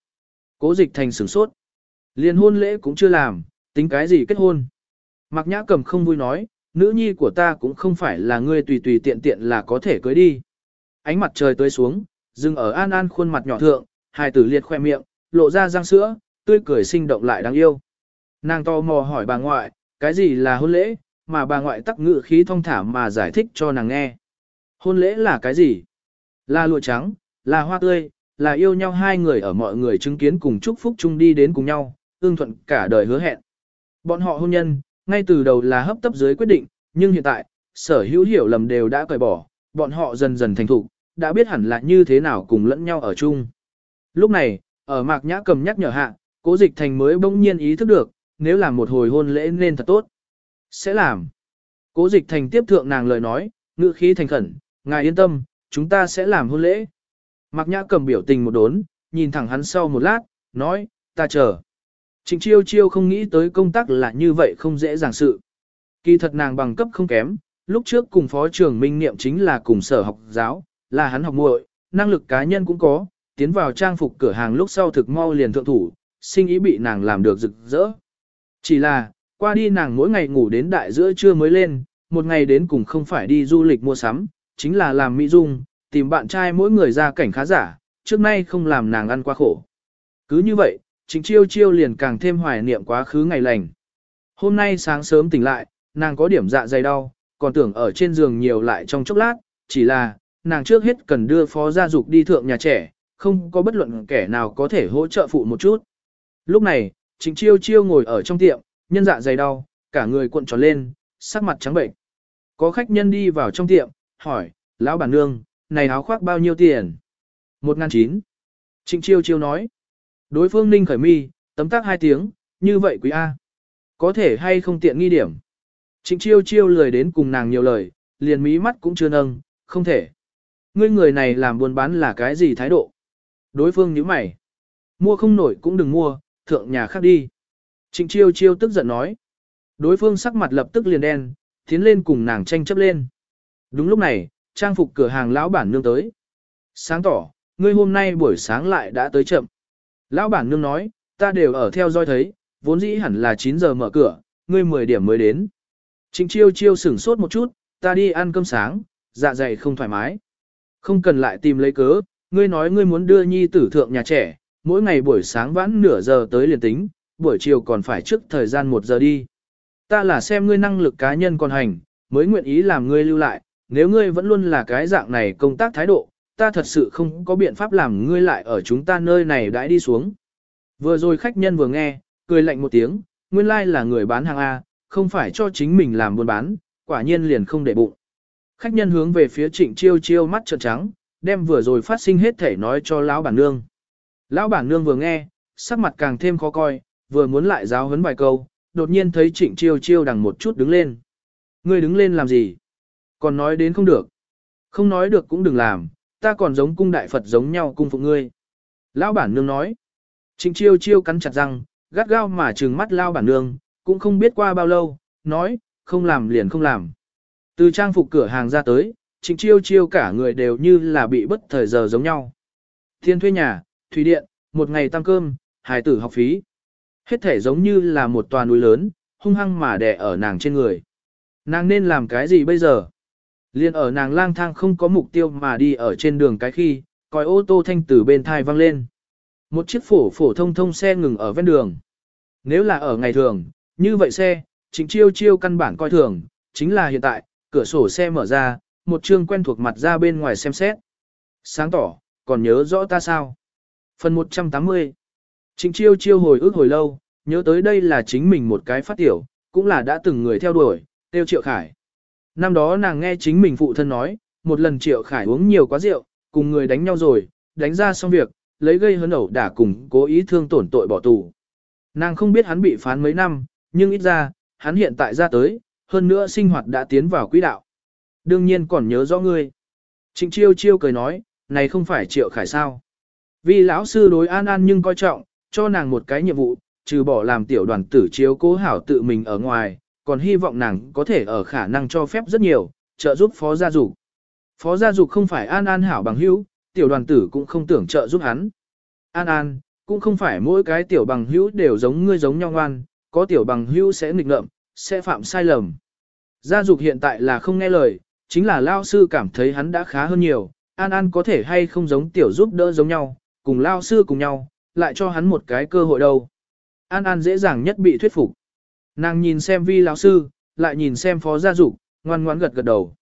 Speaker 1: Cố dịch thành sửng sốt. Liên hôn lễ cũng chưa làm, tính cái gì kết hôn. Mạc Nhã Cầm không vui nói, nữ nhi của ta cũng không phải là ngươi tùy tùy tiện tiện là có thể cưới đi. Ánh mặt trời tới xuống, dừng ở An An khuôn mặt nhỏ thượng, hai tử liệt khoe miệng, lộ ra răng sữa, tươi cười sinh động lại đáng yêu. Nàng to mò hỏi bà ngoại, cái gì là hôn lễ, mà bà ngoại tắc ngự khí thông thả mà giải thích cho nàng nghe. Hôn lễ là cái gì? Là lụa trắng, là hoa tươi, là yêu nhau hai người ở mọi người chứng kiến cùng chúc phúc chung đi đến cùng nhau, ương thuận cả đời hứa hẹn. Bọn họ hôn nhân, ngay từ đầu là hấp tấp dưới quyết định, nhưng hiện tại, sở hữu hiểu lầm đều đã cởi bỏ, bọn họ dần dần thành thục, đã biết hẳn là như thế nào cùng lẫn nhau ở chung. Lúc này, ở mạc nhã cầm nhắc nhở hạ, cố dịch thành mới bỗng nhiên ý thức được, nếu làm một hồi hôn lễ nên thật tốt. Sẽ làm. Cố dịch thành tiếp thượng nàng lời nói, ngữ khí thành khẩn, ngài yên tâm, chúng ta sẽ làm hôn lễ. Mạc nhã cầm biểu tình một đốn, nhìn thẳng hắn sau một lát, nói, ta chờ. Trịnh chiêu chiêu không nghĩ tới công tác là như vậy không dễ dàng sự. Kỳ thật nàng bằng cấp không kém, lúc trước cùng phó trưởng minh niệm chính là cùng sở học giáo, là hắn học muội, năng lực cá nhân cũng có, tiến vào trang phục cửa hàng lúc sau thực mau liền thượng thủ, sinh ý bị nàng làm được rực rỡ. Chỉ là, qua đi nàng mỗi ngày ngủ đến đại giữa trưa mới lên, một ngày đến cùng không phải đi du lịch mua sắm, chính là làm mỹ dung, tìm bạn trai mỗi người ra cảnh khá giả, trước nay không làm nàng ăn qua khổ. Cứ như vậy, Trịnh chiêu chiêu liền càng thêm hoài niệm quá khứ ngày lành. Hôm nay sáng sớm tỉnh lại, nàng có điểm dạ dày đau, còn tưởng ở trên giường nhiều lại trong chốc lát, chỉ là, nàng trước hết cần đưa phó gia dục đi thượng nhà trẻ, không có bất luận kẻ nào có thể hỗ trợ phụ một chút. Lúc này, Trịnh chiêu chiêu ngồi ở trong tiệm, nhân dạ dày đau, cả người cuộn tròn lên, sắc mặt trắng bệnh. Có khách nhân đi vào trong tiệm, hỏi, lão bản nương, này áo khoác bao nhiêu tiền? Một ngàn chín. Trịnh chiêu chiêu nói. Đối phương ninh khởi mi, tấm tác hai tiếng, như vậy quý A. Có thể hay không tiện nghi điểm. Trịnh chiêu chiêu lười đến cùng nàng nhiều lời, liền mí mắt cũng chưa nâng, không thể. Ngươi người này làm buôn bán là cái gì thái độ? Đối phương nhíu mày. Mua không nổi cũng đừng mua, thượng nhà khác đi. Trịnh chiêu chiêu tức giận nói. Đối phương sắc mặt lập tức liền đen, tiến lên cùng nàng tranh chấp lên. Đúng lúc này, trang phục cửa hàng lão bản nương tới. Sáng tỏ, ngươi hôm nay buổi sáng lại đã tới chậm. Lão bản nương nói, ta đều ở theo dõi thấy, vốn dĩ hẳn là 9 giờ mở cửa, ngươi 10 điểm mới đến. Trịnh chiêu chiêu sửng sốt một chút, ta đi ăn cơm sáng, dạ dày không thoải mái. Không cần lại tìm lấy cớ, ngươi nói ngươi muốn đưa nhi tử thượng nhà trẻ, mỗi ngày buổi sáng vãn nửa giờ tới liền tính, buổi chiều còn phải trước thời gian một giờ đi. Ta là xem ngươi năng lực cá nhân còn hành, mới nguyện ý làm ngươi lưu lại, nếu ngươi vẫn luôn là cái dạng này công tác thái độ, ta thật sự không có biện pháp làm ngươi lại ở chúng ta nơi này đãi đi xuống. Vừa rồi khách nhân vừa nghe, cười lạnh một tiếng, nguyên lai like là người bán hàng A, không phải cho chính mình làm buôn bán, quả nhiên liền không để bụng. Khách nhân hướng về phía trịnh chiêu chiêu mắt trợn trắng, đem vừa rồi phát sinh hết thể nói cho lão bản nương. Lão bản nương vừa nghe, sắc mặt càng thêm khó coi, vừa muốn lại giáo huấn vài câu, đột nhiên thấy trịnh chiêu chiêu đằng một chút đứng lên. Ngươi đứng lên làm gì? Còn nói đến không được. Không nói được cũng đừng làm, ta còn giống cung đại Phật giống nhau cung phụ ngươi. Lão bản nương nói. Trịnh chiêu chiêu cắn chặt răng, gắt gao mà trừng mắt lao bản nương, cũng không biết qua bao lâu, nói, không làm liền không làm. Từ trang phục cửa hàng ra tới, trịnh chiêu chiêu cả người đều như là bị bất thời giờ giống nhau. Thiên thuê nhà, thủy điện, một ngày tăng cơm, hài tử học phí. Hết thể giống như là một tòa núi lớn, hung hăng mà đè ở nàng trên người. Nàng nên làm cái gì bây giờ? Liên ở nàng lang thang không có mục tiêu mà đi ở trên đường cái khi, còi ô tô thanh từ bên thai vang lên. Một chiếc phổ phổ thông thông xe ngừng ở ven đường. Nếu là ở ngày thường, như vậy xe, chính chiêu chiêu căn bản coi thường, chính là hiện tại, cửa sổ xe mở ra, một chương quen thuộc mặt ra bên ngoài xem xét. Sáng tỏ, còn nhớ rõ ta sao? Phần 180 Trịnh chiêu chiêu hồi ức hồi lâu, nhớ tới đây là chính mình một cái phát tiểu, cũng là đã từng người theo đuổi, tiêu triệu khải. Năm đó nàng nghe chính mình phụ thân nói, một lần triệu khải uống nhiều quá rượu, cùng người đánh nhau rồi, đánh ra xong việc, lấy gây hấn ẩu đả cùng cố ý thương tổn tội bỏ tù. Nàng không biết hắn bị phán mấy năm, nhưng ít ra, hắn hiện tại ra tới, hơn nữa sinh hoạt đã tiến vào quỹ đạo. Đương nhiên còn nhớ rõ ngươi. Trịnh chiêu chiêu cười nói, này không phải triệu khải sao. Vì lão sư đối an an nhưng coi trọng, cho nàng một cái nhiệm vụ, trừ bỏ làm tiểu đoàn tử chiếu cố hảo tự mình ở ngoài, còn hy vọng nàng có thể ở khả năng cho phép rất nhiều, trợ giúp phó gia dục. Phó gia dục không phải an an hảo bằng hữu, tiểu đoàn tử cũng không tưởng trợ giúp hắn. An an, cũng không phải mỗi cái tiểu bằng hữu đều giống ngươi giống nhau ngoan, có tiểu bằng hữu sẽ nghịch ngợm, sẽ phạm sai lầm. Gia dục hiện tại là không nghe lời, chính là lao sư cảm thấy hắn đã khá hơn nhiều, an an có thể hay không giống tiểu giúp đỡ giống nhau, cùng lao sư cùng nhau, lại cho hắn một cái cơ hội đâu. An An dễ dàng nhất bị thuyết phục. Nàng nhìn xem vi lão sư, lại nhìn xem phó gia dục, ngoan ngoãn gật gật đầu.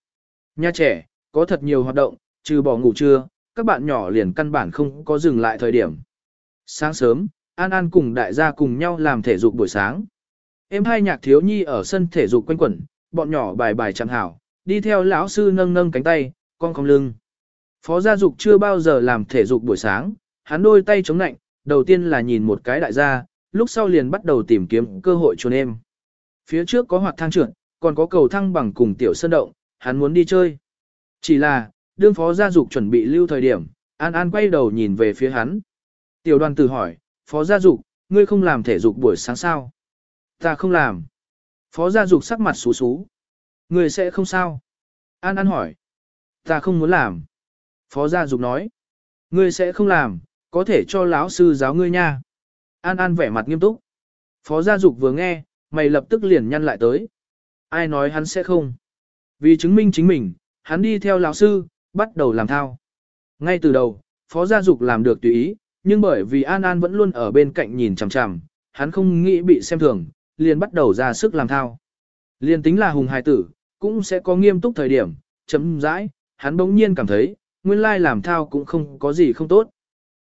Speaker 1: Nhà trẻ, có thật nhiều hoạt động, trừ bỏ ngủ trưa, các bạn nhỏ liền căn bản không có dừng lại thời điểm. Sáng sớm, An An cùng đại gia cùng nhau làm thể dục buổi sáng. Em hai nhạc thiếu nhi ở sân thể dục quanh quẩn, bọn nhỏ bài bài chẳng hảo, đi theo lão sư nâng nâng cánh tay, con cong lưng. Phó gia dục chưa bao giờ làm thể dục buổi sáng, hắn đôi tay chống nạnh, đầu tiên là nhìn một cái đại gia, lúc sau liền bắt đầu tìm kiếm cơ hội trốn em. Phía trước có hoạt thang trượt, còn có cầu thang bằng cùng tiểu sơn động, hắn muốn đi chơi. Chỉ là, đương phó gia dục chuẩn bị lưu thời điểm, An An quay đầu nhìn về phía hắn. Tiểu đoàn tử hỏi, phó gia dục, ngươi không làm thể dục buổi sáng sao? Ta không làm. Phó gia dục sắc mặt xú xú. Ngươi sẽ không sao? An An hỏi. Ta không muốn làm. Phó gia dục nói. Ngươi sẽ không làm, có thể cho lão sư giáo ngươi nha. An An vẻ mặt nghiêm túc. Phó gia dục vừa nghe, mày lập tức liền nhăn lại tới. Ai nói hắn sẽ không? Vì chứng minh chính mình, hắn đi theo lão sư, bắt đầu làm thao. Ngay từ đầu, phó gia dục làm được tùy ý, nhưng bởi vì An An vẫn luôn ở bên cạnh nhìn chằm chằm, hắn không nghĩ bị xem thường, liền bắt đầu ra sức làm thao. Liền tính là hùng hài tử, cũng sẽ có nghiêm túc thời điểm, chấm dãi, hắn bỗng nhiên cảm thấy, nguyên lai làm thao cũng không có gì không tốt.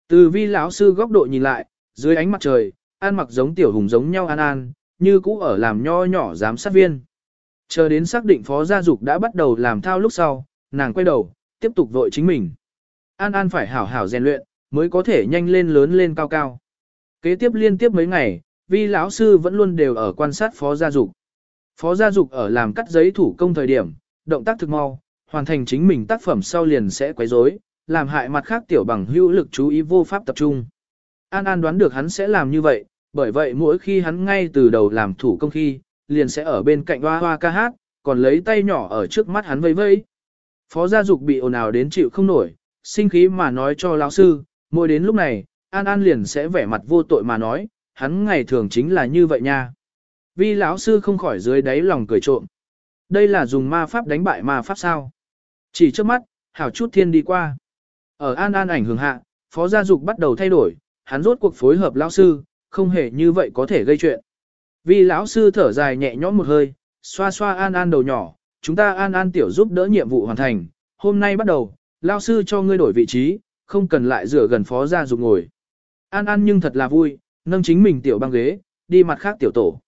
Speaker 1: Từ vi lão sư góc độ nhìn lại, dưới ánh mặt trời, an mặc giống tiểu hùng giống nhau an an, như cũ ở làm nho nhỏ giám sát viên. Chờ đến xác định phó gia dục đã bắt đầu làm thao lúc sau, nàng quay đầu, tiếp tục vội chính mình. An An phải hảo hảo rèn luyện, mới có thể nhanh lên lớn lên cao cao. Kế tiếp liên tiếp mấy ngày, vi lão sư vẫn luôn đều ở quan sát phó gia dục. Phó gia dục ở làm cắt giấy thủ công thời điểm, động tác thực mau, hoàn thành chính mình tác phẩm sau liền sẽ quấy rối, làm hại mặt khác tiểu bằng hữu lực chú ý vô pháp tập trung. An An đoán được hắn sẽ làm như vậy, bởi vậy mỗi khi hắn ngay từ đầu làm thủ công khi, liền sẽ ở bên cạnh hoa hoa ca hát, còn lấy tay nhỏ ở trước mắt hắn vây vây. Phó gia dục bị ồn ào đến chịu không nổi, sinh khí mà nói cho lão sư, mỗi đến lúc này, An An liền sẽ vẻ mặt vô tội mà nói, hắn ngày thường chính là như vậy nha. Vi lão sư không khỏi dưới đáy lòng cười trộm. Đây là dùng ma pháp đánh bại ma pháp sao? Chỉ trước mắt, hảo chút thiên đi qua. Ở An An ảnh hưởng hạ, phó gia dục bắt đầu thay đổi, hắn rốt cuộc phối hợp lão sư, không hề như vậy có thể gây chuyện. Vì lão sư thở dài nhẹ nhõm một hơi, xoa xoa An An đầu nhỏ, chúng ta An An tiểu giúp đỡ nhiệm vụ hoàn thành, hôm nay bắt đầu, lão sư cho ngươi đổi vị trí, không cần lại rửa gần phó gia dục ngồi. An An nhưng thật là vui, nâng chính mình tiểu băng ghế, đi mặt khác tiểu tổ.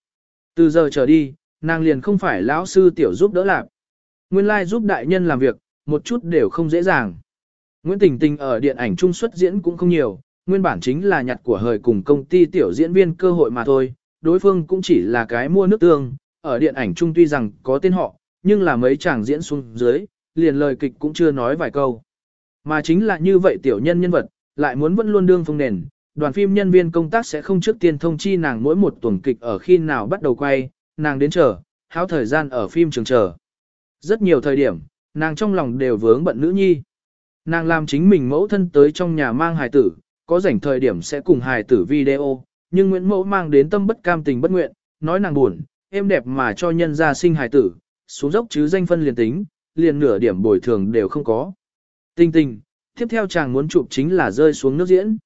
Speaker 1: Từ giờ trở đi, nàng liền không phải lão sư tiểu giúp đỡ lạc. Nguyên lai like giúp đại nhân làm việc, một chút đều không dễ dàng. Nguyễn Tình Tình ở điện ảnh trung xuất diễn cũng không nhiều, nguyên bản chính là nhặt của hời cùng công ty tiểu diễn viên cơ hội mà thôi, đối phương cũng chỉ là cái mua nước tương, ở điện ảnh trung tuy rằng có tên họ, nhưng là mấy chàng diễn xuống dưới, liền lời kịch cũng chưa nói vài câu. Mà chính là như vậy tiểu nhân nhân vật, lại muốn vẫn luôn đương phong nền, đoàn phim nhân viên công tác sẽ không trước tiên thông chi nàng mỗi một tuần kịch ở khi nào bắt đầu quay, nàng đến chờ, háo thời gian ở phim trường chờ. Rất nhiều thời điểm, nàng trong lòng đều vướng bận nữ nhi. Nàng làm chính mình mẫu thân tới trong nhà mang hài tử, có rảnh thời điểm sẽ cùng hài tử video, nhưng Nguyễn Mẫu mang đến tâm bất cam tình bất nguyện, nói nàng buồn, em đẹp mà cho nhân gia sinh hài tử, xuống dốc chứ danh phân liền tính, liền nửa điểm bồi thường đều không có. Tinh tinh, tiếp theo chàng muốn chụp chính là rơi xuống nước diễn.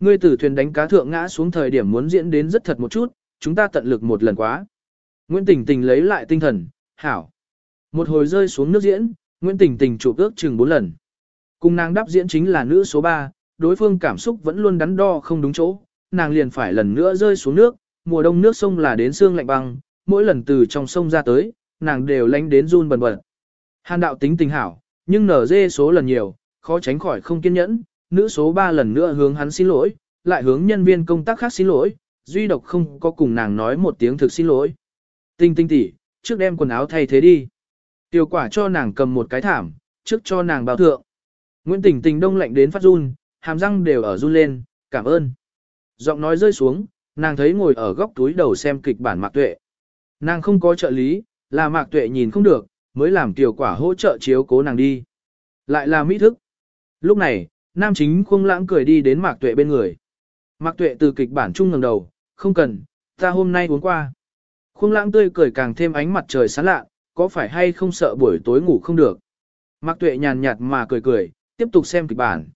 Speaker 1: Ngươi tử thuyền đánh cá thượng ngã xuống thời điểm muốn diễn đến rất thật một chút, chúng ta tận lực một lần quá. Nguyễn Tình Tình lấy lại tinh thần, hảo. Một hồi rơi xuống nước diễn, Nguyễn Tình Tình chụp ước chừng 4 lần. Cùng nàng đáp diễn chính là nữ số 3, đối phương cảm xúc vẫn luôn đắn đo không đúng chỗ, nàng liền phải lần nữa rơi xuống nước, mùa đông nước sông là đến xương lạnh băng, mỗi lần từ trong sông ra tới, nàng đều lánh đến run bần bật. Hàn đạo tính tình hảo, nhưng nở dê số lần nhiều, khó tránh khỏi không kiên nhẫn, nữ số 3 lần nữa hướng hắn xin lỗi, lại hướng nhân viên công tác khác xin lỗi, duy độc không có cùng nàng nói một tiếng thực xin lỗi. Tinh tinh tỉ, trước đem quần áo thay thế đi. Tiểu quả cho nàng cầm một cái thảm, trước cho nàng bao thượng. Nguyễn Tình Tình đông lạnh đến phát run, hàm răng đều ở run lên, cảm ơn. Giọng nói rơi xuống, nàng thấy ngồi ở góc túi đầu xem kịch bản Mạc Tuệ. Nàng không có trợ lý, là Mạc Tuệ nhìn không được, mới làm tiểu quả hỗ trợ chiếu cố nàng đi. Lại là mỹ thức. Lúc này, nam chính khung lãng cười đi đến Mạc Tuệ bên người. Mạc Tuệ từ kịch bản trung ngẩng đầu, không cần, ta hôm nay uống qua. Khung lãng tươi cười càng thêm ánh mặt trời sáng lạ, có phải hay không sợ buổi tối ngủ không được. Mạc Tuệ nhàn nhạt mà cười cười, tiếp tục xem kịch bản.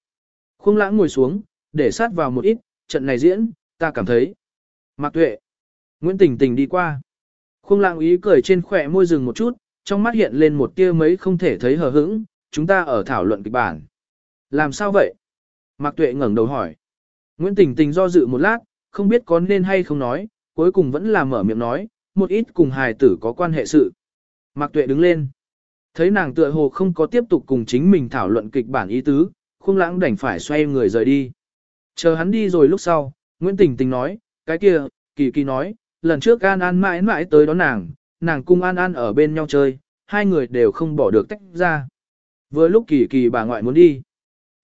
Speaker 1: Khung lãng ngồi xuống, để sát vào một ít, trận này diễn, ta cảm thấy. Mạc Tuệ. Nguyễn Tình Tình đi qua. Khung lãng ý cười trên khỏe môi dừng một chút, trong mắt hiện lên một tia mấy không thể thấy hờ hững, chúng ta ở thảo luận kịch bản. Làm sao vậy? Mạc Tuệ ngẩng đầu hỏi. Nguyễn Tình Tình do dự một lát, không biết có nên hay không nói, cuối cùng vẫn là mở miệng nói, một ít cùng hài tử có quan hệ sự. Mạc Tuệ đứng lên. Thấy nàng tựa hồ không có tiếp tục cùng chính mình thảo luận kịch bản ý tứ, khung lãng đành phải xoay người rời đi. Chờ hắn đi rồi lúc sau, Nguyễn Tình Tình nói, cái kia, Kỳ Kỳ nói, lần trước An An mãi mãi tới đón nàng, nàng cung An An ở bên nhau chơi, hai người đều không bỏ được tách ra. Vừa lúc Kỳ Kỳ bà ngoại muốn đi,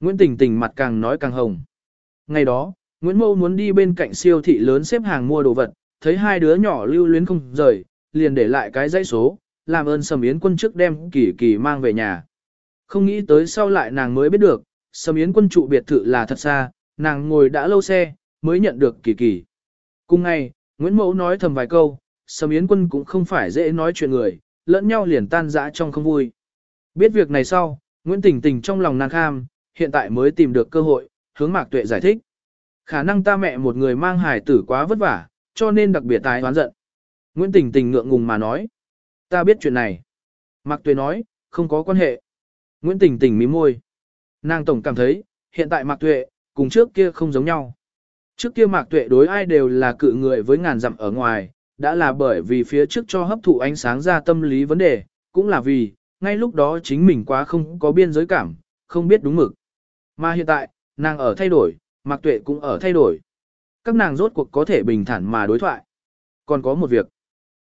Speaker 1: Nguyễn Tình Tình mặt càng nói càng hồng. Ngày đó, Nguyễn Mâu muốn đi bên cạnh siêu thị lớn xếp hàng mua đồ vật, thấy hai đứa nhỏ lưu luyến không rời, liền để lại cái dãy số, làm ơn Sầm Yến quân trước đem Kỳ Kỳ mang về nhà. Không nghĩ tới sau lại nàng mới biết được, Sầm Yến quân trụ biệt thự là thật xa, nàng ngồi đã lâu xe, mới nhận được Kỳ Kỳ. Cùng ngày, Nguyễn Mẫu nói thầm vài câu, Sầm Yến quân cũng không phải dễ nói chuyện người, lẫn nhau liền tan dã trong không vui. Biết việc này sau, Nguyễn Tình Tình trong lòng nàng kham, hiện tại mới tìm được cơ hội, hướng Mạc Tuệ giải thích. Khả năng ta mẹ một người mang hài tử quá vất vả, cho nên đặc biệt tái hoán giận. Nguyễn Tình Tình ngượng ngùng mà nói. Ta biết chuyện này. Mạc Tuệ nói, không có quan hệ. Nguyễn Tình Tình mím môi. Nàng tổng cảm thấy, hiện tại Mạc Tuệ, cùng trước kia không giống nhau. Trước kia Mạc Tuệ đối ai đều là cự người với ngàn dặm ở ngoài, đã là bởi vì phía trước cho hấp thụ ánh sáng ra tâm lý vấn đề, cũng là vì, ngay lúc đó chính mình quá không có biên giới cảm, không biết đúng mực. Mà hiện tại, nàng ở thay đổi, Mạc Tuệ cũng ở thay đổi. Các nàng rốt cuộc có thể bình thản mà đối thoại. Còn có một việc.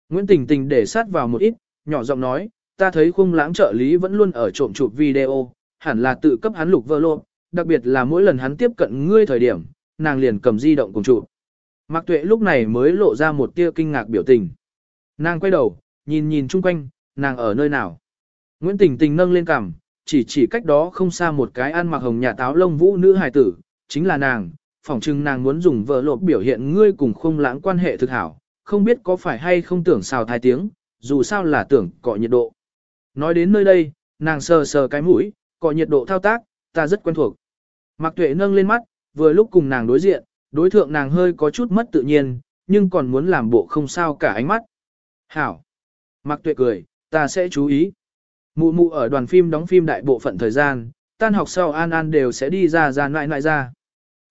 Speaker 1: Nguyễn Tình Tình để sát vào một ít, nhỏ giọng nói, ta thấy khung lãng trợ lý vẫn luôn ở trộm chụp video, hẳn là tự cấp hắn lục vơ lộ, đặc biệt là mỗi lần hắn tiếp cận ngươi thời điểm, nàng liền cầm di động cùng chụp. Mạc Tuệ lúc này mới lộ ra một tia kinh ngạc biểu tình. Nàng quay đầu, nhìn nhìn chung quanh, nàng ở nơi nào. Nguyễn Tình Tình nâng lên cằm, chỉ chỉ cách đó không xa một cái ăn mặc hồng nhà táo lông vũ nữ hài tử, chính là nàng, phỏng chừng nàng muốn dùng vợ lộp biểu hiện ngươi cùng không lãng quan hệ thực hảo, không biết có phải hay không tưởng xào thai tiếng, dù sao là tưởng cọ nhiệt độ. Nói đến nơi đây, nàng sờ sờ cái mũi, cọ nhiệt độ thao tác, ta rất quen thuộc. Mạc Tuệ nâng lên mắt, vừa lúc cùng nàng đối diện, đối thượng nàng hơi có chút mất tự nhiên, nhưng còn muốn làm bộ không sao cả ánh mắt. Hảo. Mạc Tuệ cười, ta sẽ chú ý. Mụ mụ ở đoàn phim đóng phim đại bộ phận thời gian, tan học sau An An đều sẽ đi ra ra lại lại ra.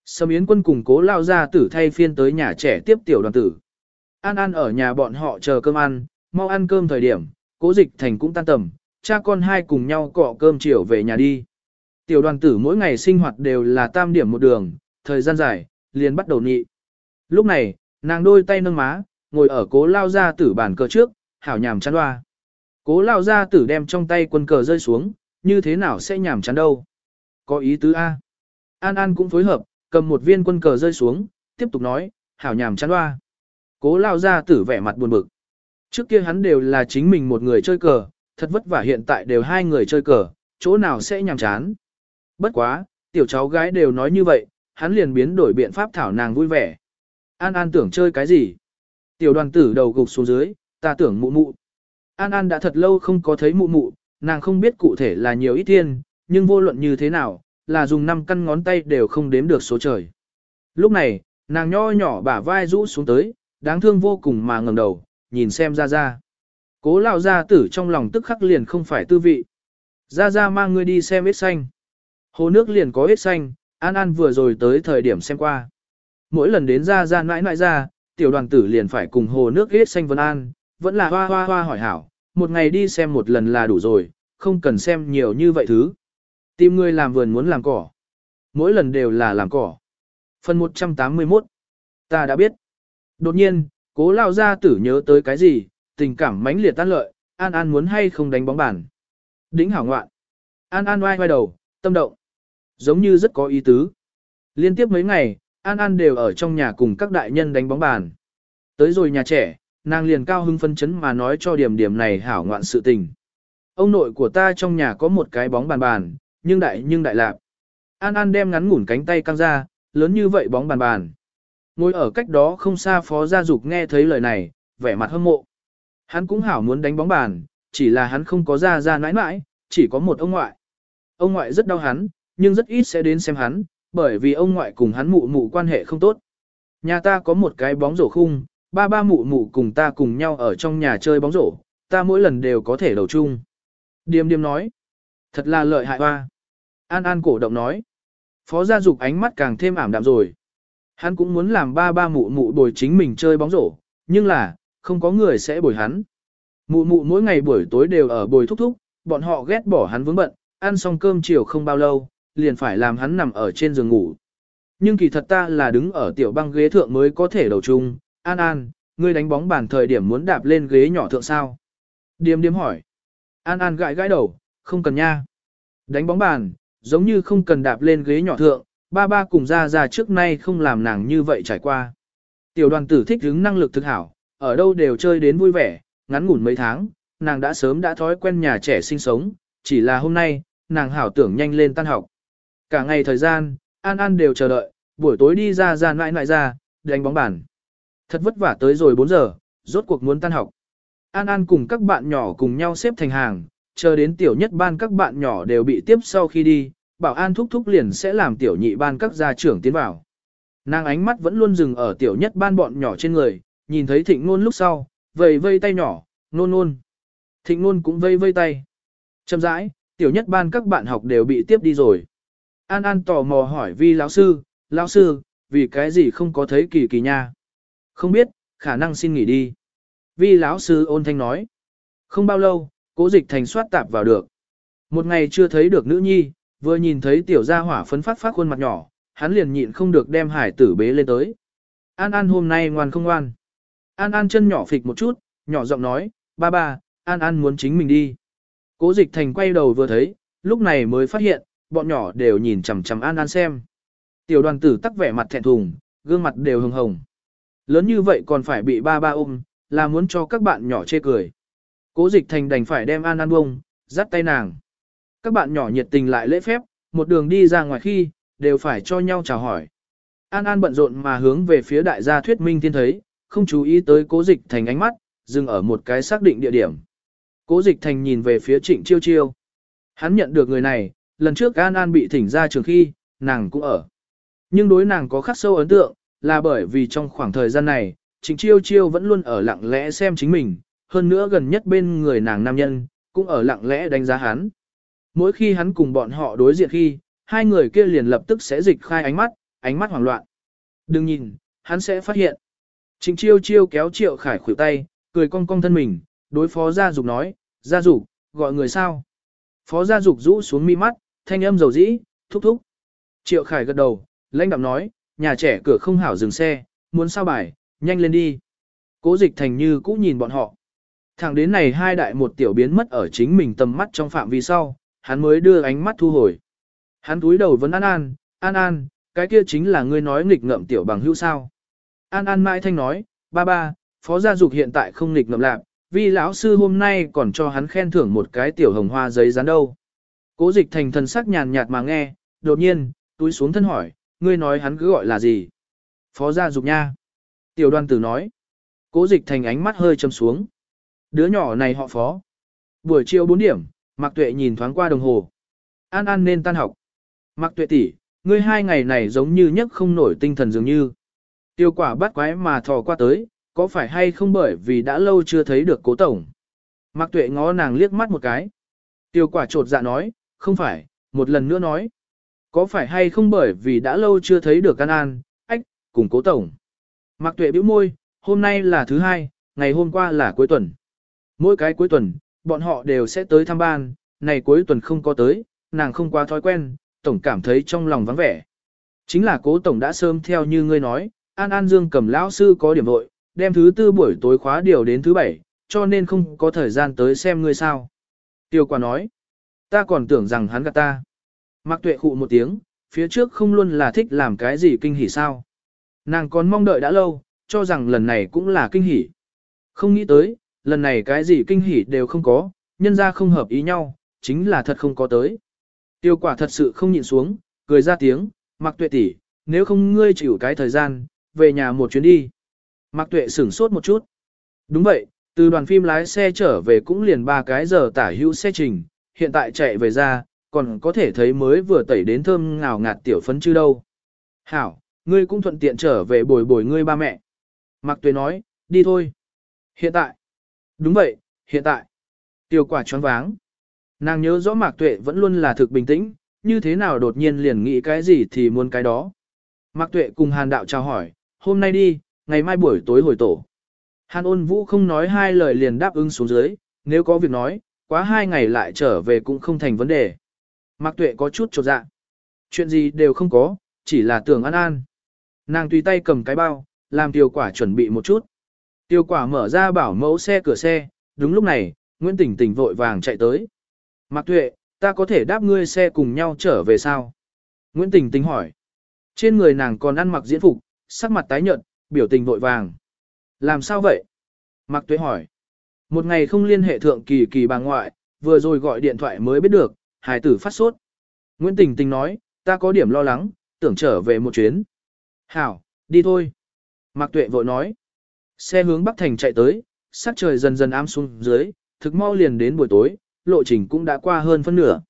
Speaker 1: Sâm Yến quân cùng cố lao ra tử thay phiên tới nhà trẻ tiếp tiểu đoàn tử. An An ở nhà bọn họ chờ cơm ăn, mau ăn cơm thời điểm, cố dịch thành cũng tan tầm, cha con hai cùng nhau cọ cơm chiều về nhà đi. Tiểu đoàn tử mỗi ngày sinh hoạt đều là tam điểm một đường, thời gian dài, liền bắt đầu nhị. Lúc này, nàng đôi tay nâng má, ngồi ở cố lao ra tử bàn cờ trước, hảo nhàm chán hoa. Cố lao ra tử đem trong tay quân cờ rơi xuống, như thế nào sẽ nhảm chán đâu. Có ý tứ A. An An cũng phối hợp, cầm một viên quân cờ rơi xuống, tiếp tục nói, hảo nhàm chán hoa. Cố lao ra tử vẻ mặt buồn bực. Trước kia hắn đều là chính mình một người chơi cờ, thật vất vả hiện tại đều hai người chơi cờ, chỗ nào sẽ nhàm chán. Bất quá, tiểu cháu gái đều nói như vậy, hắn liền biến đổi biện pháp thảo nàng vui vẻ. An An tưởng chơi cái gì? Tiểu đoàn tử đầu gục xuống dưới, ta tưởng mụ mụ. An An đã thật lâu không có thấy mụ mụ, nàng không biết cụ thể là nhiều ít tiền, nhưng vô luận như thế nào, là dùng 5 căn ngón tay đều không đếm được số trời. Lúc này, nàng nho nhỏ bả vai rũ xuống tới, đáng thương vô cùng mà ngẩng đầu, nhìn xem ra ra. Cố lao gia tử trong lòng tức khắc liền không phải tư vị. Ra ra mang ngươi đi xem ít xanh. Hồ nước liền có ít xanh, An An vừa rồi tới thời điểm xem qua. Mỗi lần đến ra ra nãi nãi ra, tiểu đoàn tử liền phải cùng hồ nước ít xanh Vân An, vẫn là hoa hoa hoa hỏi hảo, một ngày đi xem một lần là đủ rồi, không cần xem nhiều như vậy thứ. Tìm người làm vườn muốn làm cỏ. Mỗi lần đều là làm cỏ. Phần 181 Ta đã biết. Đột nhiên, cố lao gia tử nhớ tới cái gì, tình cảm mãnh liệt tan lợi, An An muốn hay không đánh bóng bàn. Đỉnh hảo ngoạn. An An oai oai đầu, tâm động. Giống như rất có ý tứ. Liên tiếp mấy ngày, An An đều ở trong nhà cùng các đại nhân đánh bóng bàn. Tới rồi nhà trẻ, nàng liền cao hưng phân chấn mà nói cho điểm điểm này hảo ngoạn sự tình. Ông nội của ta trong nhà có một cái bóng bàn bàn, nhưng đại nhưng đại lạc. An An đem ngắn ngủn cánh tay căng ra, lớn như vậy bóng bàn bàn. Ngồi ở cách đó không xa phó gia dục nghe thấy lời này, vẻ mặt hâm mộ. Hắn cũng hảo muốn đánh bóng bàn, chỉ là hắn không có ra ra nãi nãi, chỉ có một ông ngoại. Ông ngoại rất đau hắn, nhưng rất ít sẽ đến xem hắn, bởi vì ông ngoại cùng hắn mụ mụ quan hệ không tốt. Nhà ta có một cái bóng rổ khung, ba ba mụ mụ cùng ta cùng nhau ở trong nhà chơi bóng rổ, ta mỗi lần đều có thể đầu chung. Điềm điềm nói, thật là lợi hại hoa. An An cổ động nói, phó gia dục ánh mắt càng thêm ảm đạm rồi. Hắn cũng muốn làm ba ba mụ mụ bồi chính mình chơi bóng rổ, nhưng là, không có người sẽ bồi hắn. Mụ mụ mỗi ngày buổi tối đều ở bồi thúc thúc, bọn họ ghét bỏ hắn vướng bận, ăn xong cơm chiều không bao lâu, liền phải làm hắn nằm ở trên giường ngủ. Nhưng kỳ thật ta là đứng ở tiểu băng ghế thượng mới có thể đầu chung, An An, ngươi đánh bóng bàn thời điểm muốn đạp lên ghế nhỏ thượng sao? Điềm điềm hỏi. An An gãi gãi đầu, không cần nha. Đánh bóng bàn, giống như không cần đạp lên ghế nhỏ thượng, ba ba cùng ra ra trước nay không làm nàng như vậy trải qua. Tiểu đoàn tử thích hứng năng lực thực hảo, ở đâu đều chơi đến vui vẻ, ngắn ngủn mấy tháng, nàng đã sớm đã thói quen nhà trẻ sinh sống, chỉ là hôm nay, nàng hảo tưởng nhanh lên tan học. Cả ngày thời gian, An An đều chờ đợi, buổi tối đi ra ra nãi nãi ra, đánh bóng bàn. Thật vất vả tới rồi 4 giờ, rốt cuộc muốn tan học. An An cùng các bạn nhỏ cùng nhau xếp thành hàng, chờ đến tiểu nhất ban các bạn nhỏ đều bị tiếp sau khi đi, bảo An thúc thúc liền sẽ làm tiểu nhị ban các gia trưởng tiến vào. Nàng ánh mắt vẫn luôn dừng ở tiểu nhất ban bọn nhỏ trên người, nhìn thấy thịnh ngôn lúc sau, vầy vây tay nhỏ, nôn nôn. Thịnh ngôn cũng vây vây tay. Chậm rãi, tiểu nhất ban các bạn học đều bị tiếp đi rồi. An An tò mò hỏi vi lão sư, lão sư, vì cái gì không có thấy kỳ kỳ nha? Không biết, khả năng xin nghỉ đi. Vi lão sư ôn thanh nói. Không bao lâu, cố dịch thành soát tạp vào được. Một ngày chưa thấy được nữ nhi, vừa nhìn thấy tiểu gia hỏa phấn phát phát khuôn mặt nhỏ, hắn liền nhịn không được đem hải tử bế lên tới. An An hôm nay ngoan không ngoan. An An chân nhỏ phịch một chút, nhỏ giọng nói, ba ba, An An muốn chính mình đi. Cố dịch thành quay đầu vừa thấy, lúc này mới phát hiện, bọn nhỏ đều nhìn chằm chằm An An xem. Tiểu đoàn tử tắc vẻ mặt thẹn thùng, gương mặt đều hồng hồng. Lớn như vậy còn phải bị ba ba ôm, là muốn cho các bạn nhỏ chê cười. Cố dịch thành đành phải đem An An bông, dắt tay nàng. Các bạn nhỏ nhiệt tình lại lễ phép, một đường đi ra ngoài khi, đều phải cho nhau chào hỏi. An An bận rộn mà hướng về phía đại gia thuyết minh thiên thấy, không chú ý tới cố dịch thành ánh mắt, dừng ở một cái xác định địa điểm. Cố dịch thành nhìn về phía trịnh chiêu chiêu. Hắn nhận được người này, lần trước An An bị thỉnh ra trường khi, nàng cũng ở. Nhưng đối nàng có khắc sâu ấn tượng, là bởi vì trong khoảng thời gian này, trịnh chiêu chiêu vẫn luôn ở lặng lẽ xem chính mình, hơn nữa gần nhất bên người nàng nam nhân, cũng ở lặng lẽ đánh giá hắn. Mỗi khi hắn cùng bọn họ đối diện khi, hai người kia liền lập tức sẽ dịch khai ánh mắt, ánh mắt hoảng loạn. Đừng nhìn, hắn sẽ phát hiện. Trịnh chiêu chiêu kéo triệu khải khuỷu tay, cười cong cong thân mình, đối phó gia dục nói, gia dục, gọi người sao. Phó gia dục rũ xuống mi mắt, thanh âm dầu dĩ, thúc thúc. Triệu khải gật đầu, lãnh đạm nói, nhà trẻ cửa không hảo dừng xe, muốn sao bài, nhanh lên đi. Cố dịch thành như cũ nhìn bọn họ. Thẳng đến này hai đại một tiểu biến mất ở chính mình tầm mắt trong phạm vi sau, hắn mới đưa ánh mắt thu hồi. Hắn túi đầu vẫn an an, an an, cái kia chính là ngươi nói nghịch ngợm tiểu bằng hữu sao. An An mãi thanh nói, ba ba, phó gia dục hiện tại không nghịch ngợm lạc, vì lão sư hôm nay còn cho hắn khen thưởng một cái tiểu hồng hoa giấy dán đâu. Cố dịch thành thần sắc nhàn nhạt mà nghe, đột nhiên, túi xuống thân hỏi, ngươi nói hắn cứ gọi là gì? Phó gia dục nha. Tiểu đoàn tử nói. Cố dịch thành ánh mắt hơi châm xuống. Đứa nhỏ này họ phó. Buổi chiều 4 điểm, Mạc Tuệ nhìn thoáng qua đồng hồ. An An nên tan học. Mạc Tuệ tỷ, ngươi hai ngày này giống như nhất không nổi tinh thần dường như. Tiêu quả bắt quái mà thò qua tới, có phải hay không bởi vì đã lâu chưa thấy được cố tổng. Mạc Tuệ ngó nàng liếc mắt một cái. Tiêu quả trột dạ nói, không phải, một lần nữa nói. Có phải hay không bởi vì đã lâu chưa thấy được An An, ách, cùng cố tổng. Mạc Tuệ bĩu môi, hôm nay là thứ hai, ngày hôm qua là cuối tuần. Mỗi cái cuối tuần, bọn họ đều sẽ tới thăm ban, này cuối tuần không có tới, nàng không quá thói quen, tổng cảm thấy trong lòng vắng vẻ. Chính là cố tổng đã sớm theo như ngươi nói, An An Dương cầm lão sư có điểm vội, đem thứ tư buổi tối khóa điều đến thứ bảy, cho nên không có thời gian tới xem ngươi sao. Tiêu quả nói, ta còn tưởng rằng hắn gạt ta. Mạc tuệ khụ một tiếng, phía trước không luôn là thích làm cái gì kinh hỉ sao. Nàng còn mong đợi đã lâu, cho rằng lần này cũng là kinh hỉ. Không nghĩ tới, lần này cái gì kinh hỉ đều không có, nhân ra không hợp ý nhau, chính là thật không có tới. Tiêu quả thật sự không nhịn xuống, cười ra tiếng, mặc tuệ tỷ, nếu không ngươi chịu cái thời gian, về nhà một chuyến đi. Mặc tuệ sửng sốt một chút. Đúng vậy, từ đoàn phim lái xe trở về cũng liền ba cái giờ tả hữu xe trình, hiện tại chạy về ra, còn có thể thấy mới vừa tẩy đến thơm ngào ngạt tiểu phấn chứ đâu. Hảo, ngươi cũng thuận tiện trở về bồi bồi ngươi ba mẹ. Mạc Tuệ nói, đi thôi. Hiện tại. Đúng vậy, hiện tại. Tiểu quả choáng váng. Nàng nhớ rõ Mạc Tuệ vẫn luôn là thực bình tĩnh, như thế nào đột nhiên liền nghĩ cái gì thì muốn cái đó. Mạc Tuệ cùng Hàn Đạo chào hỏi, hôm nay đi, ngày mai buổi tối hồi tổ. Hàn ôn vũ không nói hai lời liền đáp ứng xuống dưới, nếu có việc nói, quá hai ngày lại trở về cũng không thành vấn đề. Mạc Tuệ có chút chột dạ. Chuyện gì đều không có, chỉ là tưởng an an. Nàng tùy tay cầm cái bao, làm tiêu quả chuẩn bị một chút. Tiêu quả mở ra bảo mẫu xe cửa xe, đúng lúc này, Nguyễn Tỉnh Tỉnh vội vàng chạy tới. Mạc Tuệ, ta có thể đáp ngươi xe cùng nhau trở về sao? Nguyễn Tỉnh Tỉnh hỏi. Trên người nàng còn ăn mặc diễn phục, sắc mặt tái nhợt, biểu tình vội vàng. Làm sao vậy? Mạc Tuệ hỏi. Một ngày không liên hệ thượng kỳ kỳ bà ngoại, vừa rồi gọi điện thoại mới biết được, hài tử phát sốt. Nguyễn Tình Tình nói, ta có điểm lo lắng, tưởng trở về một chuyến. Hảo, đi thôi. Mạc Tuệ vội nói. Xe hướng Bắc Thành chạy tới, sắc trời dần dần ám xuống dưới, thực mau liền đến buổi tối, lộ trình cũng đã qua hơn phân nửa.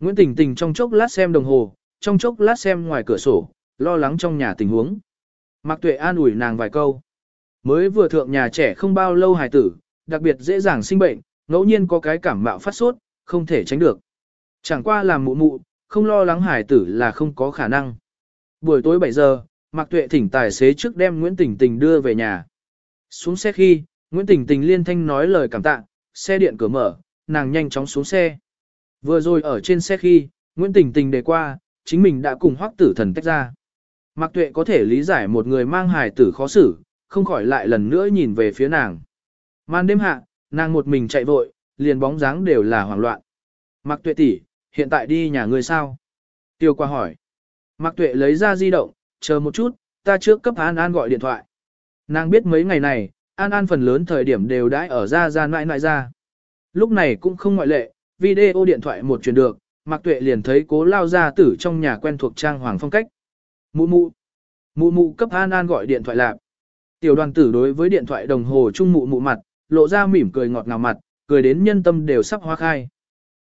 Speaker 1: Nguyễn Tình Tình trong chốc lát xem đồng hồ, trong chốc lát xem ngoài cửa sổ, lo lắng trong nhà tình huống. Mạc Tuệ an ủi nàng vài câu. Mới vừa thượng nhà trẻ không bao lâu hài tử, đặc biệt dễ dàng sinh bệnh, ngẫu nhiên có cái cảm mạo phát sốt, không thể tránh được. Chẳng qua làm mụ mụ, không lo lắng hài tử là không có khả năng. Buổi tối 7 giờ, Mạc Tuệ thỉnh tài xế trước đem Nguyễn Tình Tình đưa về nhà. Xuống xe khi, Nguyễn Tình Tình liên thanh nói lời cảm tạ, xe điện cửa mở, nàng nhanh chóng xuống xe. Vừa rồi ở trên xe khi, Nguyễn Tình Tình đề qua, chính mình đã cùng Hoắc Tử Thần tách ra. Mạc Tuệ có thể lý giải một người mang hài tử khó xử, không khỏi lại lần nữa nhìn về phía nàng. Màn đêm hạ, nàng một mình chạy vội, liền bóng dáng đều là hoảng loạn. Mạc Tuệ tỷ, hiện tại đi nhà ngươi sao? Tiêu qua hỏi. Mạc Tuệ lấy ra di động, chờ một chút, ta trước cấp An An gọi điện thoại. Nàng biết mấy ngày này, An An phần lớn thời điểm đều đãi ở ra ra nãi nãi ra. Lúc này cũng không ngoại lệ, video điện thoại một truyền được, Mạc Tuệ liền thấy cố lao ra tử trong nhà quen thuộc trang hoàng phong cách. Mụ mụ. Mụ mụ cấp An An gọi điện thoại lạc. Tiểu đoàn tử đối với điện thoại đồng hồ chung mụ mụ mặt, lộ ra mỉm cười ngọt ngào mặt, cười đến nhân tâm đều sắp hoa khai.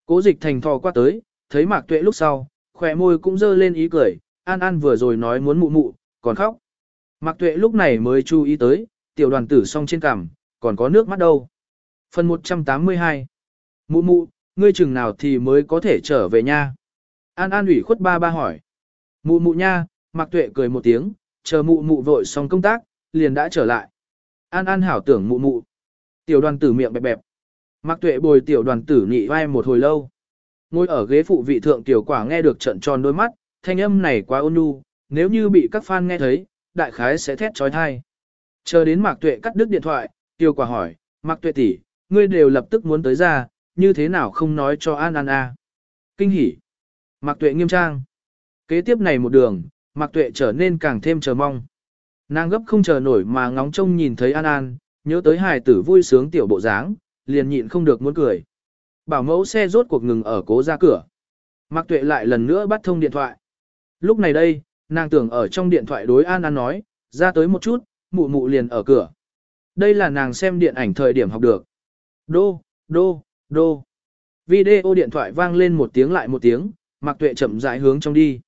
Speaker 1: Cố dịch thành thò qua tới, thấy Mạc Tuệ lúc sau, khỏe môi cũng dơ lên ý cười, An An vừa rồi nói muốn mụ mụ, còn khóc. Mạc Tuệ lúc này mới chú ý tới, tiểu đoàn tử song trên cằm, còn có nước mắt đâu. Phần 182 Mụ mụ, ngươi chừng nào thì mới có thể trở về nha? An An ủy khuất ba ba hỏi. Mụ mụ nha, Mạc Tuệ cười một tiếng, chờ mụ mụ vội xong công tác, liền đã trở lại. An An hảo tưởng mụ mụ. Tiểu đoàn tử miệng bẹp bẹp. Mạc Tuệ bồi tiểu đoàn tử nhị vai một hồi lâu. Ngồi ở ghế phụ vị thượng tiểu quả nghe được trận tròn đôi mắt, thanh âm này quá ôn nhu, nếu như bị các fan nghe thấy, đại khái sẽ thét chói tai. Chờ đến Mạc Tuệ cắt đứt điện thoại, tiểu quả hỏi, "Mạc Tuệ tỷ, ngươi đều lập tức muốn tới ra, như thế nào không nói cho An An a?" Kinh hỉ. Mạc Tuệ nghiêm trang. Kế tiếp này một đường, Mạc Tuệ trở nên càng thêm chờ mong. Nàng gấp không chờ nổi mà ngóng trông nhìn thấy An An, nhớ tới hài tử vui sướng tiểu bộ dáng, liền nhịn không được muốn cười. Bảo mẫu xe rốt cuộc ngừng ở cố ra cửa. Mạc Tuệ lại lần nữa bắt thông điện thoại. Lúc này đây, nàng tưởng ở trong điện thoại đối An An nói, ra tới một chút, mụ mụ liền ở cửa. Đây là nàng xem điện ảnh thời điểm học được. Đô, đô, đô. Video điện thoại vang lên một tiếng lại một tiếng, Mạc Tuệ chậm rãi hướng trong đi.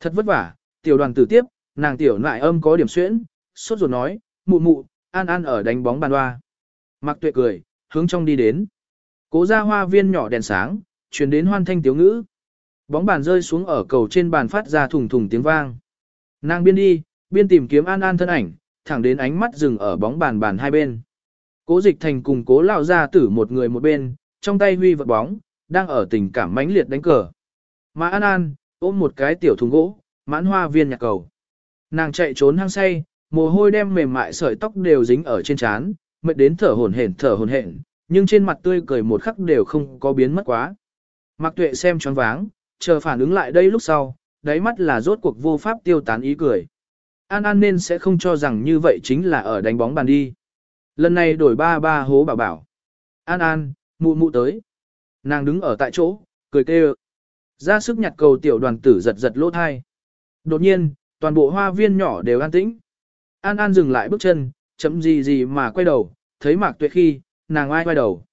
Speaker 1: Thật vất vả, tiểu đoàn tử tiếp, nàng tiểu nại âm có điểm xuyễn, sốt ruột nói, mụ mụ, An An ở đánh bóng bàn hoa. Mạc Tuệ cười, hướng trong đi đến. Cố ra hoa viên nhỏ đèn sáng, truyền đến hoan thanh tiếu ngữ. Bóng bàn rơi xuống ở cầu trên bàn phát ra thùng thùng tiếng vang. Nàng biên đi, biên tìm kiếm An An thân ảnh, thẳng đến ánh mắt dừng ở bóng bàn bàn hai bên. Cố dịch thành cùng cố lão gia tử một người một bên, trong tay huy vật bóng, đang ở tình cảm mãnh liệt đánh cờ. Mà An An, ôm một cái tiểu thùng gỗ, mãn hoa viên nhạc cầu. Nàng chạy trốn hăng say, mồ hôi đem mềm mại sợi tóc đều dính ở trên trán, mệt đến thở hổn hển thở hổn hển, nhưng trên mặt tươi cười một khắc đều không có biến mất quá. Mạc Tuệ xem choáng váng, chờ phản ứng lại đây lúc sau, đáy mắt là rốt cuộc vô pháp tiêu tán ý cười. An An nên sẽ không cho rằng như vậy chính là ở đánh bóng bàn đi. Lần này đổi ba ba hố bảo bảo. An An, mụ mụ tới. Nàng đứng ở tại chỗ, cười kêu. Ra sức nhặt cầu tiểu đoàn tử giật giật lỗ thai. Đột nhiên, toàn bộ hoa viên nhỏ đều an tĩnh. An An dừng lại bước chân, chấm gì gì mà quay đầu, thấy mạc tuệ khi, nàng ai quay đầu.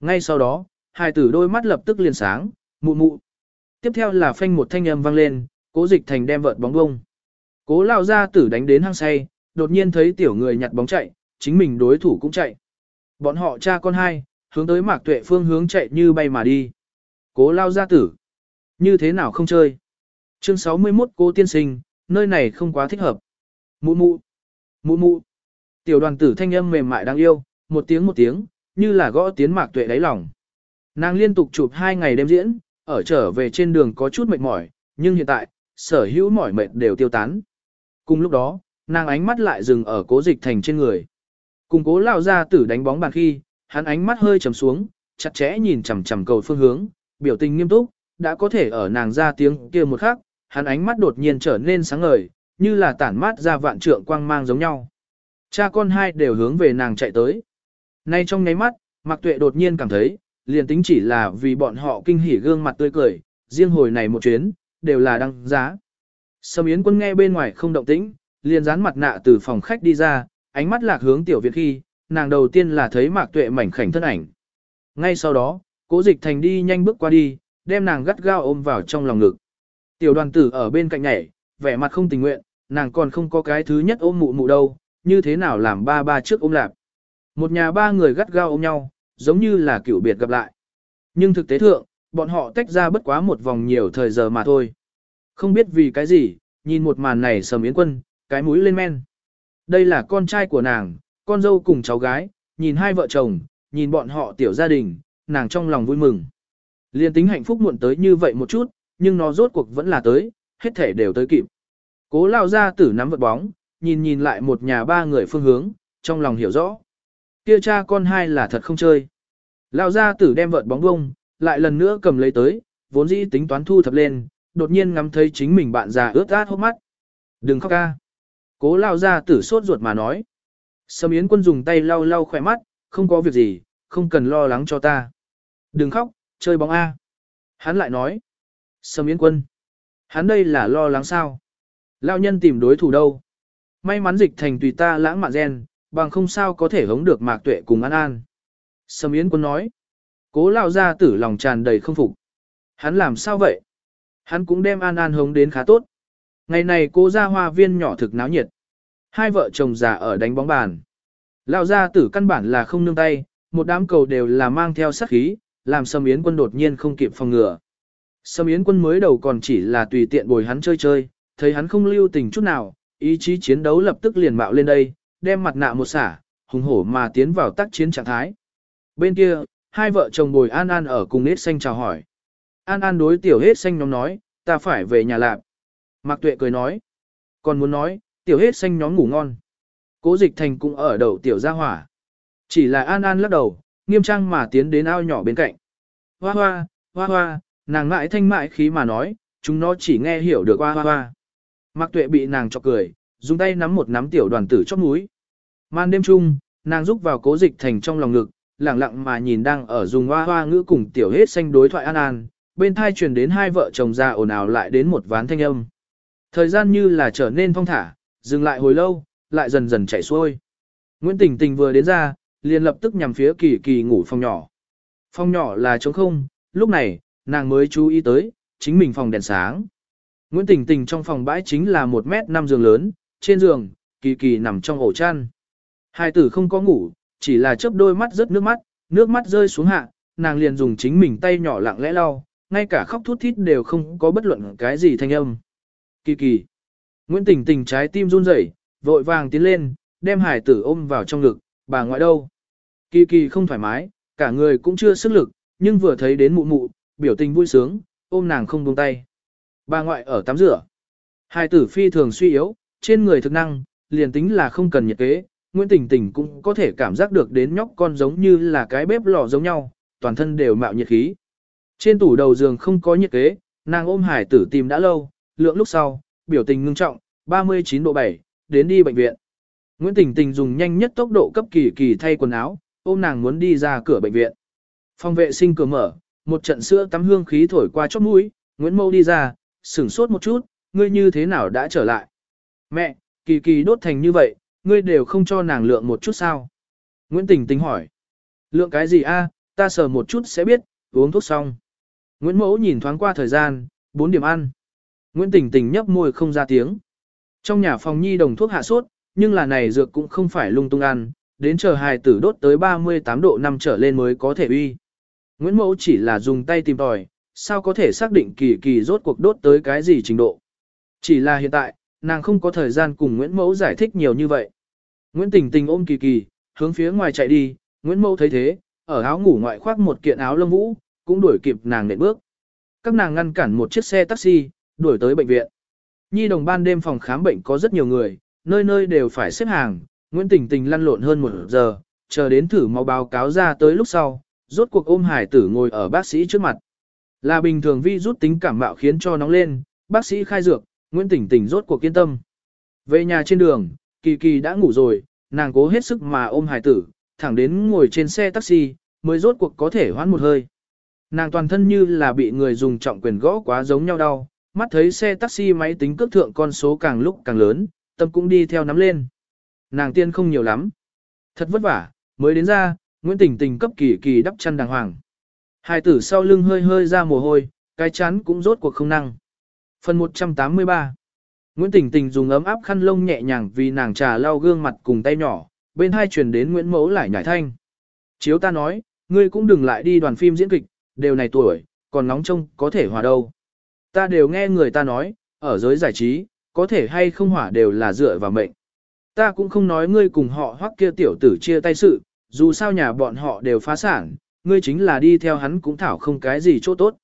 Speaker 1: Ngay sau đó, hai tử đôi mắt lập tức liền sáng, mụ mụ. Tiếp theo là phanh một thanh âm vang lên, cố dịch thành đem vợt bóng bông. Cố lao ra tử đánh đến hang say, đột nhiên thấy tiểu người nhặt bóng chạy, chính mình đối thủ cũng chạy. Bọn họ cha con hai, hướng tới mạc tuệ phương hướng chạy như bay mà đi. Cố lao ra tử. Như thế nào không chơi? Chương 61 cô tiên sinh, nơi này không quá thích hợp. Mụ mụ. Mụ mụ. Tiểu đoàn tử thanh âm mềm mại đáng yêu, một tiếng một tiếng, như là gõ tiến mạc tuệ đáy lòng. Nàng liên tục chụp hai ngày đêm diễn, ở trở về trên đường có chút mệt mỏi, nhưng hiện tại, sở hữu mỏi mệt đều tiêu tán. Cùng lúc đó, nàng ánh mắt lại dừng ở cố dịch thành trên người. Cùng cố lao ra tử đánh bóng bàn khi, hắn ánh mắt hơi trầm xuống, chặt chẽ nhìn chằm chằm cầu phương hướng, biểu tình nghiêm túc, đã có thể ở nàng ra tiếng kia một khắc, hắn ánh mắt đột nhiên trở nên sáng ngời, như là tản mát ra vạn trượng quang mang giống nhau. Cha con hai đều hướng về nàng chạy tới. Nay trong nháy mắt, Mạc Tuệ đột nhiên cảm thấy, liền tính chỉ là vì bọn họ kinh hỉ gương mặt tươi cười, riêng hồi này một chuyến, đều là đăng giá. Sâm Yến Quân nghe bên ngoài không động tĩnh, liền dán mặt nạ từ phòng khách đi ra, ánh mắt lạc hướng tiểu viện khi, nàng đầu tiên là thấy Mạc Tuệ mảnh khảnh thân ảnh. Ngay sau đó, Cố Dịch Thành đi nhanh bước qua đi, đem nàng gắt gao ôm vào trong lòng ngực. Tiểu đoàn tử ở bên cạnh nhảy, vẻ mặt không tình nguyện, nàng còn không có cái thứ nhất ôm mụ mụ đâu, như thế nào làm ba ba trước ôm lạp. Một nhà ba người gắt gao ôm nhau, giống như là cựu biệt gặp lại. Nhưng thực tế thượng, bọn họ tách ra bất quá một vòng nhiều thời giờ mà thôi. Không biết vì cái gì, nhìn một màn này sầm yến quân, cái mũi lên men. Đây là con trai của nàng, con dâu cùng cháu gái, nhìn hai vợ chồng, nhìn bọn họ tiểu gia đình, nàng trong lòng vui mừng. Liên tính hạnh phúc muộn tới như vậy một chút, nhưng nó rốt cuộc vẫn là tới, hết thể đều tới kịp. Cố lao ra tử nắm vật bóng, nhìn nhìn lại một nhà ba người phương hướng, trong lòng hiểu rõ. Kia cha con hai là thật không chơi. Lao ra tử đem vợt bóng bông, lại lần nữa cầm lấy tới, vốn dĩ tính toán thu thập lên, đột nhiên ngắm thấy chính mình bạn già ướt át hốc mắt. Đừng khóc ca. Cố lao ra tử sốt ruột mà nói. Sâm Yến quân dùng tay lau lau khỏe mắt, không có việc gì, không cần lo lắng cho ta. Đừng khóc, chơi bóng A. Hắn lại nói. Sâm Yến quân. Hắn đây là lo lắng sao? Lao nhân tìm đối thủ đâu? May mắn dịch thành tùy ta lãng mạn gen, bằng không sao có thể hống được mạc tuệ cùng an an. Sâm Yến quân nói. Cố lao ra tử lòng tràn đầy không phục. Hắn làm sao vậy? Hắn cũng đem an an hống đến khá tốt. Ngày này cô ra hoa viên nhỏ thực náo nhiệt. Hai vợ chồng già ở đánh bóng bàn. Lao ra tử căn bản là không nương tay, một đám cầu đều là mang theo sát khí, làm Sâm Yến quân đột nhiên không kịp phòng ngừa. Sâm Yến quân mới đầu còn chỉ là tùy tiện bồi hắn chơi chơi, thấy hắn không lưu tình chút nào, ý chí chiến đấu lập tức liền mạo lên đây, đem mặt nạ một xả, hùng hổ mà tiến vào tác chiến trạng thái. Bên kia, hai vợ chồng bồi An An ở cùng hết xanh chào hỏi. An An đối tiểu hết xanh nhóm nói, ta phải về nhà lạp. Mạc Tuệ cười nói, còn muốn nói, tiểu hết xanh nhóm ngủ ngon. Cố dịch thành cũng ở đầu tiểu gia hỏa. Chỉ là An An lắc đầu, nghiêm trang mà tiến đến ao nhỏ bên cạnh. Hoa hoa, hoa hoa, nàng mãi thanh mại khí mà nói, chúng nó chỉ nghe hiểu được hoa hoa hoa. Mạc Tuệ bị nàng chọc cười, dùng tay nắm một nắm tiểu đoàn tử chóp mũi. Man đêm chung, nàng rúc vào cố dịch thành trong lòng ngực, lặng lặng mà nhìn đang ở dùng hoa hoa ngữ cùng tiểu hết xanh đối thoại an an, bên thai truyền đến hai vợ chồng già ồn ào lại đến một ván thanh âm. Thời gian như là trở nên phong thả, dừng lại hồi lâu, lại dần dần chảy xuôi. Nguyễn Tình Tình vừa đến ra, liền lập tức nhằm phía kỳ kỳ ngủ phòng nhỏ. Phòng nhỏ là trống không, lúc này, nàng mới chú ý tới, chính mình phòng đèn sáng. Nguyễn Tình Tình trong phòng bãi chính là một mét năm giường lớn, trên giường, kỳ kỳ nằm trong ổ chăn. Hai tử không có ngủ, chỉ là chớp đôi mắt rớt nước mắt, nước mắt rơi xuống hạ, nàng liền dùng chính mình tay nhỏ lặng lẽ lau, ngay cả khóc thút thít đều không có bất luận cái gì thanh âm. Kỳ kỳ. Nguyễn Tình Tình trái tim run rẩy, vội vàng tiến lên, đem hải tử ôm vào trong ngực, bà ngoại đâu. Kỳ kỳ không thoải mái, cả người cũng chưa sức lực, nhưng vừa thấy đến mụ mụ, biểu tình vui sướng, ôm nàng không buông tay. Bà ngoại ở tắm rửa. Hải tử phi thường suy yếu, trên người thực năng, liền tính là không cần nhiệt kế, Nguyễn Tình Tình cũng có thể cảm giác được đến nhóc con giống như là cái bếp lò giống nhau, toàn thân đều mạo nhiệt khí. Trên tủ đầu giường không có nhiệt kế, nàng ôm hải tử tìm đã lâu, lượng lúc sau, biểu tình ngưng trọng, 39 độ 7, đến đi bệnh viện. Nguyễn Tình Tình dùng nhanh nhất tốc độ cấp kỳ kỳ thay quần áo, ôm nàng muốn đi ra cửa bệnh viện. Phòng vệ sinh cửa mở, một trận sữa tắm hương khí thổi qua chóp mũi, Nguyễn Mâu đi ra, sửng sốt một chút, ngươi như thế nào đã trở lại. Mẹ, kỳ kỳ đốt thành như vậy, ngươi đều không cho nàng lượng một chút sao? Nguyễn Tình Tình hỏi. Lượng cái gì a? ta sờ một chút sẽ biết, uống thuốc xong. Nguyễn Mẫu nhìn thoáng qua thời gian, 4 điểm ăn. Nguyễn Tình Tình nhấp môi không ra tiếng. Trong nhà phòng nhi đồng thuốc hạ sốt, nhưng là này dược cũng không phải lung tung ăn, đến chờ hài tử đốt tới 38 độ 5 trở lên mới có thể uy. Nguyễn Mẫu chỉ là dùng tay tìm tòi, sao có thể xác định kỳ kỳ rốt cuộc đốt tới cái gì trình độ. Chỉ là hiện tại, nàng không có thời gian cùng Nguyễn Mẫu giải thích nhiều như vậy. Nguyễn Tình Tình ôm kỳ kỳ, hướng phía ngoài chạy đi, Nguyễn Mẫu thấy thế, ở áo ngủ ngoại khoác một kiện áo lông vũ, cũng đuổi kịp nàng nện bước. Các nàng ngăn cản một chiếc xe taxi, đuổi tới bệnh viện. Nhi đồng ban đêm phòng khám bệnh có rất nhiều người, nơi nơi đều phải xếp hàng, Nguyễn Tình Tình lăn lộn hơn một giờ, chờ đến thử máu báo cáo ra tới lúc sau, rốt cuộc ôm hải tử ngồi ở bác sĩ trước mặt. Là bình thường vi rút tính cảm mạo khiến cho nóng lên, bác sĩ khai dược, Nguyễn tỉnh tỉnh rốt cuộc kiên tâm. Về nhà trên đường, Kỳ Kỳ đã ngủ rồi, nàng cố hết sức mà ôm hải tử, thẳng đến ngồi trên xe taxi, mới rốt cuộc có thể hoãn một hơi. Nàng toàn thân như là bị người dùng trọng quyền gõ quá giống nhau đau, mắt thấy xe taxi máy tính cước thượng con số càng lúc càng lớn, tâm cũng đi theo nắm lên. Nàng tiên không nhiều lắm. Thật vất vả, mới đến ra, Nguyễn Tình Tình cấp kỳ kỳ đắp chăn đàng hoàng. Hai tử sau lưng hơi hơi ra mồ hôi, cái chán cũng rốt cuộc không năng. Phần 183 Nguyễn Tình Tình dùng ấm áp khăn lông nhẹ nhàng vì nàng trà lau gương mặt cùng tay nhỏ, bên hai truyền đến Nguyễn Mẫu lại nhảy thanh. Chiếu ta nói, ngươi cũng đừng lại đi đoàn phim diễn kịch, đều này tuổi, còn nóng trông có thể hòa đâu. Ta đều nghe người ta nói, ở giới giải trí, có thể hay không hỏa đều là dựa vào mệnh. Ta cũng không nói ngươi cùng họ hoắc kia tiểu tử chia tay sự, dù sao nhà bọn họ đều phá sản, ngươi chính là đi theo hắn cũng thảo không cái gì chỗ tốt.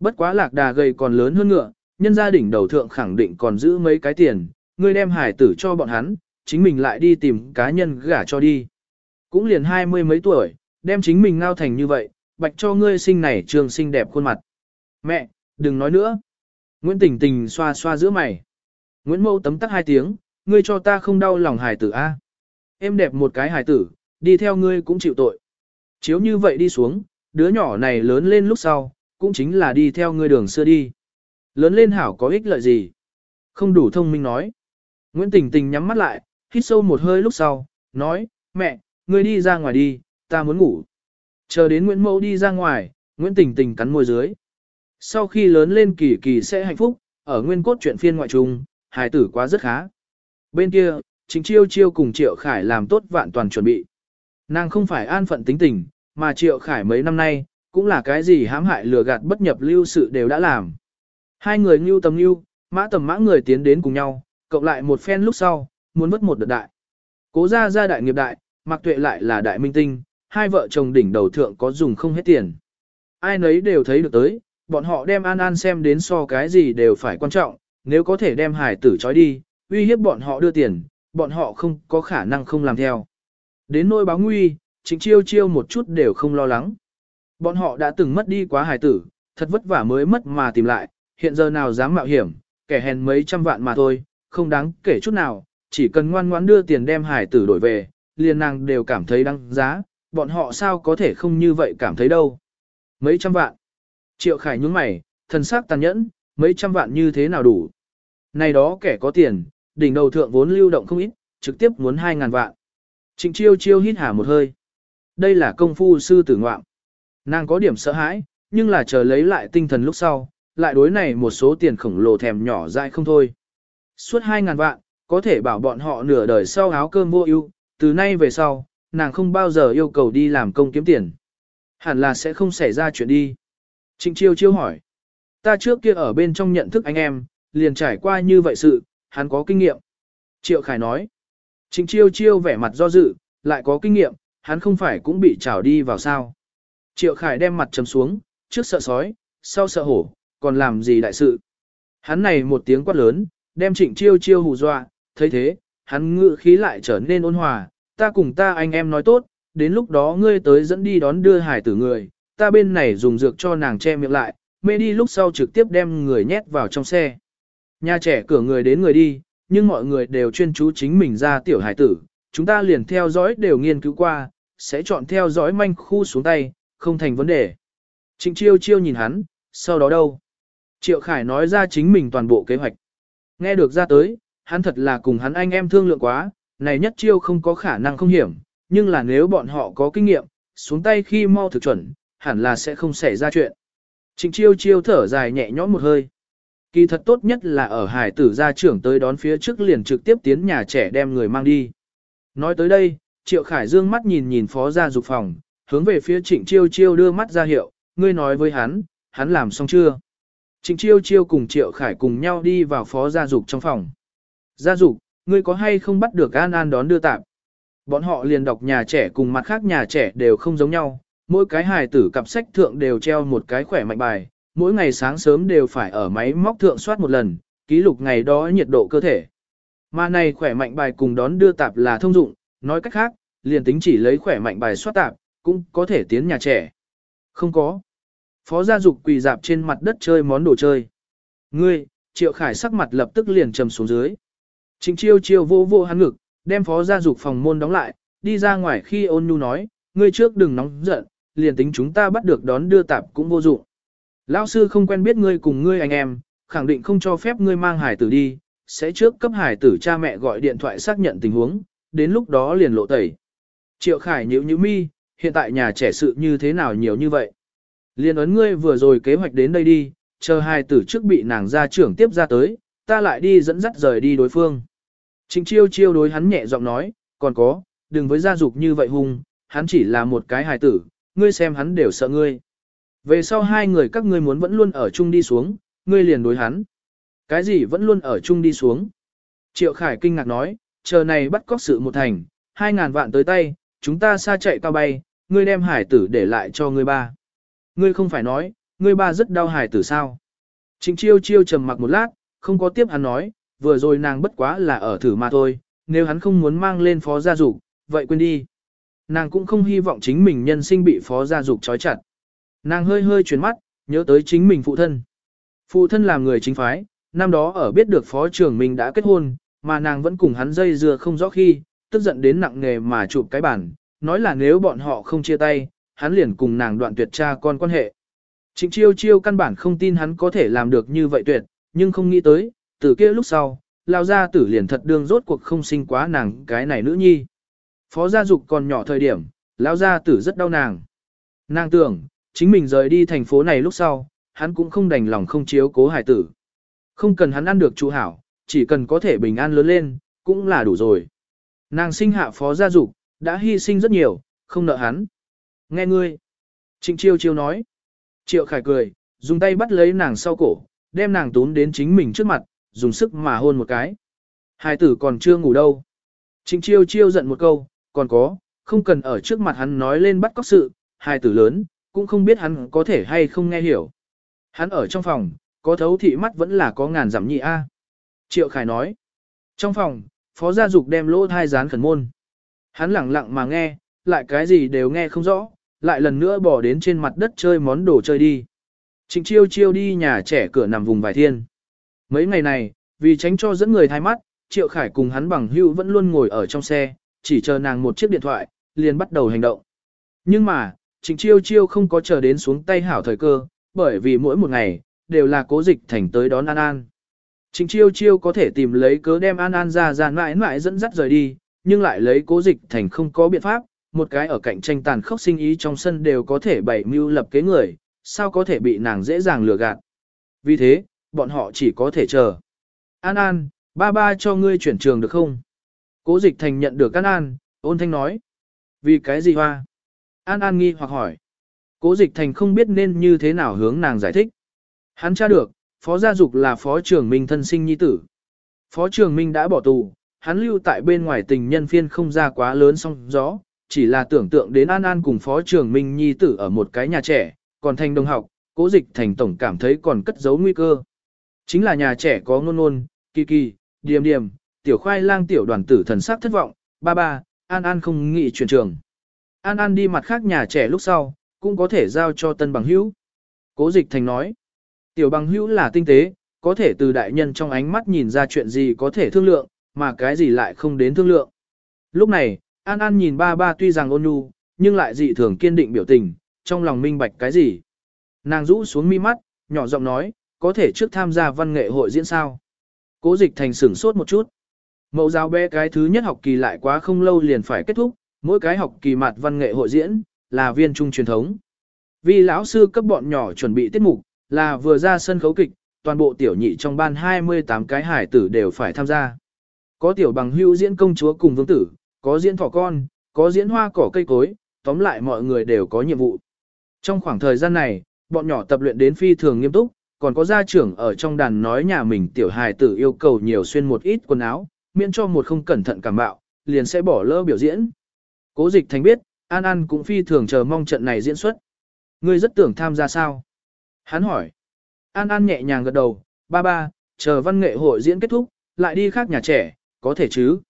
Speaker 1: Bất quá lạc đà gầy còn lớn hơn ngựa, nhân gia đình đầu thượng khẳng định còn giữ mấy cái tiền, ngươi đem hải tử cho bọn hắn, chính mình lại đi tìm cá nhân gả cho đi. Cũng liền hai mươi mấy tuổi, đem chính mình ngao thành như vậy, bạch cho ngươi sinh này trường xinh đẹp khuôn mặt. Mẹ, đừng nói nữa. Nguyễn Tình Tình xoa xoa giữa mày. Nguyễn Mâu tấm tắc hai tiếng, ngươi cho ta không đau lòng hải tử a. Em đẹp một cái hải tử, đi theo ngươi cũng chịu tội. Chiếu như vậy đi xuống, đứa nhỏ này lớn lên lúc sau, cũng chính là đi theo ngươi đường xưa đi. Lớn lên hảo có ích lợi gì? Không đủ thông minh nói. Nguyễn Tình Tình nhắm mắt lại, hít sâu một hơi lúc sau, nói, mẹ, ngươi đi ra ngoài đi, ta muốn ngủ. Chờ đến Nguyễn Mẫu đi ra ngoài, Nguyễn Tình Tình cắn môi dưới. Sau khi lớn lên kỳ kỳ sẽ hạnh phúc, ở nguyên cốt truyện phiên ngoại trùng, hài tử quá rất khá. Bên kia, chính Chiêu Chiêu cùng Triệu Khải làm tốt vạn toàn chuẩn bị. Nàng không phải an phận tính tình, mà Triệu Khải mấy năm nay, cũng là cái gì hãm hại lừa gạt bất nhập lưu sự đều đã làm. Hai người ngưu tầm ngưu, mã tầm mã người tiến đến cùng nhau, cộng lại một phen lúc sau, muốn mất một đợt đại. Cố ra ra đại nghiệp đại, mặc tuệ lại là đại minh tinh, hai vợ chồng đỉnh đầu thượng có dùng không hết tiền. Ai nấy đều thấy được tới, bọn họ đem An An xem đến so cái gì đều phải quan trọng, nếu có thể đem hải tử trói đi, uy hiếp bọn họ đưa tiền, bọn họ không có khả năng không làm theo. Đến nỗi báo nguy, chính chiêu chiêu một chút đều không lo lắng. Bọn họ đã từng mất đi quá hải tử, thật vất vả mới mất mà tìm lại, hiện giờ nào dám mạo hiểm, kẻ hèn mấy trăm vạn mà thôi, không đáng kể chút nào, chỉ cần ngoan ngoãn đưa tiền đem hải tử đổi về, liền nàng đều cảm thấy đáng giá, bọn họ sao có thể không như vậy cảm thấy đâu. Mấy trăm vạn. Triệu Khải nhướng mày, thần sắc tàn nhẫn, mấy trăm vạn như thế nào đủ. Này đó kẻ có tiền, đỉnh đầu thượng vốn lưu động không ít, trực tiếp muốn hai ngàn vạn. Trịnh chiêu chiêu hít hà một hơi. Đây là công phu sư tử ngoạm. Nàng có điểm sợ hãi, nhưng là chờ lấy lại tinh thần lúc sau, lại đối này một số tiền khổng lồ thèm nhỏ dại không thôi. Suốt hai ngàn vạn, có thể bảo bọn họ nửa đời sau áo cơm vô ưu, từ nay về sau, nàng không bao giờ yêu cầu đi làm công kiếm tiền. Hẳn là sẽ không xảy ra chuyện đi. Trịnh chiêu chiêu hỏi. Ta trước kia ở bên trong nhận thức anh em, liền trải qua như vậy sự, hắn có kinh nghiệm. Triệu Khải nói. Trịnh chiêu chiêu vẻ mặt do dự, lại có kinh nghiệm, hắn không phải cũng bị trảo đi vào sao. Triệu Khải đem mặt trầm xuống, trước sợ sói, sau sợ hổ, còn làm gì đại sự. Hắn này một tiếng quát lớn, đem trịnh chiêu chiêu hù dọa, thấy thế, hắn ngự khí lại trở nên ôn hòa, ta cùng ta anh em nói tốt, đến lúc đó ngươi tới dẫn đi đón đưa hải tử người, ta bên này dùng dược cho nàng che miệng lại, mê đi lúc sau trực tiếp đem người nhét vào trong xe. Nhà trẻ cửa người đến người đi, nhưng mọi người đều chuyên chú chính mình ra tiểu hải tử, chúng ta liền theo dõi đều nghiên cứu qua, sẽ chọn theo dõi manh khu xuống tay, không thành vấn đề. Trịnh chiêu chiêu nhìn hắn, sau đó đâu? Triệu Khải nói ra chính mình toàn bộ kế hoạch. Nghe được ra tới, hắn thật là cùng hắn anh em thương lượng quá, này nhất chiêu không có khả năng không hiểm, nhưng là nếu bọn họ có kinh nghiệm, xuống tay khi mau thực chuẩn, hẳn là sẽ không xảy ra chuyện. Trịnh chiêu chiêu thở dài nhẹ nhõm một hơi. Kỳ thật tốt nhất là ở hải tử gia trưởng tới đón phía trước liền trực tiếp tiến nhà trẻ đem người mang đi. Nói tới đây, Triệu Khải dương mắt nhìn nhìn phó gia dục phòng, hướng về phía trịnh chiêu chiêu đưa mắt ra hiệu, ngươi nói với hắn, hắn làm xong chưa? Trịnh chiêu chiêu cùng Triệu Khải cùng nhau đi vào phó gia dục trong phòng. Gia dục, ngươi có hay không bắt được An An đón đưa tạm? Bọn họ liền đọc nhà trẻ cùng mặt khác nhà trẻ đều không giống nhau, mỗi cái hài tử cặp sách thượng đều treo một cái khỏe mạnh bài, mỗi ngày sáng sớm đều phải ở máy móc thượng soát một lần, ký lục ngày đó nhiệt độ cơ thể. Mà này khỏe mạnh bài cùng đón đưa tạp là thông dụng, nói cách khác, liền tính chỉ lấy khỏe mạnh bài soát tạp, cũng có thể tiến nhà trẻ. Không có. Phó gia dục quỳ dạp trên mặt đất chơi món đồ chơi. Ngươi, triệu khải sắc mặt lập tức liền trầm xuống dưới. Trình chiêu chiêu vô vô hắn ngực, đem phó gia dục phòng môn đóng lại, đi ra ngoài khi ôn nhu nói, ngươi trước đừng nóng giận, liền tính chúng ta bắt được đón đưa tạp cũng vô dụng. Lão sư không quen biết ngươi cùng ngươi anh em, khẳng định không cho phép ngươi mang hải tử đi, sẽ trước cấp hải tử cha mẹ gọi điện thoại xác nhận tình huống, đến lúc đó liền lộ tẩy. Triệu Khải nhíu nhíu mi, hiện tại nhà trẻ sự như thế nào nhiều như vậy. Liên ấn ngươi vừa rồi kế hoạch đến đây đi, chờ hai tử trước bị nàng gia trưởng tiếp ra tới, ta lại đi dẫn dắt rời đi đối phương. Trịnh chiêu chiêu đối hắn nhẹ giọng nói, còn có, đừng với gia dục như vậy hung, hắn chỉ là một cái hài tử, ngươi xem hắn đều sợ ngươi. Về sau hai người các ngươi muốn vẫn luôn ở chung đi xuống, ngươi liền đối hắn. Cái gì vẫn luôn ở chung đi xuống? Triệu Khải kinh ngạc nói, chờ này bắt cóc sự một thành, hai ngàn vạn tới tay, chúng ta xa chạy cao bay, ngươi đem hải tử để lại cho ngươi ba. Ngươi không phải nói, ngươi ba rất đau hải tử sao? Trịnh chiêu chiêu trầm mặc một lát, không có tiếp hắn nói, vừa rồi nàng bất quá là ở thử mà thôi, nếu hắn không muốn mang lên phó gia dục, vậy quên đi. Nàng cũng không hy vọng chính mình nhân sinh bị phó gia dục trói chặt. Nàng hơi hơi chuyển mắt, nhớ tới chính mình phụ thân. Phụ thân làm người chính phái, năm đó ở biết được phó trưởng mình đã kết hôn, mà nàng vẫn cùng hắn dây dưa không rõ khi, tức giận đến nặng nghề mà chụp cái bản, nói là nếu bọn họ không chia tay, hắn liền cùng nàng đoạn tuyệt cha con quan hệ. Trịnh chiêu chiêu căn bản không tin hắn có thể làm được như vậy tuyệt, nhưng không nghĩ tới, từ kia lúc sau, lao ra tử liền thật đương rốt cuộc không sinh quá nàng cái này nữ nhi. Phó gia dục còn nhỏ thời điểm, lao gia tử rất đau nàng. Nàng tưởng, chính mình rời đi thành phố này lúc sau, hắn cũng không đành lòng không chiếu cố hải tử. Không cần hắn ăn được trụ hảo, chỉ cần có thể bình an lớn lên, cũng là đủ rồi. Nàng sinh hạ phó gia dục, đã hy sinh rất nhiều, không nợ hắn. Nghe ngươi. Trịnh chiêu chiêu nói. Triệu khải cười, dùng tay bắt lấy nàng sau cổ, đem nàng tún đến chính mình trước mặt, dùng sức mà hôn một cái. Hai tử còn chưa ngủ đâu. Trịnh chiêu chiêu giận một câu, còn có, không cần ở trước mặt hắn nói lên bắt cóc sự, hai tử lớn, cũng không biết hắn có thể hay không nghe hiểu. Hắn ở trong phòng, có thấu thị mắt vẫn là có ngàn giảm nhị A. Triệu Khải nói. Trong phòng, phó gia dục đem lỗ thai dán khẩn môn. Hắn lặng lặng mà nghe, lại cái gì đều nghe không rõ, lại lần nữa bỏ đến trên mặt đất chơi món đồ chơi đi. Trịnh chiêu chiêu đi nhà trẻ cửa nằm vùng vài thiên. Mấy ngày này, vì tránh cho dẫn người thay mắt, Triệu Khải cùng hắn bằng hữu vẫn luôn ngồi ở trong xe, chỉ chờ nàng một chiếc điện thoại, liền bắt đầu hành động. Nhưng mà, Trịnh Chiêu Chiêu không có chờ đến xuống tay hảo thời cơ, bởi vì mỗi một ngày, đều là cố dịch thành tới đón An An. Trịnh Chiêu Chiêu có thể tìm lấy cớ đem An An ra ra mãi mãi dẫn dắt rời đi, nhưng lại lấy cố dịch thành không có biện pháp, một cái ở cạnh tranh tàn khốc sinh ý trong sân đều có thể bày mưu lập kế người, sao có thể bị nàng dễ dàng lừa gạt. Vì thế, bọn họ chỉ có thể chờ. An An, ba ba cho ngươi chuyển trường được không? Cố dịch thành nhận được An An, ôn thanh nói. Vì cái gì hoa? An An nghi hoặc hỏi. Cố dịch thành không biết nên như thế nào hướng nàng giải thích. Hắn tra được, Phó Gia Dục là Phó trưởng Minh thân sinh nhi tử. Phó trưởng Minh đã bỏ tù, hắn lưu tại bên ngoài tình nhân phiên không ra quá lớn song gió, chỉ là tưởng tượng đến An An cùng Phó trưởng Minh nhi tử ở một cái nhà trẻ, còn thành đồng học, cố dịch thành tổng cảm thấy còn cất giấu nguy cơ. Chính là nhà trẻ có ngôn ngôn, kỳ kỳ, điềm điềm, tiểu khoai lang tiểu đoàn tử thần sắc thất vọng, ba ba, An An không nghĩ chuyển trường. An An đi mặt khác nhà trẻ lúc sau, cũng có thể giao cho tân bằng hữu. Cố dịch thành nói, tiểu bằng hữu là tinh tế, có thể từ đại nhân trong ánh mắt nhìn ra chuyện gì có thể thương lượng, mà cái gì lại không đến thương lượng. Lúc này, An An nhìn ba ba tuy rằng ôn nhu, nhưng lại dị thường kiên định biểu tình, trong lòng minh bạch cái gì. Nàng rũ xuống mi mắt, nhỏ giọng nói, có thể trước tham gia văn nghệ hội diễn sao. Cố dịch thành sửng sốt một chút. Mẫu giáo bé cái thứ nhất học kỳ lại quá không lâu liền phải kết thúc, mỗi cái học kỳ mặt văn nghệ hội diễn, là viên trung truyền thống. Vì lão sư cấp bọn nhỏ chuẩn bị tiết mục, là vừa ra sân khấu kịch, toàn bộ tiểu nhị trong ban 28 cái hải tử đều phải tham gia. Có tiểu bằng hưu diễn công chúa cùng vương tử, có diễn thỏ con, có diễn hoa cỏ cây cối, tóm lại mọi người đều có nhiệm vụ. Trong khoảng thời gian này, bọn nhỏ tập luyện đến phi thường nghiêm túc, còn có gia trưởng ở trong đàn nói nhà mình tiểu hài tử yêu cầu nhiều xuyên một ít quần áo, miễn cho một không cẩn thận cảm bạo, liền sẽ bỏ lỡ biểu diễn. Cố dịch thành biết, An An cũng phi thường chờ mong trận này diễn xuất. Ngươi rất tưởng tham gia sao? Hắn hỏi. An An nhẹ nhàng gật đầu, ba ba, chờ văn nghệ hội diễn kết thúc, lại đi khác nhà trẻ, có thể chứ?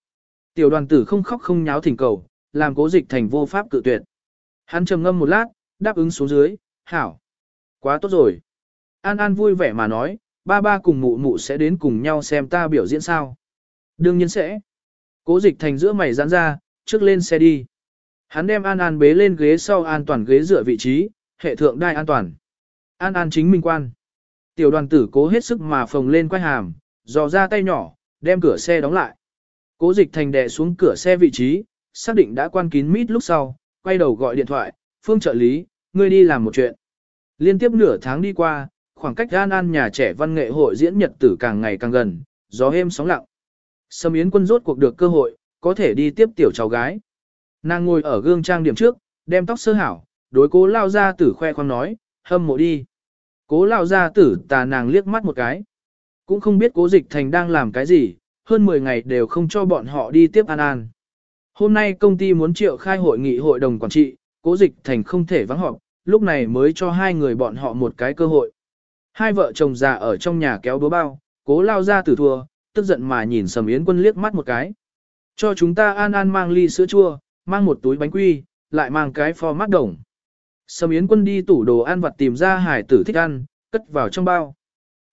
Speaker 1: Tiểu đoàn tử không khóc không nháo thỉnh cầu, làm cố dịch thành vô pháp cự tuyệt. Hắn trầm ngâm một lát, đáp ứng xuống dưới, hảo. Quá tốt rồi. An An vui vẻ mà nói, ba ba cùng mụ mụ sẽ đến cùng nhau xem ta biểu diễn sao. Đương nhiên sẽ. Cố dịch thành giữa mày giãn ra, trước lên xe đi. Hắn đem An An bế lên ghế sau an toàn ghế dựa vị trí, hệ thượng đai an toàn. An An chính minh quan. Tiểu đoàn tử cố hết sức mà phồng lên quay hàm, dò ra tay nhỏ, đem cửa xe đóng lại. Cố dịch thành đè xuống cửa xe vị trí, xác định đã quan kín mít lúc sau, quay đầu gọi điện thoại, phương trợ lý, ngươi đi làm một chuyện. Liên tiếp nửa tháng đi qua, khoảng cách An An nhà trẻ văn nghệ hội diễn nhật tử càng ngày càng gần, gió êm sóng lặng. Sâm Yến quân rốt cuộc được cơ hội, có thể đi tiếp tiểu cháu gái. Nàng ngồi ở gương trang điểm trước, đem tóc sơ hảo, đối cố lao ra tử khoe khoang nói, hâm mộ đi. Cố lao ra tử tà nàng liếc mắt một cái. Cũng không biết cố dịch thành đang làm cái gì, hơn 10 ngày đều không cho bọn họ đi tiếp An An. Hôm nay công ty muốn triệu khai hội nghị hội đồng quản trị, cố dịch thành không thể vắng họp, lúc này mới cho hai người bọn họ một cái cơ hội. Hai vợ chồng già ở trong nhà kéo búa bao, cố lao ra tử thua, tức giận mà nhìn Sầm Yến quân liếc mắt một cái. Cho chúng ta an an mang ly sữa chua, mang một túi bánh quy, lại mang cái pho mát đồng. Sầm Yến quân đi tủ đồ ăn vặt tìm ra hải tử thích ăn, cất vào trong bao.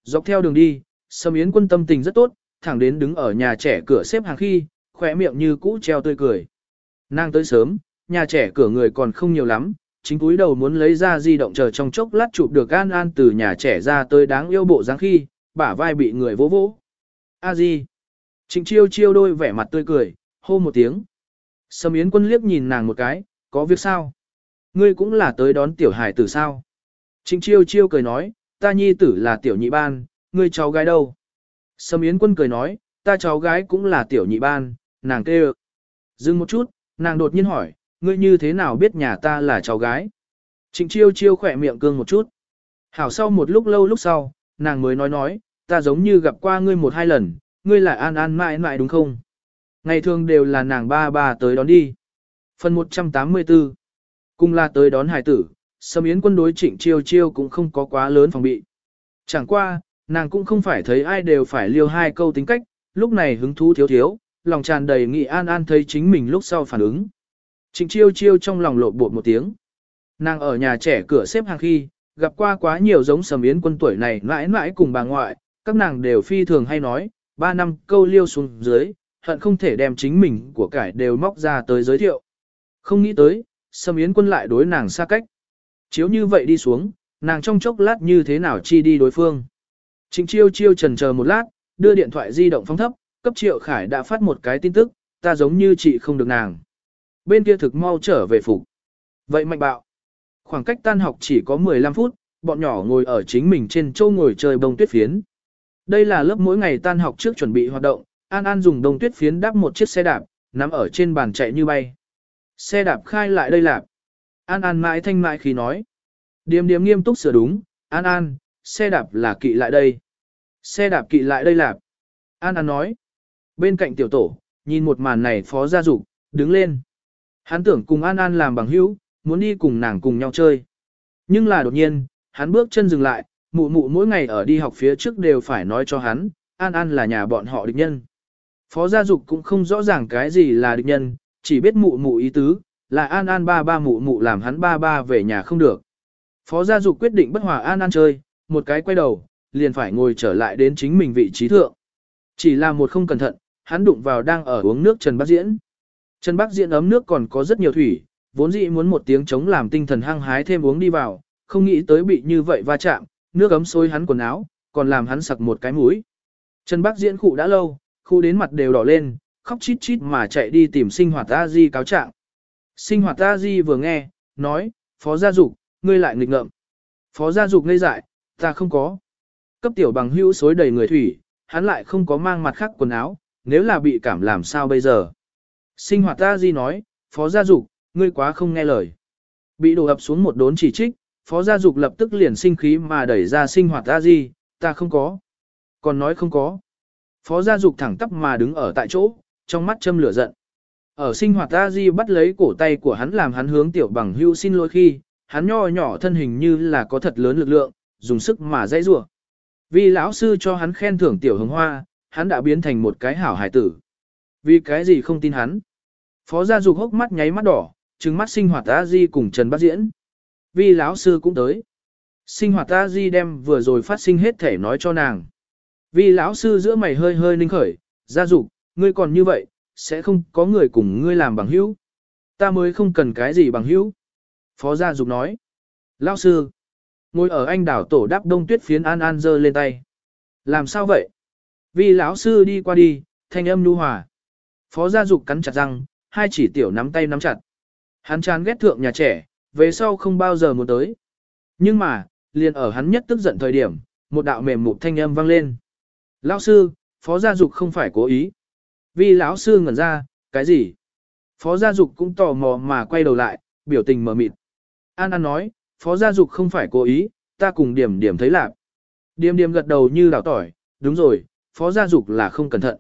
Speaker 1: Dọc theo đường đi, Sầm Yến quân tâm tình rất tốt, thẳng đến đứng ở nhà trẻ cửa xếp hàng khi, khỏe miệng như cũ treo tươi cười. Nàng tới sớm, nhà trẻ cửa người còn không nhiều lắm, chính cúi đầu muốn lấy ra di động chờ trong chốc lát chụp được An An từ nhà trẻ ra tới đáng yêu bộ dáng khi, bả vai bị người vỗ vỗ. A di. Trịnh chiêu chiêu đôi vẻ mặt tươi cười, hô một tiếng. Sầm Yến quân liếc nhìn nàng một cái, có việc sao? Ngươi cũng là tới đón tiểu hải tử sao? Trịnh chiêu chiêu cười nói, ta nhi tử là tiểu nhị ban, ngươi cháu gái đâu? Sầm Yến quân cười nói, ta cháu gái cũng là tiểu nhị ban, nàng kêu. Dừng một chút, nàng đột nhiên hỏi, ngươi như thế nào biết nhà ta là cháu gái? Trịnh chiêu chiêu khỏe miệng cương một chút. Hảo sau một lúc lâu lúc sau, nàng mới nói nói, ta giống như gặp qua ngươi một hai lần, ngươi là an an mãi mãi đúng không? Ngày thường đều là nàng ba bà tới đón đi. Phần 184 Cùng là tới đón hải tử, Sâm Yến quân đối trịnh chiêu chiêu cũng không có quá lớn phòng bị. Chẳng qua, nàng cũng không phải thấy ai đều phải liêu hai câu tính cách, lúc này hứng thú thiếu thiếu, lòng tràn đầy nghị an an thấy chính mình lúc sau phản ứng. Trịnh chiêu chiêu trong lòng lộ bột một tiếng. Nàng ở nhà trẻ cửa xếp hàng khi, gặp qua quá nhiều giống sầm yến quân tuổi này mãi mãi cùng bà ngoại, các nàng đều phi thường hay nói, ba năm câu liêu xuống dưới, hận không thể đem chính mình của cải đều móc ra tới giới thiệu. Không nghĩ tới, Sâm Yến quân lại đối nàng xa cách. Chiếu như vậy đi xuống, nàng trong chốc lát như thế nào chi đi đối phương. Trịnh chiêu chiêu trần chờ một lát, đưa điện thoại di động phóng thấp, cấp triệu khải đã phát một cái tin tức, ta giống như chị không được nàng. Bên kia thực mau trở về phục. Vậy mạnh bạo. Khoảng cách tan học chỉ có 15 phút, bọn nhỏ ngồi ở chính mình trên châu ngồi chơi bông tuyết phiến. Đây là lớp mỗi ngày tan học trước chuẩn bị hoạt động, An An dùng đông tuyết phiến đắp một chiếc xe đạp, nắm ở trên bàn chạy như bay. Xe đạp khai lại đây lạp. An An mãi thanh mãi khi nói. Điềm điềm nghiêm túc sửa đúng, An An, xe đạp là kỵ lại đây. Xe đạp kỵ lại đây lạp. An An nói. Bên cạnh tiểu tổ, nhìn một màn này phó gia dục đứng lên. Hắn tưởng cùng An An làm bằng hữu, muốn đi cùng nàng cùng nhau chơi. Nhưng là đột nhiên, hắn bước chân dừng lại, mụ mụ mỗi ngày ở đi học phía trước đều phải nói cho hắn, An An là nhà bọn họ địch nhân. Phó gia dục cũng không rõ ràng cái gì là địch nhân, chỉ biết mụ mụ ý tứ, là An An ba ba mụ mụ làm hắn ba ba về nhà không được. Phó gia dục quyết định bất hòa An An chơi, một cái quay đầu, liền phải ngồi trở lại đến chính mình vị trí thượng. Chỉ là một không cẩn thận, hắn đụng vào đang ở uống nước Trần Bắc Diễn. Trần Bắc Diễn ấm nước còn có rất nhiều thủy, vốn dĩ muốn một tiếng chống làm tinh thần hăng hái thêm uống đi vào, không nghĩ tới bị như vậy va chạm, nước ấm sôi hắn quần áo, còn làm hắn sặc một cái mũi. Trần bác Diễn khụ đã lâu, khu đến mặt đều đỏ lên, khóc chít chít mà chạy đi tìm sinh hoạt a di cáo trạng. Sinh hoạt a di vừa nghe, nói, phó gia dục, ngươi lại nghịch ngợm. Phó gia dục ngây dại, ta không có. Cấp tiểu bằng hữu xối đầy người thủy, hắn lại không có mang mặt khác quần áo, nếu là bị cảm làm sao bây giờ. Sinh hoạt a di nói, phó gia dục, ngươi quá không nghe lời. Bị đổ ập xuống một đốn chỉ trích, phó gia dục lập tức liền sinh khí mà đẩy ra sinh hoạt a di, ta không có. Còn nói không có. Phó gia dục thẳng tắp mà đứng ở tại chỗ, trong mắt châm lửa giận. Ở sinh hoạt A Di bắt lấy cổ tay của hắn làm hắn hướng tiểu bằng hưu xin lỗi khi, hắn nho nhỏ thân hình như là có thật lớn lực lượng, dùng sức mà dãy rủa. Vì lão sư cho hắn khen thưởng tiểu hồng hoa, hắn đã biến thành một cái hảo hải tử. Vì cái gì không tin hắn? Phó gia dục hốc mắt nháy mắt đỏ, trừng mắt sinh hoạt A Di cùng Trần Bác Diễn vi lão sư cũng tới. Sinh hoạt ta Di đem vừa rồi phát sinh hết thể nói cho nàng. vi lão sư giữa mày hơi hơi ninh khởi, gia dục, ngươi còn như vậy, sẽ không có người cùng ngươi làm bằng hữu. Ta mới không cần cái gì bằng hữu. Phó gia dục nói. Lão sư, ngồi ở anh đảo tổ đáp đông tuyết phiến an an dơ lên tay. Làm sao vậy? vi lão sư đi qua đi, thanh âm nhu hòa. Phó gia dục cắn chặt răng, hai chỉ tiểu nắm tay nắm chặt. Hắn chán ghét thượng nhà trẻ, về sau không bao giờ muốn tới. Nhưng mà, liền ở hắn nhất tức giận thời điểm, một đạo mềm mụt thanh âm vang lên. Lão sư, phó gia dục không phải cố ý. Vì lão sư ngẩn ra, cái gì? Phó gia dục cũng tò mò mà quay đầu lại, biểu tình mờ mịt. An An nói, phó gia dục không phải cố ý, ta cùng điểm điểm thấy lạc. Điểm điểm gật đầu như đảo tỏi, đúng rồi, phó gia dục là không cẩn thận.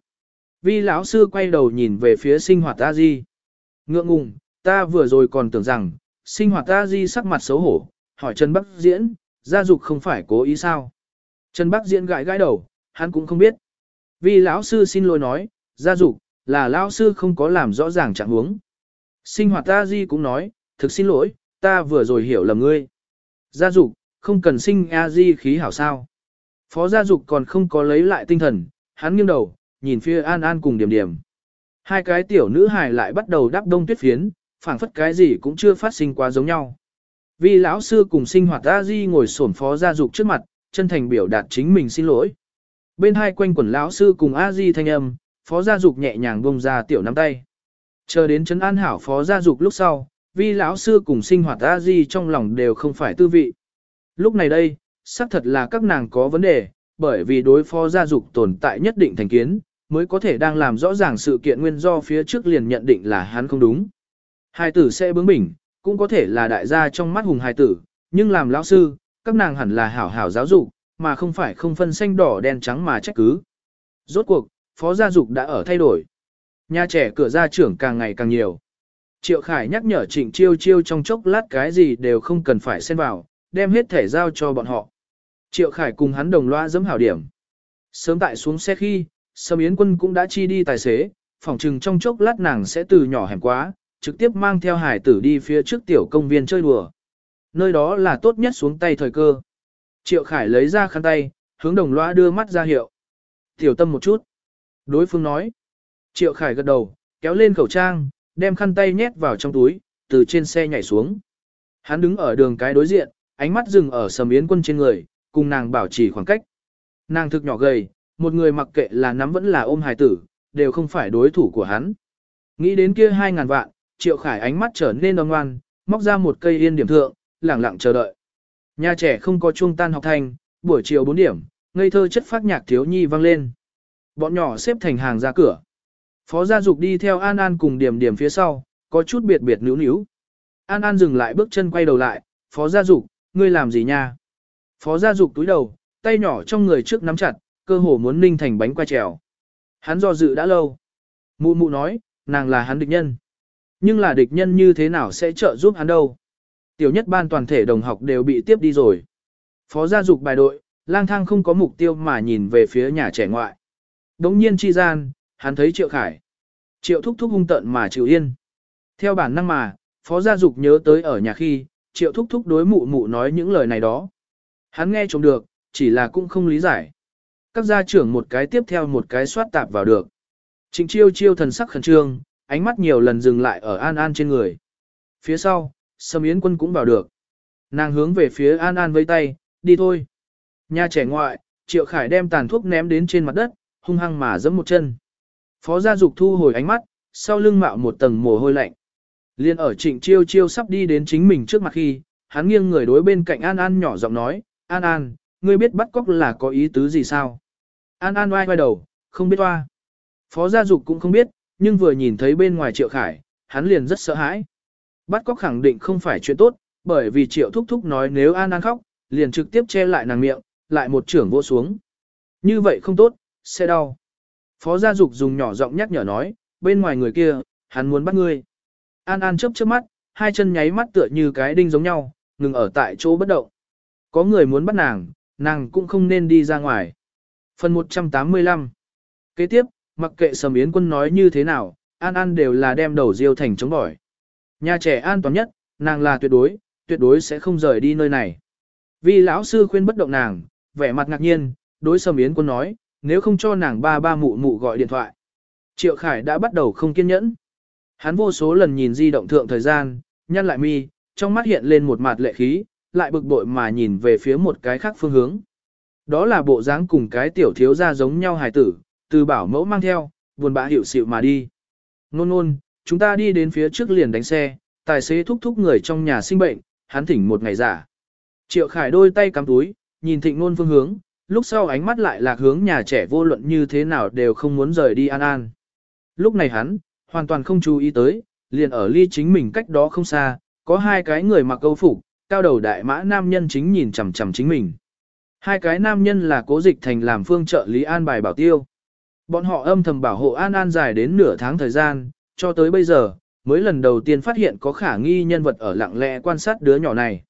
Speaker 1: Vi lão sư quay đầu nhìn về phía sinh hoạt a di. Ngượng ngùng, ta vừa rồi còn tưởng rằng, sinh hoạt ta di sắc mặt xấu hổ, hỏi Trần Bắc Diễn, gia dục không phải cố ý sao? Trần Bắc Diễn gãi gãi đầu, hắn cũng không biết. Vì lão sư xin lỗi nói, gia dục, là lão sư không có làm rõ ràng trạng huống. Sinh hoạt ta di cũng nói, thực xin lỗi, ta vừa rồi hiểu lầm ngươi. Gia dục, không cần sinh a di khí hảo sao. Phó gia dục còn không có lấy lại tinh thần, hắn nghiêng đầu, nhìn phía An An cùng điểm điểm. Hai cái tiểu nữ hài lại bắt đầu đắp đông tuyết phiến, phảng phất cái gì cũng chưa phát sinh quá giống nhau. Vì lão sư cùng sinh hoạt a di ngồi xổm phó gia dục trước mặt, chân thành biểu đạt chính mình xin lỗi. Bên hai quanh quần lão sư cùng a di thanh âm, phó gia dục nhẹ nhàng bông ra tiểu nắm tay. Chờ đến chấn an hảo phó gia dục lúc sau, vì lão sư cùng sinh hoạt a di trong lòng đều không phải tư vị. Lúc này đây, xác thật là các nàng có vấn đề, bởi vì đối phó gia dục tồn tại nhất định thành kiến, mới có thể đang làm rõ ràng sự kiện nguyên do phía trước liền nhận định là hắn không đúng. Hai tử sẽ bướng bỉnh, cũng có thể là đại gia trong mắt hùng hài tử, nhưng làm lão sư, các nàng hẳn là hảo hảo giáo dục, mà không phải không phân xanh đỏ đen trắng mà trách cứ. Rốt cuộc, phó gia dục đã ở thay đổi. Nhà trẻ cửa gia trưởng càng ngày càng nhiều. Triệu Khải nhắc nhở Trịnh Chiêu Chiêu trong chốc lát cái gì đều không cần phải xen vào, đem hết thể giao cho bọn họ. Triệu Khải cùng hắn đồng loa dẫm hảo điểm. Sớm tại xuống xe khi, Sâm Yến Quân cũng đã chi đi tài xế, phòng trừng trong chốc lát nàng sẽ từ nhỏ hẻm quá, trực tiếp mang theo hải tử đi phía trước tiểu công viên chơi đùa. Nơi đó là tốt nhất xuống tay thời cơ. Triệu Khải lấy ra khăn tay, hướng đồng loa đưa mắt ra hiệu. Tiểu tâm một chút. Đối phương nói. Triệu Khải gật đầu, kéo lên khẩu trang, đem khăn tay nhét vào trong túi, từ trên xe nhảy xuống. Hắn đứng ở đường cái đối diện, ánh mắt dừng ở sầm yến quân trên người, cùng nàng bảo trì khoảng cách. Nàng thực nhỏ gầy, một người mặc kệ là nắm vẫn là ôm hài tử, đều không phải đối thủ của hắn. Nghĩ đến kia hai ngàn vạn, Triệu Khải ánh mắt trở nên đoan ngoan, móc ra một cây yên điểm thượng, lẳng lặng chờ đợi. Nhà trẻ không có chuông tan học thành, buổi chiều 4 điểm, ngây thơ chất phát nhạc thiếu nhi vang lên. Bọn nhỏ xếp thành hàng ra cửa. Phó gia dục đi theo An An cùng điểm điểm phía sau, có chút biệt biệt níu níu. An An dừng lại bước chân quay đầu lại, phó gia dục, ngươi làm gì nha? Phó gia dục túi đầu, tay nhỏ trong người trước nắm chặt, cơ hồ muốn ninh thành bánh quay trèo. Hắn do dự đã lâu. Mụ mụ nói, nàng là hắn địch nhân. Nhưng là địch nhân như thế nào sẽ trợ giúp hắn đâu? Tiểu nhất ban toàn thể đồng học đều bị tiếp đi rồi. Phó gia dục bài đội, lang thang không có mục tiêu mà nhìn về phía nhà trẻ ngoại. Đống nhiên chi gian, hắn thấy Triệu Khải. Triệu thúc thúc hung tận mà chịu yên. Theo bản năng mà, phó gia dục nhớ tới ở nhà khi, Triệu thúc thúc đối mụ mụ nói những lời này đó. Hắn nghe trông được, chỉ là cũng không lý giải. Các gia trưởng một cái tiếp theo một cái soát tạp vào được. Trịnh chiêu chiêu thần sắc khẩn trương, ánh mắt nhiều lần dừng lại ở An An trên người. Phía sau, Sâm Yến quân cũng vào được. Nàng hướng về phía An An với tay, đi thôi. Nhà trẻ ngoại, Triệu Khải đem tàn thuốc ném đến trên mặt đất, hung hăng mà giẫm một chân. Phó gia dục thu hồi ánh mắt, sau lưng mạo một tầng mồ hôi lạnh. Liên ở trịnh chiêu chiêu sắp đi đến chính mình trước mặt khi, hắn nghiêng người đối bên cạnh An An nhỏ giọng nói, An An, ngươi biết bắt cóc là có ý tứ gì sao? An An oai oai đầu, không biết oa. Phó gia dục cũng không biết, nhưng vừa nhìn thấy bên ngoài Triệu Khải, hắn liền rất sợ hãi. Bắt cóc khẳng định không phải chuyện tốt, bởi vì Triệu Thúc Thúc nói nếu An An khóc, liền trực tiếp che lại nàng miệng, lại một trưởng vô xuống. Như vậy không tốt, sẽ đau. Phó gia dục dùng nhỏ giọng nhắc nhở nói, bên ngoài người kia, hắn muốn bắt ngươi. An An chớp chớp mắt, hai chân nháy mắt tựa như cái đinh giống nhau, ngừng ở tại chỗ bất động. Có người muốn bắt nàng, nàng cũng không nên đi ra ngoài. Phần 185 Kế tiếp, mặc kệ Sầm Yến quân nói như thế nào, An An đều là đem đầu diêu thành chống bỏi. Nhà trẻ an toàn nhất, nàng là tuyệt đối, tuyệt đối sẽ không rời đi nơi này. Vì lão sư khuyên bất động nàng, vẻ mặt ngạc nhiên, đối Sầm Yến quân nói, nếu không cho nàng ba ba mụ mụ gọi điện thoại. Triệu Khải đã bắt đầu không kiên nhẫn. Hắn vô số lần nhìn di động thượng thời gian, nhăn lại mi, trong mắt hiện lên một mặt lệ khí, lại bực bội mà nhìn về phía một cái khác phương hướng. Đó là bộ dáng cùng cái tiểu thiếu gia giống nhau hài tử, từ bảo mẫu mang theo, buồn bã hiểu xịu mà đi. Nôn nôn, chúng ta đi đến phía trước liền đánh xe, tài xế thúc thúc người trong nhà sinh bệnh, hắn thỉnh một ngày giả. Triệu Khải đôi tay cắm túi, nhìn thịnh nôn phương hướng, lúc sau ánh mắt lại lạc hướng nhà trẻ vô luận như thế nào đều không muốn rời đi an an. Lúc này hắn, hoàn toàn không chú ý tới, liền ở ly chính mình cách đó không xa, có hai cái người mặc câu phục, cao đầu đại mã nam nhân chính nhìn chằm chằm chính mình. Hai cái nam nhân là cố dịch thành làm phương trợ lý an bài bảo tiêu. Bọn họ âm thầm bảo hộ an an dài đến nửa tháng thời gian, cho tới bây giờ, mới lần đầu tiên phát hiện có khả nghi nhân vật ở lặng lẽ quan sát đứa nhỏ này.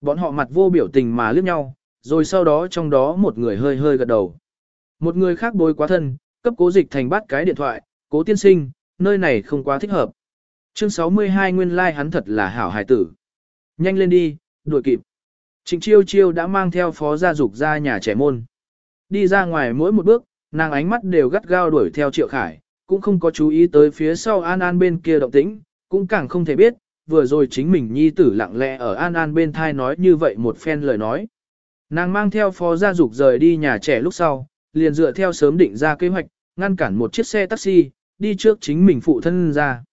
Speaker 1: Bọn họ mặt vô biểu tình mà liếc nhau, rồi sau đó trong đó một người hơi hơi gật đầu. Một người khác bối quá thân, cấp cố dịch thành bắt cái điện thoại, cố tiên sinh, nơi này không quá thích hợp. Chương 62 nguyên lai like hắn thật là hảo hài tử. Nhanh lên đi, đuổi kịp. Trịnh chiêu chiêu đã mang theo phó gia dục ra nhà trẻ môn. Đi ra ngoài mỗi một bước, nàng ánh mắt đều gắt gao đuổi theo triệu khải, cũng không có chú ý tới phía sau An An bên kia động tĩnh, cũng càng không thể biết, vừa rồi chính mình nhi tử lặng lẽ ở An An bên thai nói như vậy một phen lời nói. Nàng mang theo phó gia dục rời đi nhà trẻ lúc sau, liền dựa theo sớm định ra kế hoạch, ngăn cản một chiếc xe taxi, đi trước chính mình phụ thân ra.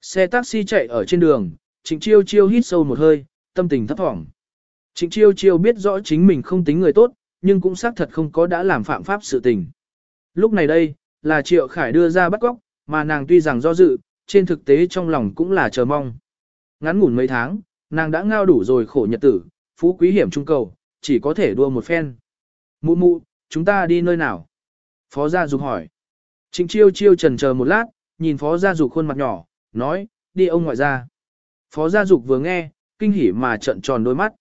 Speaker 1: Xe taxi chạy ở trên đường, trịnh chiêu chiêu hít sâu một hơi, tâm tình thấp thỏm. Trịnh chiêu chiêu biết rõ chính mình không tính người tốt, nhưng cũng xác thật không có đã làm phạm pháp sự tình. Lúc này đây, là triệu khải đưa ra bắt cóc, mà nàng tuy rằng do dự, trên thực tế trong lòng cũng là chờ mong. Ngắn ngủn mấy tháng, nàng đã ngao đủ rồi khổ nhật tử, phú quý hiểm trung cầu, chỉ có thể đua một phen. Mụ mụ, chúng ta đi nơi nào? Phó gia dục hỏi. Trịnh chiêu chiêu trần chờ một lát, nhìn phó gia dục khuôn mặt nhỏ, nói, đi ông ngoại ra Phó gia dục vừa nghe, kinh hỉ mà trợn tròn đôi mắt.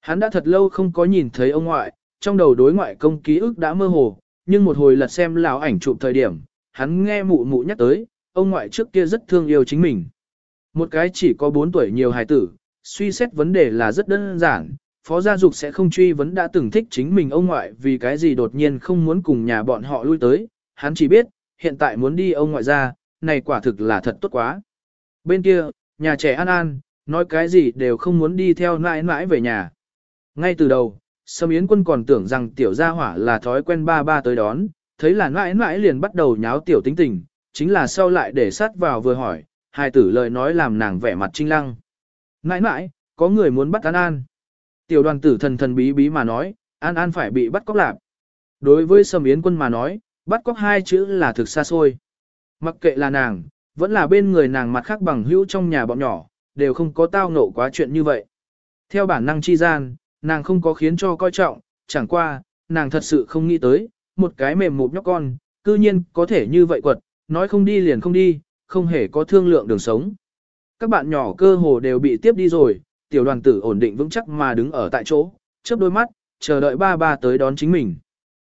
Speaker 1: Hắn đã thật lâu không có nhìn thấy ông ngoại, trong đầu đối ngoại công ký ức đã mơ hồ, nhưng một hồi lật xem lão ảnh chụp thời điểm, hắn nghe mụ mụ nhắc tới, ông ngoại trước kia rất thương yêu chính mình. Một cái chỉ có 4 tuổi nhiều hài tử, suy xét vấn đề là rất đơn giản, Phó Gia Dục sẽ không truy vấn đã từng thích chính mình ông ngoại vì cái gì đột nhiên không muốn cùng nhà bọn họ lui tới, hắn chỉ biết, hiện tại muốn đi ông ngoại ra, này quả thực là thật tốt quá. Bên kia, nhà trẻ An An, nói cái gì đều không muốn đi theo nãi nãi về nhà. Ngay từ đầu, Sâm Yến Quân còn tưởng rằng tiểu gia hỏa là thói quen ba ba tới đón, thấy là mãi mãi liền bắt đầu nháo tiểu tính tình, chính là sau lại để sát vào vừa hỏi, hai tử lời nói làm nàng vẻ mặt trinh lăng. Nãi nãi, có người muốn bắt An An. Tiểu đoàn tử thần thần bí bí mà nói, An An phải bị bắt cóc lạc. Đối với Sâm Yến Quân mà nói, bắt cóc hai chữ là thực xa xôi. Mặc kệ là nàng, vẫn là bên người nàng mặt khác bằng hữu trong nhà bọn nhỏ, đều không có tao ngộ quá chuyện như vậy. Theo bản năng chi gian, nàng không có khiến cho coi trọng, chẳng qua, nàng thật sự không nghĩ tới, một cái mềm mụp nhóc con, cư nhiên có thể như vậy quật, nói không đi liền không đi, không hề có thương lượng đường sống. Các bạn nhỏ cơ hồ đều bị tiếp đi rồi, tiểu đoàn tử ổn định vững chắc mà đứng ở tại chỗ, chớp đôi mắt, chờ đợi ba ba tới đón chính mình.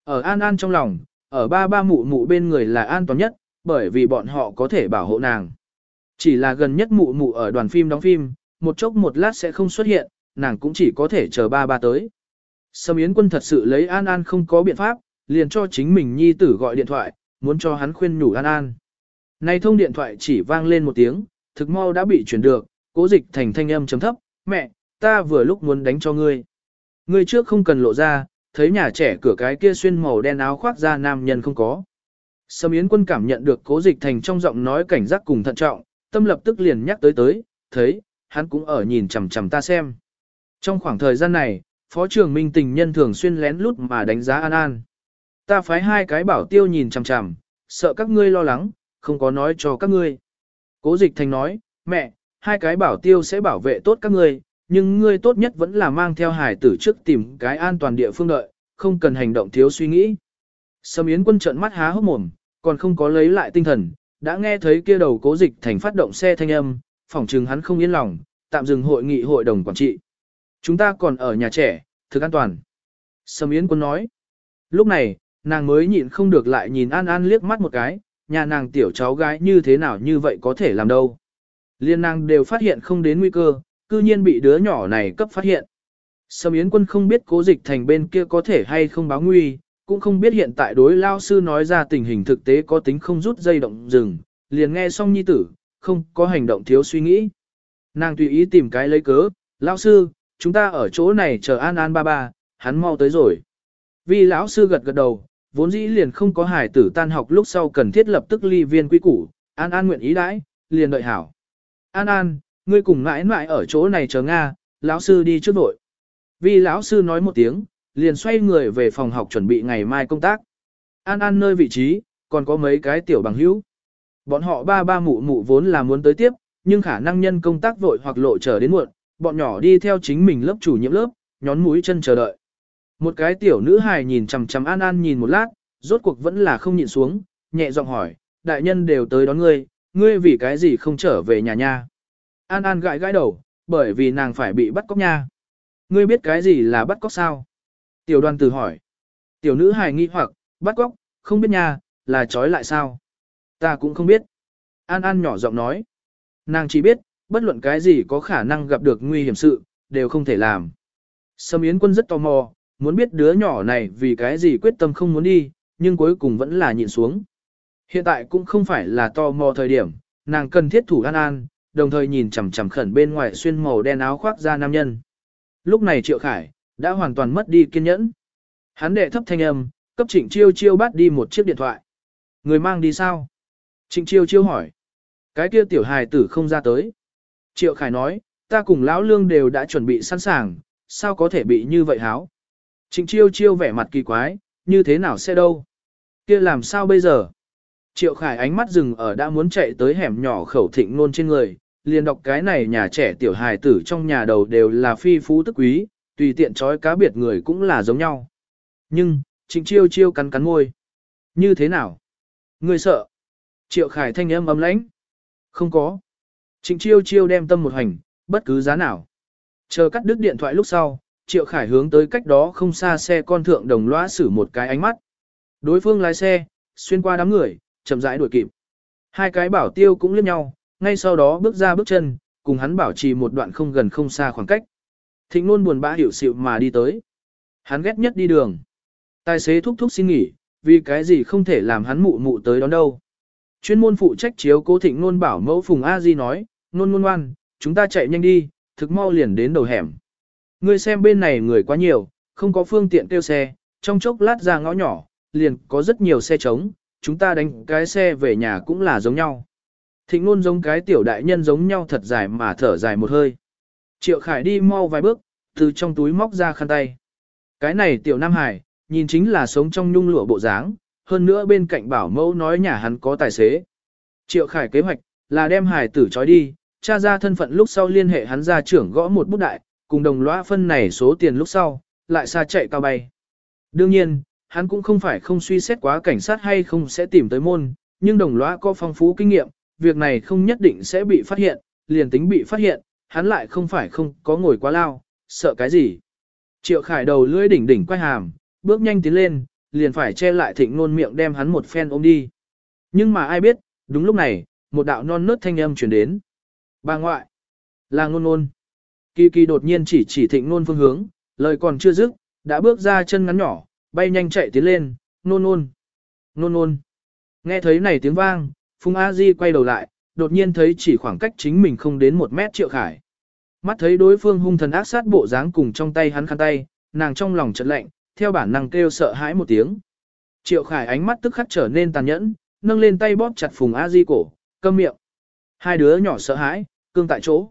Speaker 1: Ở an an trong lòng, ở ba ba mụ mụ bên người là an toàn nhất, bởi vì bọn họ có thể bảo hộ nàng. Chỉ là gần nhất mụ mụ ở đoàn phim đóng phim, một chốc một lát sẽ không xuất hiện, nàng cũng chỉ có thể chờ ba ba tới. Sâm Yến quân thật sự lấy An An không có biện pháp, liền cho chính mình nhi tử gọi điện thoại, muốn cho hắn khuyên nhủ An An. Này thông điện thoại chỉ vang lên một tiếng, thực mau đã bị chuyển được, cố dịch thành thanh âm chấm thấp, mẹ, ta vừa lúc muốn đánh cho ngươi. Ngươi trước không cần lộ ra, thấy nhà trẻ cửa cái kia xuyên màu đen áo khoác ra nam nhân không có. Sâm Yến quân cảm nhận được cố dịch thành trong giọng nói cảnh giác cùng thận trọng, tâm lập tức liền nhắc tới tới, thấy, hắn cũng ở nhìn chằm chằm ta xem. Trong khoảng thời gian này, Phó trưởng Minh tình nhân thường xuyên lén lút mà đánh giá An An. Ta phái hai cái bảo tiêu nhìn chằm chằm, sợ các ngươi lo lắng, không có nói cho các ngươi. Cố dịch thành nói, mẹ, hai cái bảo tiêu sẽ bảo vệ tốt các ngươi, nhưng ngươi tốt nhất vẫn là mang theo hải tử trước tìm cái an toàn địa phương đợi, không cần hành động thiếu suy nghĩ. Sâm Yến quân trợn mắt há hốc mồm, còn không có lấy lại tinh thần, đã nghe thấy kia đầu cố dịch thành phát động xe thanh âm, phỏng chừng hắn không yên lòng, tạm dừng hội nghị hội đồng quản trị. Chúng ta còn ở nhà trẻ, thực an toàn. Sâm Yến quân nói. Lúc này, nàng mới nhịn không được lại nhìn An An liếc mắt một cái, nhà nàng tiểu cháu gái như thế nào như vậy có thể làm đâu. Liên nàng đều phát hiện không đến nguy cơ, cư nhiên bị đứa nhỏ này cấp phát hiện. Sâm Yến quân không biết cố dịch thành bên kia có thể hay không báo nguy, cũng không biết hiện tại đối lao sư nói ra tình hình thực tế có tính không rút dây động rừng, liền nghe xong nhi tử, không có hành động thiếu suy nghĩ. Nàng tùy ý tìm cái lấy cớ, lao sư, chúng ta ở chỗ này chờ an an ba ba, hắn mau tới rồi. Vì lão sư gật gật đầu, vốn dĩ liền không có hải tử tan học lúc sau cần thiết lập tức ly viên quy củ, an an nguyện ý đãi, liền đợi hảo. An an, ngươi cùng mãi mãi ở chỗ này chờ Nga, lão sư đi trước vội. Vì lão sư nói một tiếng, liền xoay người về phòng học chuẩn bị ngày mai công tác. An An nơi vị trí, còn có mấy cái tiểu bằng hữu. Bọn họ ba ba mụ mụ vốn là muốn tới tiếp, nhưng khả năng nhân công tác vội hoặc lộ trở đến muộn, bọn nhỏ đi theo chính mình lớp chủ nhiệm lớp, nhón mũi chân chờ đợi. Một cái tiểu nữ hài nhìn chằm chằm An An nhìn một lát, rốt cuộc vẫn là không nhịn xuống, nhẹ giọng hỏi, đại nhân đều tới đón ngươi, ngươi vì cái gì không trở về nhà nha. An An gãi gãi đầu, bởi vì nàng phải bị bắt cóc nha. Ngươi biết cái gì là bắt cóc sao? Tiểu đoàn tử hỏi. Tiểu nữ hài nghi hoặc, bắt cóc, không biết nha, là trói lại sao? Ta cũng không biết. An An nhỏ giọng nói. Nàng chỉ biết, bất luận cái gì có khả năng gặp được nguy hiểm sự, đều không thể làm. Sâm Yến quân rất tò mò, muốn biết đứa nhỏ này vì cái gì quyết tâm không muốn đi, nhưng cuối cùng vẫn là nhịn xuống. Hiện tại cũng không phải là tò mò thời điểm, nàng cần thiết thủ An An, đồng thời nhìn chằm chằm khẩn bên ngoài xuyên màu đen áo khoác ra nam nhân. Lúc này Triệu Khải, đã hoàn toàn mất đi kiên nhẫn. Hắn đệ thấp thanh âm, cấp trịnh chiêu chiêu bắt đi một chiếc điện thoại. Người mang đi sao? Trịnh chiêu chiêu hỏi. Cái kia tiểu hài tử không ra tới. Triệu Khải nói, ta cùng lão lương đều đã chuẩn bị sẵn sàng, sao có thể bị như vậy háo? Trịnh chiêu chiêu vẻ mặt kỳ quái, như thế nào sẽ đâu? kia làm sao bây giờ? Triệu Khải ánh mắt dừng ở đã muốn chạy tới hẻm nhỏ khẩu thịnh nôn trên người, liền đọc cái này nhà trẻ tiểu hài tử trong nhà đầu đều là phi phú tức quý, tùy tiện trói cá biệt người cũng là giống nhau. Nhưng, trịnh chiêu chiêu cắn cắn môi. Như thế nào? Người sợ. Triệu khải thanh âm ấm lãnh. Không có. Trịnh chiêu chiêu đem tâm một hành, bất cứ giá nào. Chờ cắt đứt điện thoại lúc sau, triệu khải hướng tới cách đó không xa xe con thượng đồng loa xử một cái ánh mắt. Đối phương lái xe, xuyên qua đám người, chậm rãi đuổi kịp. Hai cái bảo tiêu cũng liếc nhau, ngay sau đó bước ra bước chân, cùng hắn bảo trì một đoạn không gần không xa khoảng cách. Thịnh luôn buồn bã hiểu xịu mà đi tới. Hắn ghét nhất đi đường. Tài xế thúc thúc xin nghỉ, vì cái gì không thể làm hắn mụ mụ tới đón đâu. Chuyên môn phụ trách chiếu cố thịnh luôn bảo mẫu Phùng A Di nói, nôn nôn ngoan, chúng ta chạy nhanh đi, thực mau liền đến đầu hẻm. Ngươi xem bên này người quá nhiều, không có phương tiện kêu xe, trong chốc lát ra ngõ nhỏ, liền có rất nhiều xe trống, chúng ta đánh cái xe về nhà cũng là giống nhau. Thịnh nôn giống cái tiểu đại nhân giống nhau thật dài mà thở dài một hơi. Triệu Khải đi mau vài bước, từ trong túi móc ra khăn tay. Cái này tiểu Nam Hải, nhìn chính là sống trong nhung lụa bộ dáng, hơn nữa bên cạnh bảo mẫu nói nhà hắn có tài xế. Triệu Khải kế hoạch là đem hải tử trói đi, tra ra thân phận lúc sau liên hệ hắn ra trưởng gõ một bút đại, cùng đồng lõa phân này số tiền lúc sau, lại xa chạy cao bay. Đương nhiên, hắn cũng không phải không suy xét quá cảnh sát hay không sẽ tìm tới môn, nhưng đồng lõa có phong phú kinh nghiệm, việc này không nhất định sẽ bị phát hiện, liền tính bị phát hiện, hắn lại không phải không có ngồi quá lao, sợ cái gì. Triệu Khải đầu lưỡi đỉnh đỉnh quay hàm, bước nhanh tiến lên, liền phải che lại thịnh nôn miệng đem hắn một phen ôm đi. Nhưng mà ai biết, đúng lúc này, một đạo non nớt thanh âm chuyển đến. Bà ngoại, là ngôn ngôn. Kỳ kỳ đột nhiên chỉ chỉ thịnh nôn phương hướng, lời còn chưa dứt, đã bước ra chân ngắn nhỏ, bay nhanh chạy tiến lên, nôn nôn, nôn nôn. Nghe thấy này tiếng vang, Phùng A Di quay đầu lại, đột nhiên thấy chỉ khoảng cách chính mình không đến một mét triệu khải. Mắt thấy đối phương hung thần ác sát bộ dáng cùng trong tay hắn khăn tay, nàng trong lòng chợt lạnh, theo bản năng kêu sợ hãi một tiếng. Triệu Khải ánh mắt tức khắc trở nên tàn nhẫn, nâng lên tay bóp chặt Phùng A Di cổ, câm miệng. Hai đứa nhỏ sợ hãi, cương tại chỗ.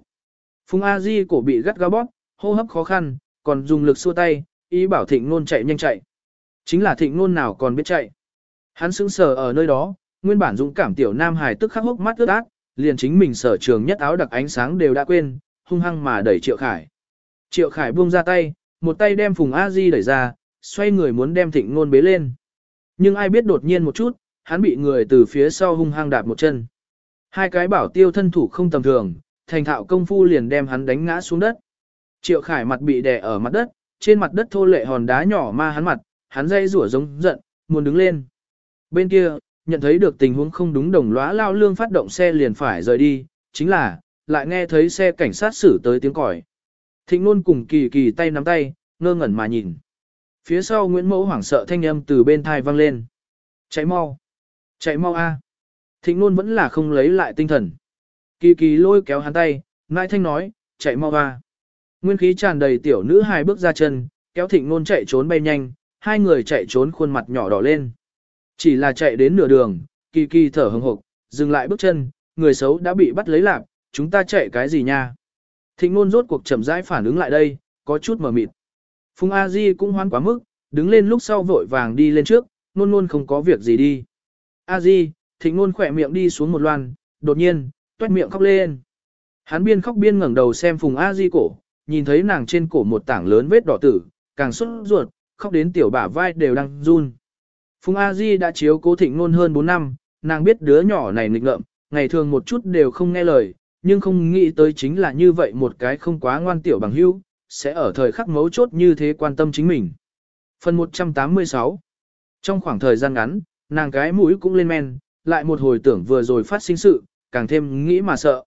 Speaker 1: Phùng A Di cổ bị gắt gao bóp, hô hấp khó khăn, còn dùng lực xua tay, ý bảo Thịnh Nôn chạy nhanh chạy. Chính là Thịnh Nôn nào còn biết chạy. Hắn sững sờ ở nơi đó, nguyên bản dũng cảm tiểu nam hài tức khắc hốc mắt ướt át, liền chính mình sở trường nhất áo đặc ánh sáng đều đã quên, hung hăng mà đẩy Triệu Khải. Triệu Khải buông ra tay, một tay đem Phùng A Di đẩy ra, xoay người muốn đem thịnh nôn bế lên. Nhưng ai biết đột nhiên một chút, hắn bị người từ phía sau hung hăng đạp một chân. Hai cái bảo tiêu thân thủ không tầm thường, thành thạo công phu liền đem hắn đánh ngã xuống đất. Triệu Khải mặt bị đè ở mặt đất, trên mặt đất thô lệ hòn đá nhỏ ma hắn mặt, hắn dây rủa giống giận, muốn đứng lên. Bên kia, nhận thấy được tình huống không đúng đồng lõa lao lương phát động xe liền phải rời đi, chính là, lại nghe thấy xe cảnh sát xử tới tiếng còi. Thịnh luôn cùng kỳ kỳ tay nắm tay, ngơ ngẩn mà nhìn. Phía sau Nguyễn Mẫu hoảng sợ thanh âm từ bên thai vang lên. Chạy mau! Chạy mau a! Thịnh luôn vẫn là không lấy lại tinh thần. Kỳ kỳ lôi kéo hắn tay, ngại thanh nói, chạy mau ra. Nguyên khí tràn đầy tiểu nữ hai bước ra chân, kéo thịnh Nôn chạy trốn bay nhanh, hai người chạy trốn khuôn mặt nhỏ đỏ lên. Chỉ là chạy đến nửa đường, kỳ kỳ thở hừng hộc, dừng lại bước chân, người xấu đã bị bắt lấy lạc, chúng ta chạy cái gì nha? Thịnh Nôn rốt cuộc chậm rãi phản ứng lại đây, có chút mờ mịt. Phùng A Di cũng hoan quá mức, đứng lên lúc sau vội vàng đi lên trước, nôn nôn không có việc gì đi. A Di, thịnh Nôn khỏe miệng đi xuống một loan, đột nhiên, toét miệng khóc lên. Hắn biên khóc biên ngẩng đầu xem Phùng A Di cổ, nhìn thấy nàng trên cổ một tảng lớn vết đỏ tử, càng xuất ruột, khóc đến tiểu bả vai đều đang run. Phùng A Di đã chiếu cố thịnh ngôn hơn 4 năm, nàng biết đứa nhỏ này nghịch ngợm, ngày thường một chút đều không nghe lời, nhưng không nghĩ tới chính là như vậy một cái không quá ngoan tiểu bằng hữu, sẽ ở thời khắc mấu chốt như thế quan tâm chính mình. Phần 186 Trong khoảng thời gian ngắn, nàng cái mũi cũng lên men, lại một hồi tưởng vừa rồi phát sinh sự, càng thêm nghĩ mà sợ.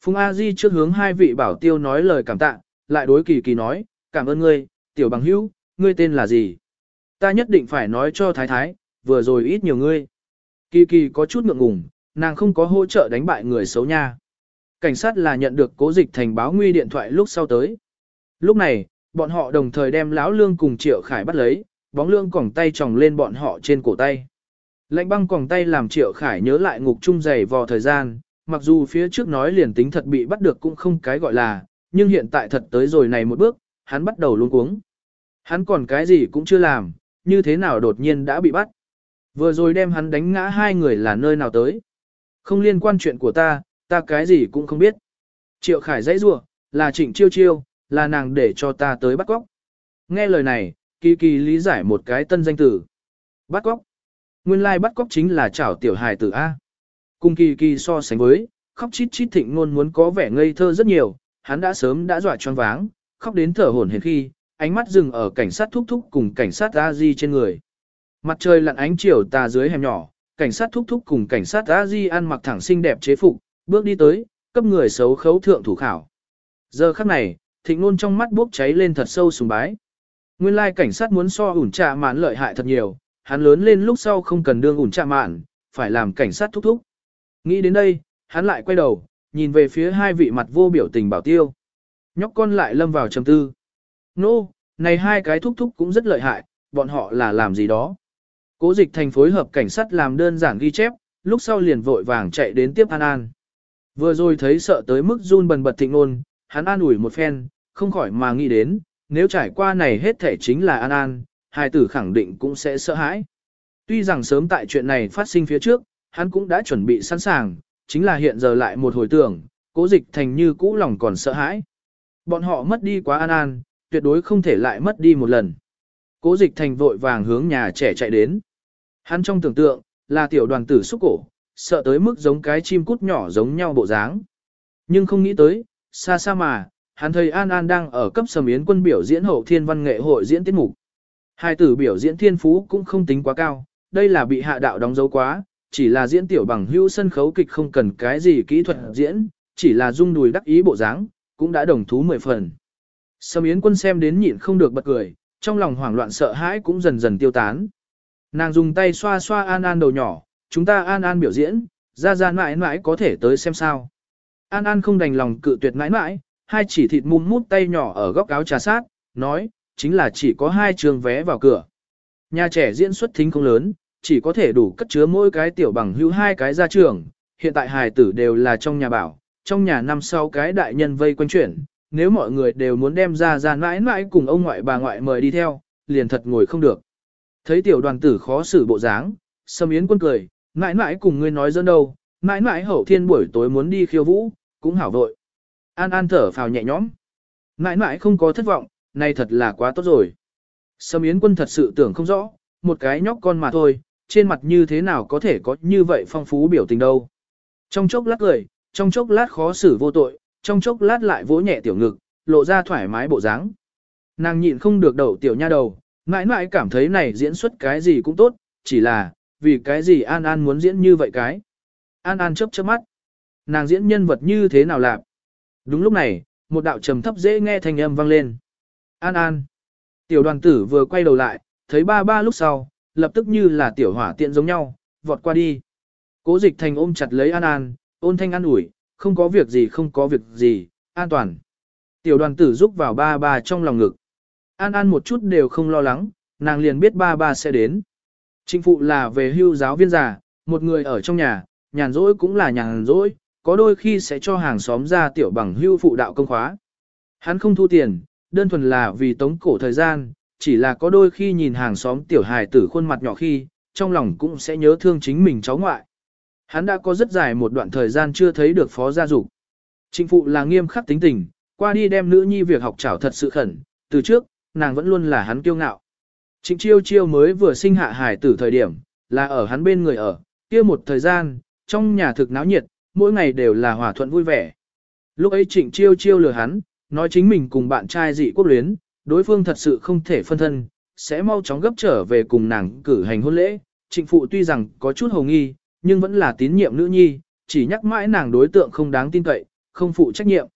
Speaker 1: Phùng A Di trước hướng hai vị bảo tiêu nói lời cảm tạ, lại đối kỳ kỳ nói, cảm ơn ngươi, tiểu bằng hữu, ngươi tên là gì? Ta nhất định phải nói cho thái thái, vừa rồi ít nhiều ngươi. Kỳ kỳ có chút ngượng ngùng, nàng không có hỗ trợ đánh bại người xấu nha. Cảnh sát là nhận được cố dịch thành báo nguy điện thoại lúc sau tới. Lúc này, bọn họ đồng thời đem lão lương cùng triệu khải bắt lấy, bóng lương còng tay tròng lên bọn họ trên cổ tay. Lạnh băng còng tay làm triệu khải nhớ lại ngục trung dày vò thời gian, mặc dù phía trước nói liền tính thật bị bắt được cũng không cái gọi là, nhưng hiện tại thật tới rồi này một bước, hắn bắt đầu luống cuống. Hắn còn cái gì cũng chưa làm, như thế nào đột nhiên đã bị bắt. Vừa rồi đem hắn đánh ngã hai người là nơi nào tới. Không liên quan chuyện của ta, ta cái gì cũng không biết. Triệu Khải dãy rủa là trịnh chiêu chiêu, là nàng để cho ta tới bắt cóc. Nghe lời này, kỳ kỳ lý giải một cái tân danh tử. Bắt cóc. Nguyên lai like bắt cóc chính là chảo tiểu hài tử A. Cùng kỳ kỳ so sánh với, khóc chít chít thịnh ngôn muốn có vẻ ngây thơ rất nhiều, hắn đã sớm đã dọa choáng váng, khóc đến thở hổn hển khi, ánh mắt dừng ở cảnh sát thúc thúc cùng cảnh sát a di trên người. Mặt trời lặn ánh chiều tà dưới hẻm nhỏ, cảnh sát thúc thúc cùng cảnh sát a di ăn mặc thẳng xinh đẹp chế phục, bước đi tới, cấp người xấu khấu thượng thủ khảo. Giờ khắc này, thịnh ngôn trong mắt bốc cháy lên thật sâu sùng bái. Nguyên lai cảnh sát muốn so ủn trà mạn lợi hại thật nhiều, hắn lớn lên lúc sau không cần đương ủn chạm mạn, phải làm cảnh sát thúc thúc. Nghĩ đến đây, hắn lại quay đầu, nhìn về phía hai vị mặt vô biểu tình bảo tiêu. Nhóc con lại lâm vào trầm tư. Nô, no, này hai cái thúc thúc cũng rất lợi hại, bọn họ là làm gì đó. Cố dịch thành phối hợp cảnh sát làm đơn giản ghi chép, lúc sau liền vội vàng chạy đến tiếp An An. Vừa rồi thấy sợ tới mức run bần bật thịnh nôn, hắn an ủi một phen, không khỏi mà nghĩ đến, nếu trải qua này hết thể chính là An An, hai tử khẳng định cũng sẽ sợ hãi. Tuy rằng sớm tại chuyện này phát sinh phía trước, hắn cũng đã chuẩn bị sẵn sàng, chính là hiện giờ lại một hồi tưởng, cố dịch thành như cũ lòng còn sợ hãi. Bọn họ mất đi quá An An, tuyệt đối không thể lại mất đi một lần. Cố dịch thành vội vàng hướng nhà trẻ chạy đến. Hắn trong tưởng tượng, là tiểu đoàn tử xúc cổ, sợ tới mức giống cái chim cút nhỏ giống nhau bộ dáng. Nhưng không nghĩ tới, xa xa mà, hắn thấy An An đang ở cấp sầm yến quân biểu diễn hậu thiên văn nghệ hội diễn tiết mục. Hai tử biểu diễn thiên phú cũng không tính quá cao, đây là bị hạ đạo đóng dấu quá, chỉ là diễn tiểu bằng hữu sân khấu kịch không cần cái gì kỹ thuật diễn, chỉ là dung đùi đắc ý bộ dáng, cũng đã đồng thú mười phần. Sâm yến quân xem đến nhịn không được bật cười, trong lòng hoảng loạn sợ hãi cũng dần dần tiêu tán. Nàng dùng tay xoa xoa An An đầu nhỏ, chúng ta An An biểu diễn, ra ra mãi mãi có thể tới xem sao. An An không đành lòng cự tuyệt mãi mãi, hai chỉ thịt mum mút tay nhỏ ở góc áo trà sát, nói, chính là chỉ có hai trường vé vào cửa. Nhà trẻ diễn xuất thính không lớn, chỉ có thể đủ cất chứa mỗi cái tiểu bằng hữu hai cái ra trường, hiện tại hài tử đều là trong nhà bảo, trong nhà năm sau cái đại nhân vây quanh chuyển, nếu mọi người đều muốn đem ra ra mãi mãi cùng ông ngoại bà ngoại mời đi theo, liền thật ngồi không được. Thấy tiểu đoàn tử khó xử bộ dáng, Sâm Yến quân cười, mãi mãi cùng ngươi nói dẫn đâu, mãi mãi hậu thiên buổi tối muốn đi khiêu vũ, cũng hảo vội. An An thở phào nhẹ nhõm. Mãi mãi không có thất vọng, này thật là quá tốt rồi. Sâm Yến quân thật sự tưởng không rõ, một cái nhóc con mà thôi, trên mặt như thế nào có thể có như vậy phong phú biểu tình đâu. Trong chốc lát cười, trong chốc lát khó xử vô tội, trong chốc lát lại vỗ nhẹ tiểu ngực, lộ ra thoải mái bộ dáng. Nàng nhịn không được đầu tiểu nha đầu, mãi mãi cảm thấy này diễn xuất cái gì cũng tốt, chỉ là, vì cái gì An An muốn diễn như vậy cái. An An chớp chớp mắt. Nàng diễn nhân vật như thế nào lạc. Đúng lúc này, một đạo trầm thấp dễ nghe thanh âm vang lên. An An. Tiểu đoàn tử vừa quay đầu lại, thấy ba ba lúc sau, lập tức như là tiểu hỏa tiện giống nhau, vọt qua đi. Cố dịch thành ôm chặt lấy An An, ôn thanh an ủi, không có việc gì không có việc gì, an toàn. Tiểu đoàn tử giúp vào ba ba trong lòng ngực. An An một chút đều không lo lắng, nàng liền biết ba ba sẽ đến. Chính phụ là về hưu giáo viên già, một người ở trong nhà, nhàn rỗi cũng là nhàn rỗi, có đôi khi sẽ cho hàng xóm ra tiểu bằng hưu phụ đạo công khóa. Hắn không thu tiền, đơn thuần là vì tống cổ thời gian, chỉ là có đôi khi nhìn hàng xóm tiểu hài tử khuôn mặt nhỏ khi, trong lòng cũng sẽ nhớ thương chính mình cháu ngoại. Hắn đã có rất dài một đoạn thời gian chưa thấy được phó gia dục. Trịnh phụ là nghiêm khắc tính tình, qua đi đem nữ nhi việc học trảo thật sự khẩn, từ trước, nàng vẫn luôn là hắn kiêu ngạo. Trịnh chiêu chiêu mới vừa sinh hạ hài tử thời điểm, là ở hắn bên người ở, kia một thời gian, trong nhà thực náo nhiệt, mỗi ngày đều là hòa thuận vui vẻ. Lúc ấy trịnh chiêu chiêu lừa hắn, nói chính mình cùng bạn trai dị quốc luyến, đối phương thật sự không thể phân thân, sẽ mau chóng gấp trở về cùng nàng cử hành hôn lễ. Trịnh phụ tuy rằng có chút hồ nghi, nhưng vẫn là tín nhiệm nữ nhi, chỉ nhắc mãi nàng đối tượng không đáng tin cậy, không phụ trách nhiệm.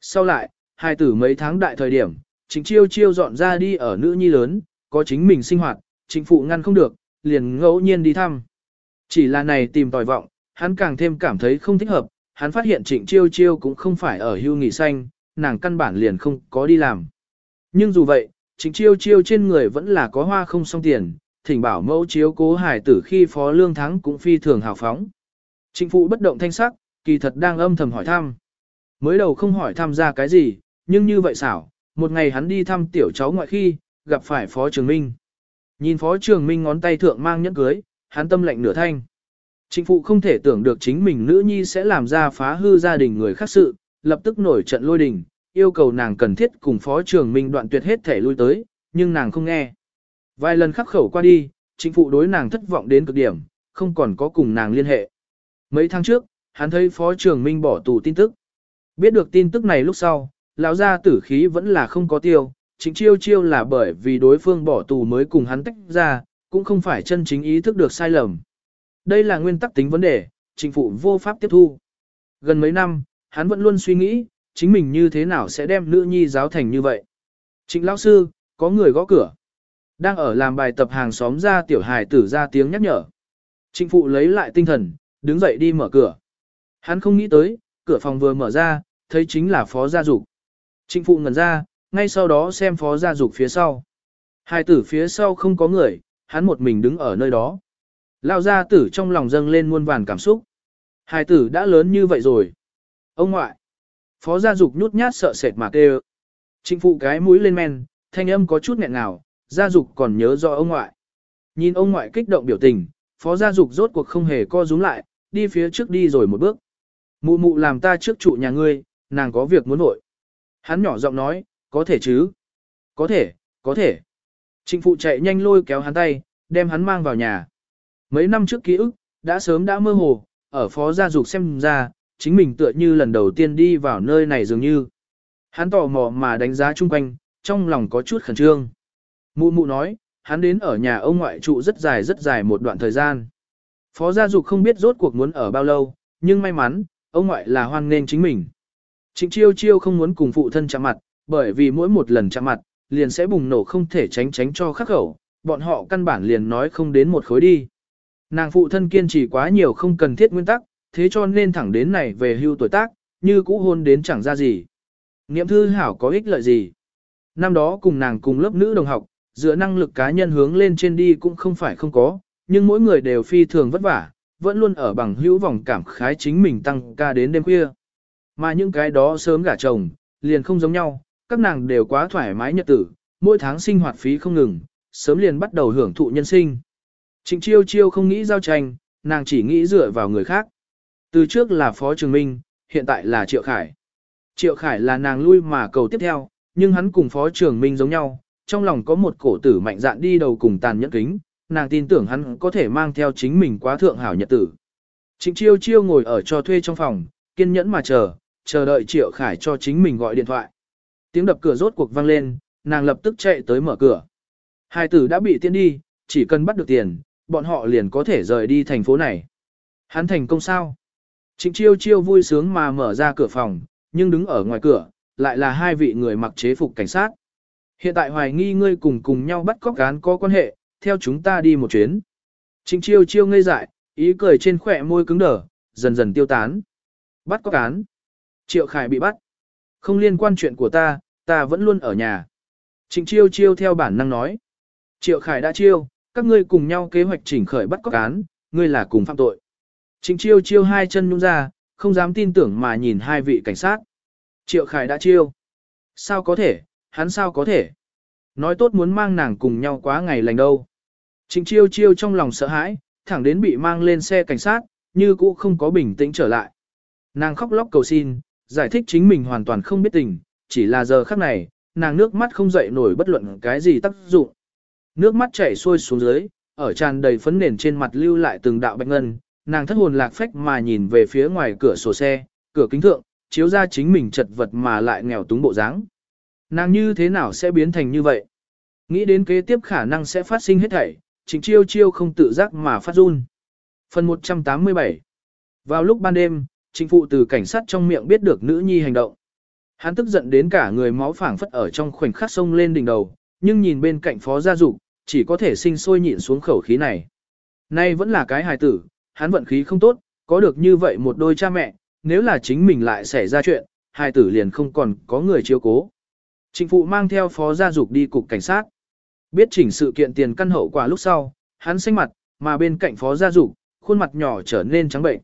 Speaker 1: Sau lại, hai tử mấy tháng đại thời điểm, trịnh chiêu chiêu dọn ra đi ở nữ nhi lớn, có chính mình sinh hoạt, trịnh phụ ngăn không được, liền ngẫu nhiên đi thăm. Chỉ là này tìm tòi vọng, hắn càng thêm cảm thấy không thích hợp, hắn phát hiện trịnh chiêu chiêu cũng không phải ở hưu nghỉ xanh, nàng căn bản liền không có đi làm. Nhưng dù vậy, chính chiêu chiêu trên người vẫn là có hoa không xong tiền, thỉnh bảo mẫu chiếu cố hải tử khi phó lương thắng cũng phi thường hào phóng. Chính phụ bất động thanh sắc, kỳ thật đang âm thầm hỏi thăm. Mới đầu không hỏi thăm ra cái gì, nhưng như vậy xảo, một ngày hắn đi thăm tiểu cháu ngoại khi, gặp phải phó trường minh. Nhìn phó trường minh ngón tay thượng mang nhẫn cưới, hắn tâm lạnh nửa thanh. Chính phụ không thể tưởng được chính mình nữ nhi sẽ làm ra phá hư gia đình người khác sự, lập tức nổi trận lôi đình, yêu cầu nàng cần thiết cùng phó trưởng minh đoạn tuyệt hết thể lui tới, nhưng nàng không nghe. Vài lần khắc khẩu qua đi, chính phụ đối nàng thất vọng đến cực điểm, không còn có cùng nàng liên hệ. Mấy tháng trước, hắn thấy phó trưởng minh bỏ tù tin tức. Biết được tin tức này lúc sau, lão gia tử khí vẫn là không có tiêu, chính chiêu chiêu là bởi vì đối phương bỏ tù mới cùng hắn tách ra, cũng không phải chân chính ý thức được sai lầm. Đây là nguyên tắc tính vấn đề, chính phụ vô pháp tiếp thu. Gần mấy năm, hắn vẫn luôn suy nghĩ, chính mình như thế nào sẽ đem nữ nhi giáo thành như vậy. Trịnh lão sư, có người gõ cửa. Đang ở làm bài tập hàng xóm ra tiểu hài tử ra tiếng nhắc nhở. Trịnh phụ lấy lại tinh thần, đứng dậy đi mở cửa. Hắn không nghĩ tới, cửa phòng vừa mở ra, thấy chính là phó gia dục. Trịnh phụ ngẩn ra, ngay sau đó xem phó gia dục phía sau. Hài tử phía sau không có người, hắn một mình đứng ở nơi đó. Lao gia tử trong lòng dâng lên muôn vàn cảm xúc. Hài tử đã lớn như vậy rồi. Ông ngoại. Phó gia dục nhút nhát sợ sệt mà kêu. Trịnh phụ cái mũi lên men, thanh âm có chút nghẹn ngào, gia dục còn nhớ rõ ông ngoại. Nhìn ông ngoại kích động biểu tình, phó gia dục rốt cuộc không hề co rúm lại, đi phía trước đi rồi một bước. Mụ mụ làm ta trước trụ nhà ngươi, nàng có việc muốn nội. Hắn nhỏ giọng nói, có thể chứ? Có thể, có thể. Trịnh phụ chạy nhanh lôi kéo hắn tay, đem hắn mang vào nhà. Mấy năm trước ký ức, đã sớm đã mơ hồ, ở phó gia dục xem ra, chính mình tựa như lần đầu tiên đi vào nơi này dường như. Hắn tò mò mà đánh giá chung quanh, trong lòng có chút khẩn trương. Mụ mụ nói, hắn đến ở nhà ông ngoại trụ rất dài rất dài một đoạn thời gian. Phó gia dục không biết rốt cuộc muốn ở bao lâu, nhưng may mắn, ông ngoại là hoan nên chính mình. Trịnh chiêu chiêu không muốn cùng phụ thân chạm mặt, bởi vì mỗi một lần chạm mặt, liền sẽ bùng nổ không thể tránh tránh cho khắc khẩu, bọn họ căn bản liền nói không đến một khối đi. Nàng phụ thân kiên trì quá nhiều không cần thiết nguyên tắc, thế cho nên thẳng đến này về hưu tuổi tác, như cũ hôn đến chẳng ra gì. Niệm thư hảo có ích lợi gì. Năm đó cùng nàng cùng lớp nữ đồng học, dựa năng lực cá nhân hướng lên trên đi cũng không phải không có, nhưng mỗi người đều phi thường vất vả, vẫn luôn ở bằng hữu vòng cảm khái chính mình tăng ca đến đêm khuya. Mà những cái đó sớm gả chồng, liền không giống nhau, các nàng đều quá thoải mái nhật tử, mỗi tháng sinh hoạt phí không ngừng, sớm liền bắt đầu hưởng thụ nhân sinh. Trịnh chiêu chiêu không nghĩ giao tranh, nàng chỉ nghĩ dựa vào người khác. Từ trước là Phó Trường Minh, hiện tại là Triệu Khải. Triệu Khải là nàng lui mà cầu tiếp theo, nhưng hắn cùng Phó Trường Minh giống nhau, trong lòng có một cổ tử mạnh dạn đi đầu cùng tàn nhẫn kính, nàng tin tưởng hắn có thể mang theo chính mình quá thượng hảo nhật tử. Trịnh chiêu chiêu ngồi ở cho thuê trong phòng, kiên nhẫn mà chờ, chờ đợi Triệu Khải cho chính mình gọi điện thoại. Tiếng đập cửa rốt cuộc vang lên, nàng lập tức chạy tới mở cửa. Hai tử đã bị tiễn đi, chỉ cần bắt được tiền, bọn họ liền có thể rời đi thành phố này. Hắn thành công sao? Trịnh chiêu chiêu vui sướng mà mở ra cửa phòng, nhưng đứng ở ngoài cửa, lại là hai vị người mặc chế phục cảnh sát. Hiện tại hoài nghi ngươi cùng cùng nhau bắt cóc cán có quan hệ, theo chúng ta đi một chuyến. Trịnh chiêu chiêu ngây dại, ý cười trên khỏe môi cứng đờ, dần dần tiêu tán. Bắt cóc cán, Triệu Khải bị bắt. Không liên quan chuyện của ta, ta vẫn luôn ở nhà. Trịnh chiêu chiêu theo bản năng nói. Triệu Khải đã chiêu, các ngươi cùng nhau kế hoạch chỉnh khởi bắt cóc cán, ngươi là cùng phạm tội. Trịnh chiêu chiêu hai chân nhung ra, không dám tin tưởng mà nhìn hai vị cảnh sát. Triệu Khải đã chiêu. Sao có thể, hắn sao có thể. Nói tốt muốn mang nàng cùng nhau quá ngày lành đâu. Trịnh chiêu chiêu trong lòng sợ hãi, thẳng đến bị mang lên xe cảnh sát, như cũ không có bình tĩnh trở lại. Nàng khóc lóc cầu xin, giải thích chính mình hoàn toàn không biết tình, chỉ là giờ khắc này, nàng nước mắt không dậy nổi bất luận cái gì tác dụng. Nước mắt chảy xuôi xuống dưới, ở tràn đầy phấn nền trên mặt lưu lại từng đạo bạch ngân, nàng thất hồn lạc phách mà nhìn về phía ngoài cửa sổ xe, cửa kính thượng, chiếu ra chính mình chật vật mà lại nghèo túng bộ dáng. Nàng như thế nào sẽ biến thành như vậy? Nghĩ đến kế tiếp khả năng sẽ phát sinh hết thảy, chính chiêu chiêu không tự giác mà phát run. Phần 187 Vào lúc ban đêm, chính phụ từ cảnh sát trong miệng biết được nữ nhi hành động. Hắn tức giận đến cả người máu phảng phất ở trong khoảnh khắc sông lên đỉnh đầu, nhưng nhìn bên cạnh phó gia dục, chỉ có thể sinh sôi nhịn xuống khẩu khí này. Nay vẫn là cái hài tử, hắn vận khí không tốt, có được như vậy một đôi cha mẹ, nếu là chính mình lại xảy ra chuyện, hai tử liền không còn có người chiếu cố. Trịnh phụ mang theo phó gia dục đi cục cảnh sát. Biết chỉnh sự kiện tiền căn hậu quả lúc sau, hắn xanh mặt, mà bên cạnh phó gia dục, khuôn mặt nhỏ trở nên trắng bệnh.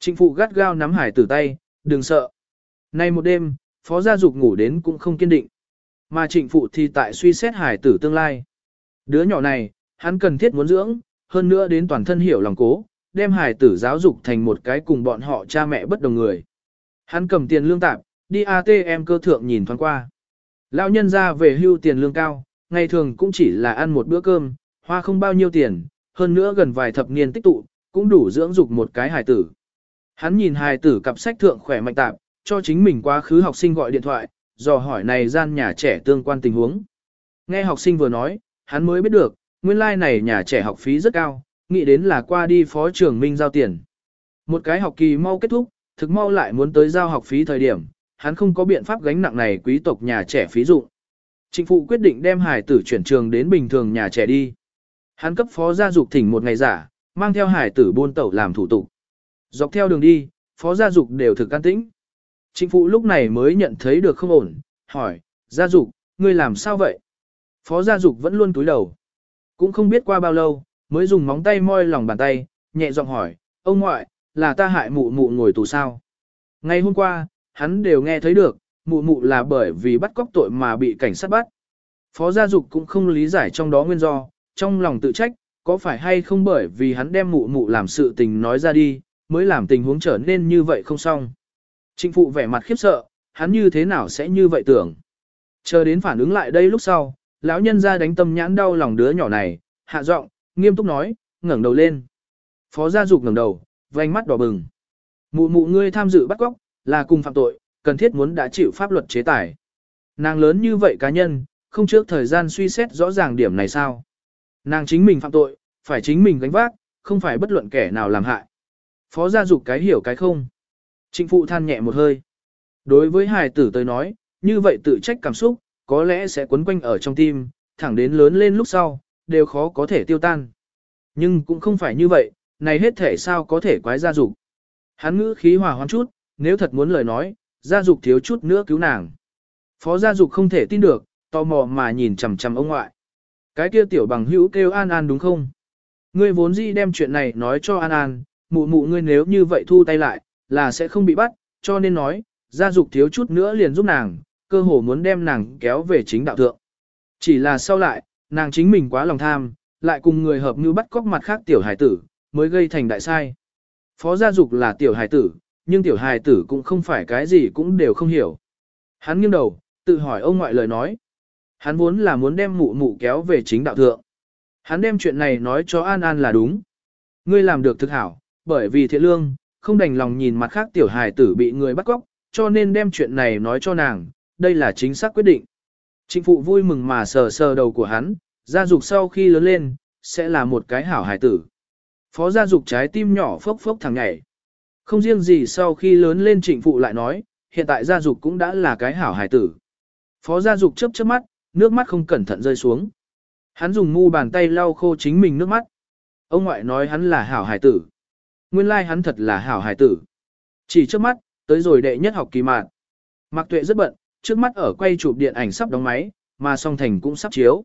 Speaker 1: Trịnh phụ gắt gao nắm hải tử tay, đừng sợ. Nay một đêm, phó gia dục ngủ đến cũng không kiên định. Mà trịnh phụ thì tại suy xét hải tử tương lai. Đứa nhỏ này, hắn cần thiết muốn dưỡng, hơn nữa đến toàn thân hiểu lòng cố, đem hải tử giáo dục thành một cái cùng bọn họ cha mẹ bất đồng người. Hắn cầm tiền lương tạp, đi ATM cơ thượng nhìn thoáng qua. Lão nhân ra về hưu tiền lương cao, ngày thường cũng chỉ là ăn một bữa cơm, hoa không bao nhiêu tiền, hơn nữa gần vài thập niên tích tụ, cũng đủ dưỡng dục một cái hài tử. Hắn nhìn hài tử cặp sách thượng khỏe mạnh tạp, cho chính mình quá khứ học sinh gọi điện thoại, dò hỏi này gian nhà trẻ tương quan tình huống. Nghe học sinh vừa nói, hắn mới biết được, nguyên lai like này nhà trẻ học phí rất cao, nghĩ đến là qua đi phó trưởng minh giao tiền. Một cái học kỳ mau kết thúc, thực mau lại muốn tới giao học phí thời điểm, hắn không có biện pháp gánh nặng này quý tộc nhà trẻ phí dụng. Trịnh phụ quyết định đem hải tử chuyển trường đến bình thường nhà trẻ đi. Hắn cấp phó gia dục thỉnh một ngày giả, mang theo hải tử buôn tẩu làm thủ tục. Dọc theo đường đi, phó gia dục đều thực can tĩnh. Trịnh phụ lúc này mới nhận thấy được không ổn, hỏi, gia dục, ngươi làm sao vậy? Phó gia dục vẫn luôn túi đầu. Cũng không biết qua bao lâu, mới dùng móng tay moi lòng bàn tay, nhẹ giọng hỏi, ông ngoại, là ta hại mụ mụ ngồi tù sao? Ngày hôm qua, hắn đều nghe thấy được, mụ mụ là bởi vì bắt cóc tội mà bị cảnh sát bắt. Phó gia dục cũng không lý giải trong đó nguyên do, trong lòng tự trách, có phải hay không bởi vì hắn đem mụ mụ làm sự tình nói ra đi, mới làm tình huống trở nên như vậy không xong. Trịnh phụ vẻ mặt khiếp sợ, hắn như thế nào sẽ như vậy tưởng. Chờ đến phản ứng lại đây lúc sau, lão nhân ra đánh tâm nhãn đau lòng đứa nhỏ này, hạ giọng, nghiêm túc nói, ngẩng đầu lên. Phó gia dục ngẩng đầu, vành mắt đỏ bừng. Mụ mụ ngươi tham dự bắt cóc, là cùng phạm tội, cần thiết muốn đã chịu pháp luật chế tài. Nàng lớn như vậy cá nhân, không trước thời gian suy xét rõ ràng điểm này sao. Nàng chính mình phạm tội, phải chính mình gánh vác, không phải bất luận kẻ nào làm hại. Phó gia dục cái hiểu cái không. Trịnh phụ than nhẹ một hơi. Đối với hài tử tới nói, như vậy tự trách cảm xúc, có lẽ sẽ quấn quanh ở trong tim, thẳng đến lớn lên lúc sau, đều khó có thể tiêu tan. Nhưng cũng không phải như vậy, này hết thể sao có thể quái gia dục. Hắn ngữ khí hòa hoãn chút, nếu thật muốn lời nói, gia dục thiếu chút nữa cứu nàng. Phó gia dục không thể tin được, tò mò mà nhìn chằm chằm ông ngoại. Cái kia tiểu bằng hữu kêu An An đúng không? Ngươi vốn dĩ đem chuyện này nói cho An An, mụ mụ ngươi nếu như vậy thu tay lại, là sẽ không bị bắt, cho nên nói, gia dục thiếu chút nữa liền giúp nàng, cơ hồ muốn đem nàng kéo về chính đạo thượng. Chỉ là sau lại, nàng chính mình quá lòng tham, lại cùng người hợp như bắt cóc mặt khác tiểu hải tử, mới gây thành đại sai. Phó gia dục là tiểu hải tử, nhưng tiểu hải tử cũng không phải cái gì cũng đều không hiểu. Hắn nghiêng đầu, tự hỏi ông ngoại lời nói. Hắn vốn là muốn đem mụ mụ kéo về chính đạo thượng. Hắn đem chuyện này nói cho An An là đúng. Ngươi làm được thực hảo, bởi vì thiện lương, không đành lòng nhìn mặt khác tiểu hài tử bị người bắt cóc, cho nên đem chuyện này nói cho nàng, đây là chính xác quyết định. Trịnh phụ vui mừng mà sờ sờ đầu của hắn, gia dục sau khi lớn lên, sẽ là một cái hảo hài tử. Phó gia dục trái tim nhỏ phốc phốc thẳng nhảy. Không riêng gì sau khi lớn lên trịnh phụ lại nói, hiện tại gia dục cũng đã là cái hảo hài tử. Phó gia dục chớp chớp mắt, nước mắt không cẩn thận rơi xuống. Hắn dùng mu bàn tay lau khô chính mình nước mắt. Ông ngoại nói hắn là hảo hài tử. Nguyên lai like hắn thật là hảo hài tử. Chỉ trước mắt, tới rồi đệ nhất học kỳ mạn. Mạc Tuệ rất bận, trước mắt ở quay chụp điện ảnh sắp đóng máy, mà song thành cũng sắp chiếu.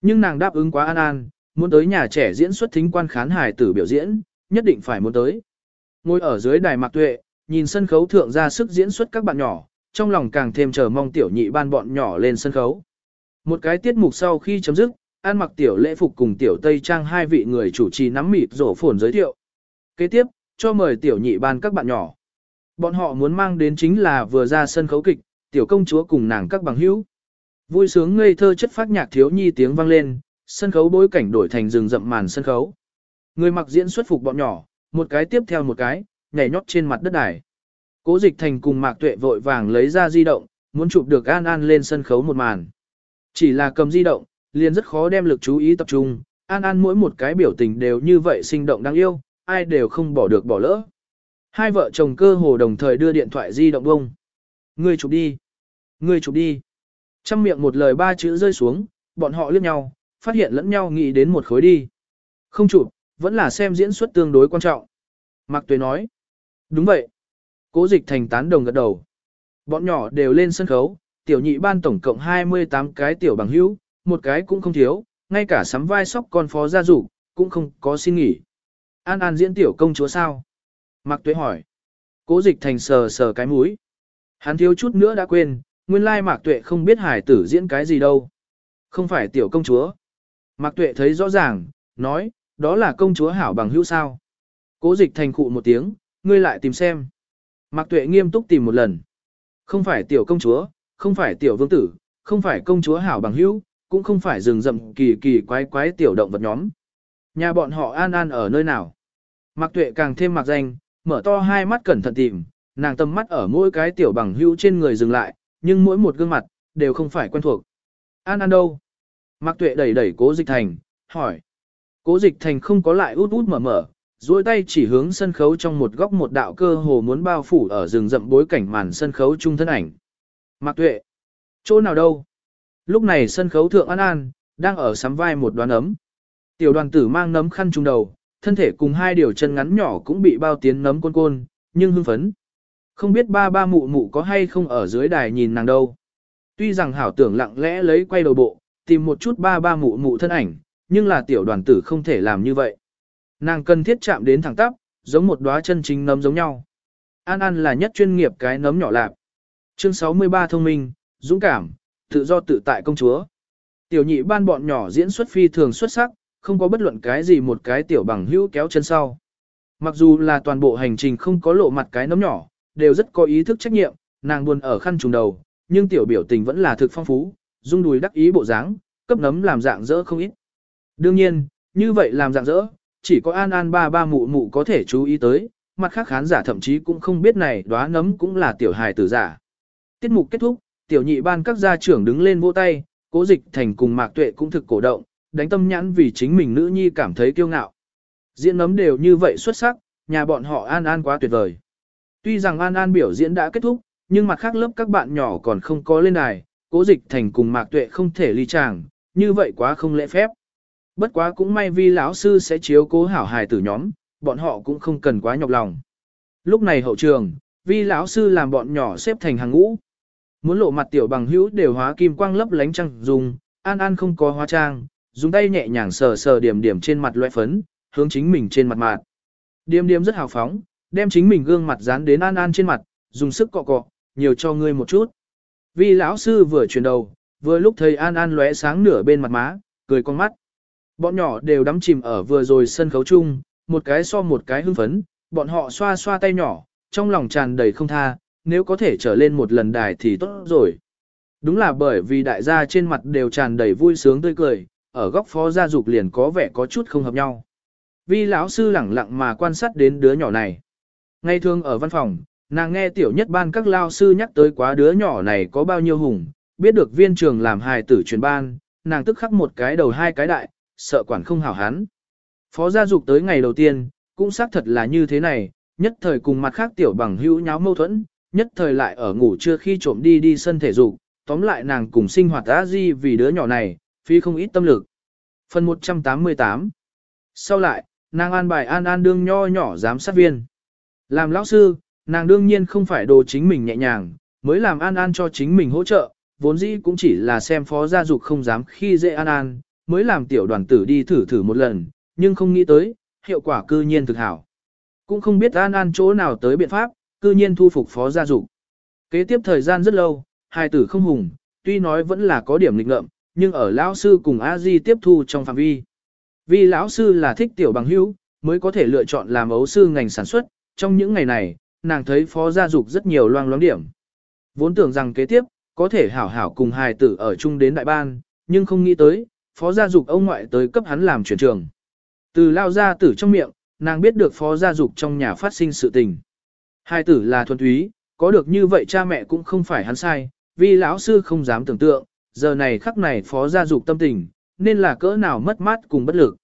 Speaker 1: Nhưng nàng đáp ứng quá an an, muốn tới nhà trẻ diễn xuất thính quan khán hài tử biểu diễn, nhất định phải muốn tới. Ngồi ở dưới đài Mạc Tuệ, nhìn sân khấu thượng ra sức diễn xuất các bạn nhỏ, trong lòng càng thêm chờ mong tiểu nhị ban bọn nhỏ lên sân khấu. Một cái tiết mục sau khi chấm dứt, An mặc tiểu lễ phục cùng tiểu Tây Trang hai vị người chủ trì nắm mịt rổ phồn giới thiệu. Kế tiếp, cho mời tiểu nhị ban các bạn nhỏ. Bọn họ muốn mang đến chính là vừa ra sân khấu kịch, tiểu công chúa cùng nàng các bằng hữu. Vui sướng ngây thơ chất phát nhạc thiếu nhi tiếng vang lên, sân khấu bối cảnh đổi thành rừng rậm màn sân khấu. Người mặc diễn xuất phục bọn nhỏ, một cái tiếp theo một cái, nhảy nhót trên mặt đất đài. Cố dịch thành cùng mạc tuệ vội vàng lấy ra di động, muốn chụp được An An lên sân khấu một màn. Chỉ là cầm di động, liền rất khó đem lực chú ý tập trung, An An mỗi một cái biểu tình đều như vậy sinh động đáng yêu, ai đều không bỏ được bỏ lỡ. Hai vợ chồng cơ hồ đồng thời đưa điện thoại di động bông. Ngươi chụp đi. Ngươi chụp đi. Trăm miệng một lời ba chữ rơi xuống, bọn họ liếc nhau, phát hiện lẫn nhau nghĩ đến một khối đi. Không chụp, vẫn là xem diễn xuất tương đối quan trọng. Mạc Tuế nói. Đúng vậy. Cố dịch thành tán đồng gật đầu. Bọn nhỏ đều lên sân khấu, tiểu nhị ban tổng cộng 28 cái tiểu bằng hữu, một cái cũng không thiếu, ngay cả sắm vai sóc con phó gia rủ, cũng không có xin nghỉ. An An diễn tiểu công chúa sao? Mạc Tuế hỏi. Cố dịch thành sờ sờ cái mũi. Hắn thiếu chút nữa đã quên, nguyên lai Mạc Tuệ không biết hải tử diễn cái gì đâu. Không phải tiểu công chúa. Mạc Tuệ thấy rõ ràng, nói, đó là công chúa hảo bằng hữu sao. Cố dịch thành khụ một tiếng, ngươi lại tìm xem. Mạc Tuệ nghiêm túc tìm một lần. Không phải tiểu công chúa, không phải tiểu vương tử, không phải công chúa hảo bằng hữu, cũng không phải rừng rậm kỳ kỳ quái quái tiểu động vật nhóm. Nhà bọn họ an an ở nơi nào? Mạc Tuệ càng thêm mặc danh, mở to hai mắt cẩn thận tìm, nàng tâm mắt ở mỗi cái tiểu bằng hữu trên người dừng lại, nhưng mỗi một gương mặt đều không phải quen thuộc. An An đâu? Mạc Tuệ đẩy đẩy Cố Dịch Thành, hỏi. Cố Dịch Thành không có lại út út mở mở, duỗi tay chỉ hướng sân khấu trong một góc một đạo cơ hồ muốn bao phủ ở rừng rậm bối cảnh màn sân khấu trung thân ảnh. Mạc Tuệ, chỗ nào đâu? Lúc này sân khấu thượng An An, đang ở sắm vai một đoàn ấm. Tiểu đoàn tử mang nấm khăn trùng đầu, thân thể cùng hai điều chân ngắn nhỏ cũng bị bao tiến nấm côn côn, nhưng hưng phấn. Không biết ba ba mụ mụ có hay không ở dưới đài nhìn nàng đâu. Tuy rằng hảo tưởng lặng lẽ lấy quay đầu bộ, tìm một chút ba ba mụ mụ thân ảnh, nhưng là tiểu đoàn tử không thể làm như vậy. Nàng cần thiết chạm đến thẳng tắp, giống một đóa chân chính nấm giống nhau. An An là nhất chuyên nghiệp cái nấm nhỏ lạp. Chương 63 thông minh, dũng cảm, tự do tự tại công chúa. Tiểu nhị ban bọn nhỏ diễn xuất phi thường xuất sắc, không có bất luận cái gì một cái tiểu bằng hữu kéo chân sau. Mặc dù là toàn bộ hành trình không có lộ mặt cái nấm nhỏ, đều rất có ý thức trách nhiệm, nàng buồn ở khăn trùng đầu, nhưng tiểu biểu tình vẫn là thực phong phú, dung đùi đắc ý bộ dáng, cấp nấm làm dạng dỡ không ít. Đương nhiên, như vậy làm dạng dỡ, chỉ có An An ba ba mụ mụ có thể chú ý tới, mặt khác khán giả thậm chí cũng không biết này đóa nấm cũng là tiểu hài tử giả. Tiết mục kết thúc, tiểu nhị ban các gia trưởng đứng lên vỗ tay, cố dịch thành cùng mạc tuệ cũng thực cổ động, đánh tâm nhãn vì chính mình nữ nhi cảm thấy kiêu ngạo. Diễn nấm đều như vậy xuất sắc, nhà bọn họ An An quá tuyệt vời. Tuy rằng An An biểu diễn đã kết thúc, nhưng mặt khác lớp các bạn nhỏ còn không có lên đài, cố dịch thành cùng mạc tuệ không thể ly tràng, như vậy quá không lễ phép. Bất quá cũng may vì lão sư sẽ chiếu cố hảo hài tử nhóm, bọn họ cũng không cần quá nhọc lòng. Lúc này hậu trường, vi lão sư làm bọn nhỏ xếp thành hàng ngũ. Muốn lộ mặt tiểu bằng hữu đều hóa kim quang lấp lánh trăng dùng, an an không có hóa trang, dùng tay nhẹ nhàng sờ sờ điểm điểm trên mặt loe phấn, hướng chính mình trên mặt mặt. Điểm điểm rất hào phóng, đem chính mình gương mặt dán đến an an trên mặt, dùng sức cọ cọ, nhiều cho ngươi một chút. Vi lão sư vừa chuyển đầu, vừa lúc thấy an an lóe sáng nửa bên mặt má, cười con mắt. Bọn nhỏ đều đắm chìm ở vừa rồi sân khấu chung, một cái so một cái hưng phấn, bọn họ xoa xoa tay nhỏ, trong lòng tràn đầy không tha, nếu có thể trở lên một lần đài thì tốt rồi. Đúng là bởi vì đại gia trên mặt đều tràn đầy vui sướng tươi cười, ở góc phó gia dục liền có vẻ có chút không hợp nhau. Vi lão sư lẳng lặng mà quan sát đến đứa nhỏ này. Ngay thường ở văn phòng, nàng nghe tiểu nhất ban các lao sư nhắc tới quá đứa nhỏ này có bao nhiêu hùng, biết được viên trường làm hài tử truyền ban, nàng tức khắc một cái đầu hai cái đại, sợ quản không hảo hán. Phó gia dục tới ngày đầu tiên, cũng xác thật là như thế này, nhất thời cùng mặt khác tiểu bằng hữu nháo mâu thuẫn, nhất thời lại ở ngủ trưa khi trộm đi đi sân thể dục, tóm lại nàng cùng sinh hoạt đã di vì đứa nhỏ này, phi không ít tâm lực. Phần 188 Sau lại, nàng an bài an an đương nho nhỏ giám sát viên. Làm lão sư, nàng đương nhiên không phải đồ chính mình nhẹ nhàng, mới làm an an cho chính mình hỗ trợ, vốn dĩ cũng chỉ là xem phó gia dục không dám khi dễ an an, mới làm tiểu đoàn tử đi thử thử một lần, nhưng không nghĩ tới, hiệu quả cư nhiên thực hảo. Cũng không biết an an chỗ nào tới biện pháp, cư nhiên thu phục phó gia dục. Kế tiếp thời gian rất lâu, hai tử không hùng, tuy nói vẫn là có điểm lịch ngợm, nhưng ở lão sư cùng a di tiếp thu trong phạm vi. Vì lão sư là thích tiểu bằng hữu, mới có thể lựa chọn làm ấu sư ngành sản xuất, trong những ngày này, nàng thấy phó gia dục rất nhiều loang loáng điểm. Vốn tưởng rằng kế tiếp, có thể hảo hảo cùng hài tử ở chung đến đại ban, nhưng không nghĩ tới, phó gia dục ông ngoại tới cấp hắn làm chuyển trường. Từ lao gia tử trong miệng, nàng biết được phó gia dục trong nhà phát sinh sự tình. Hai tử là thuần túy, có được như vậy cha mẹ cũng không phải hắn sai, vì lão sư không dám tưởng tượng, giờ này khắc này phó gia dục tâm tình, nên là cỡ nào mất mát cùng bất lực.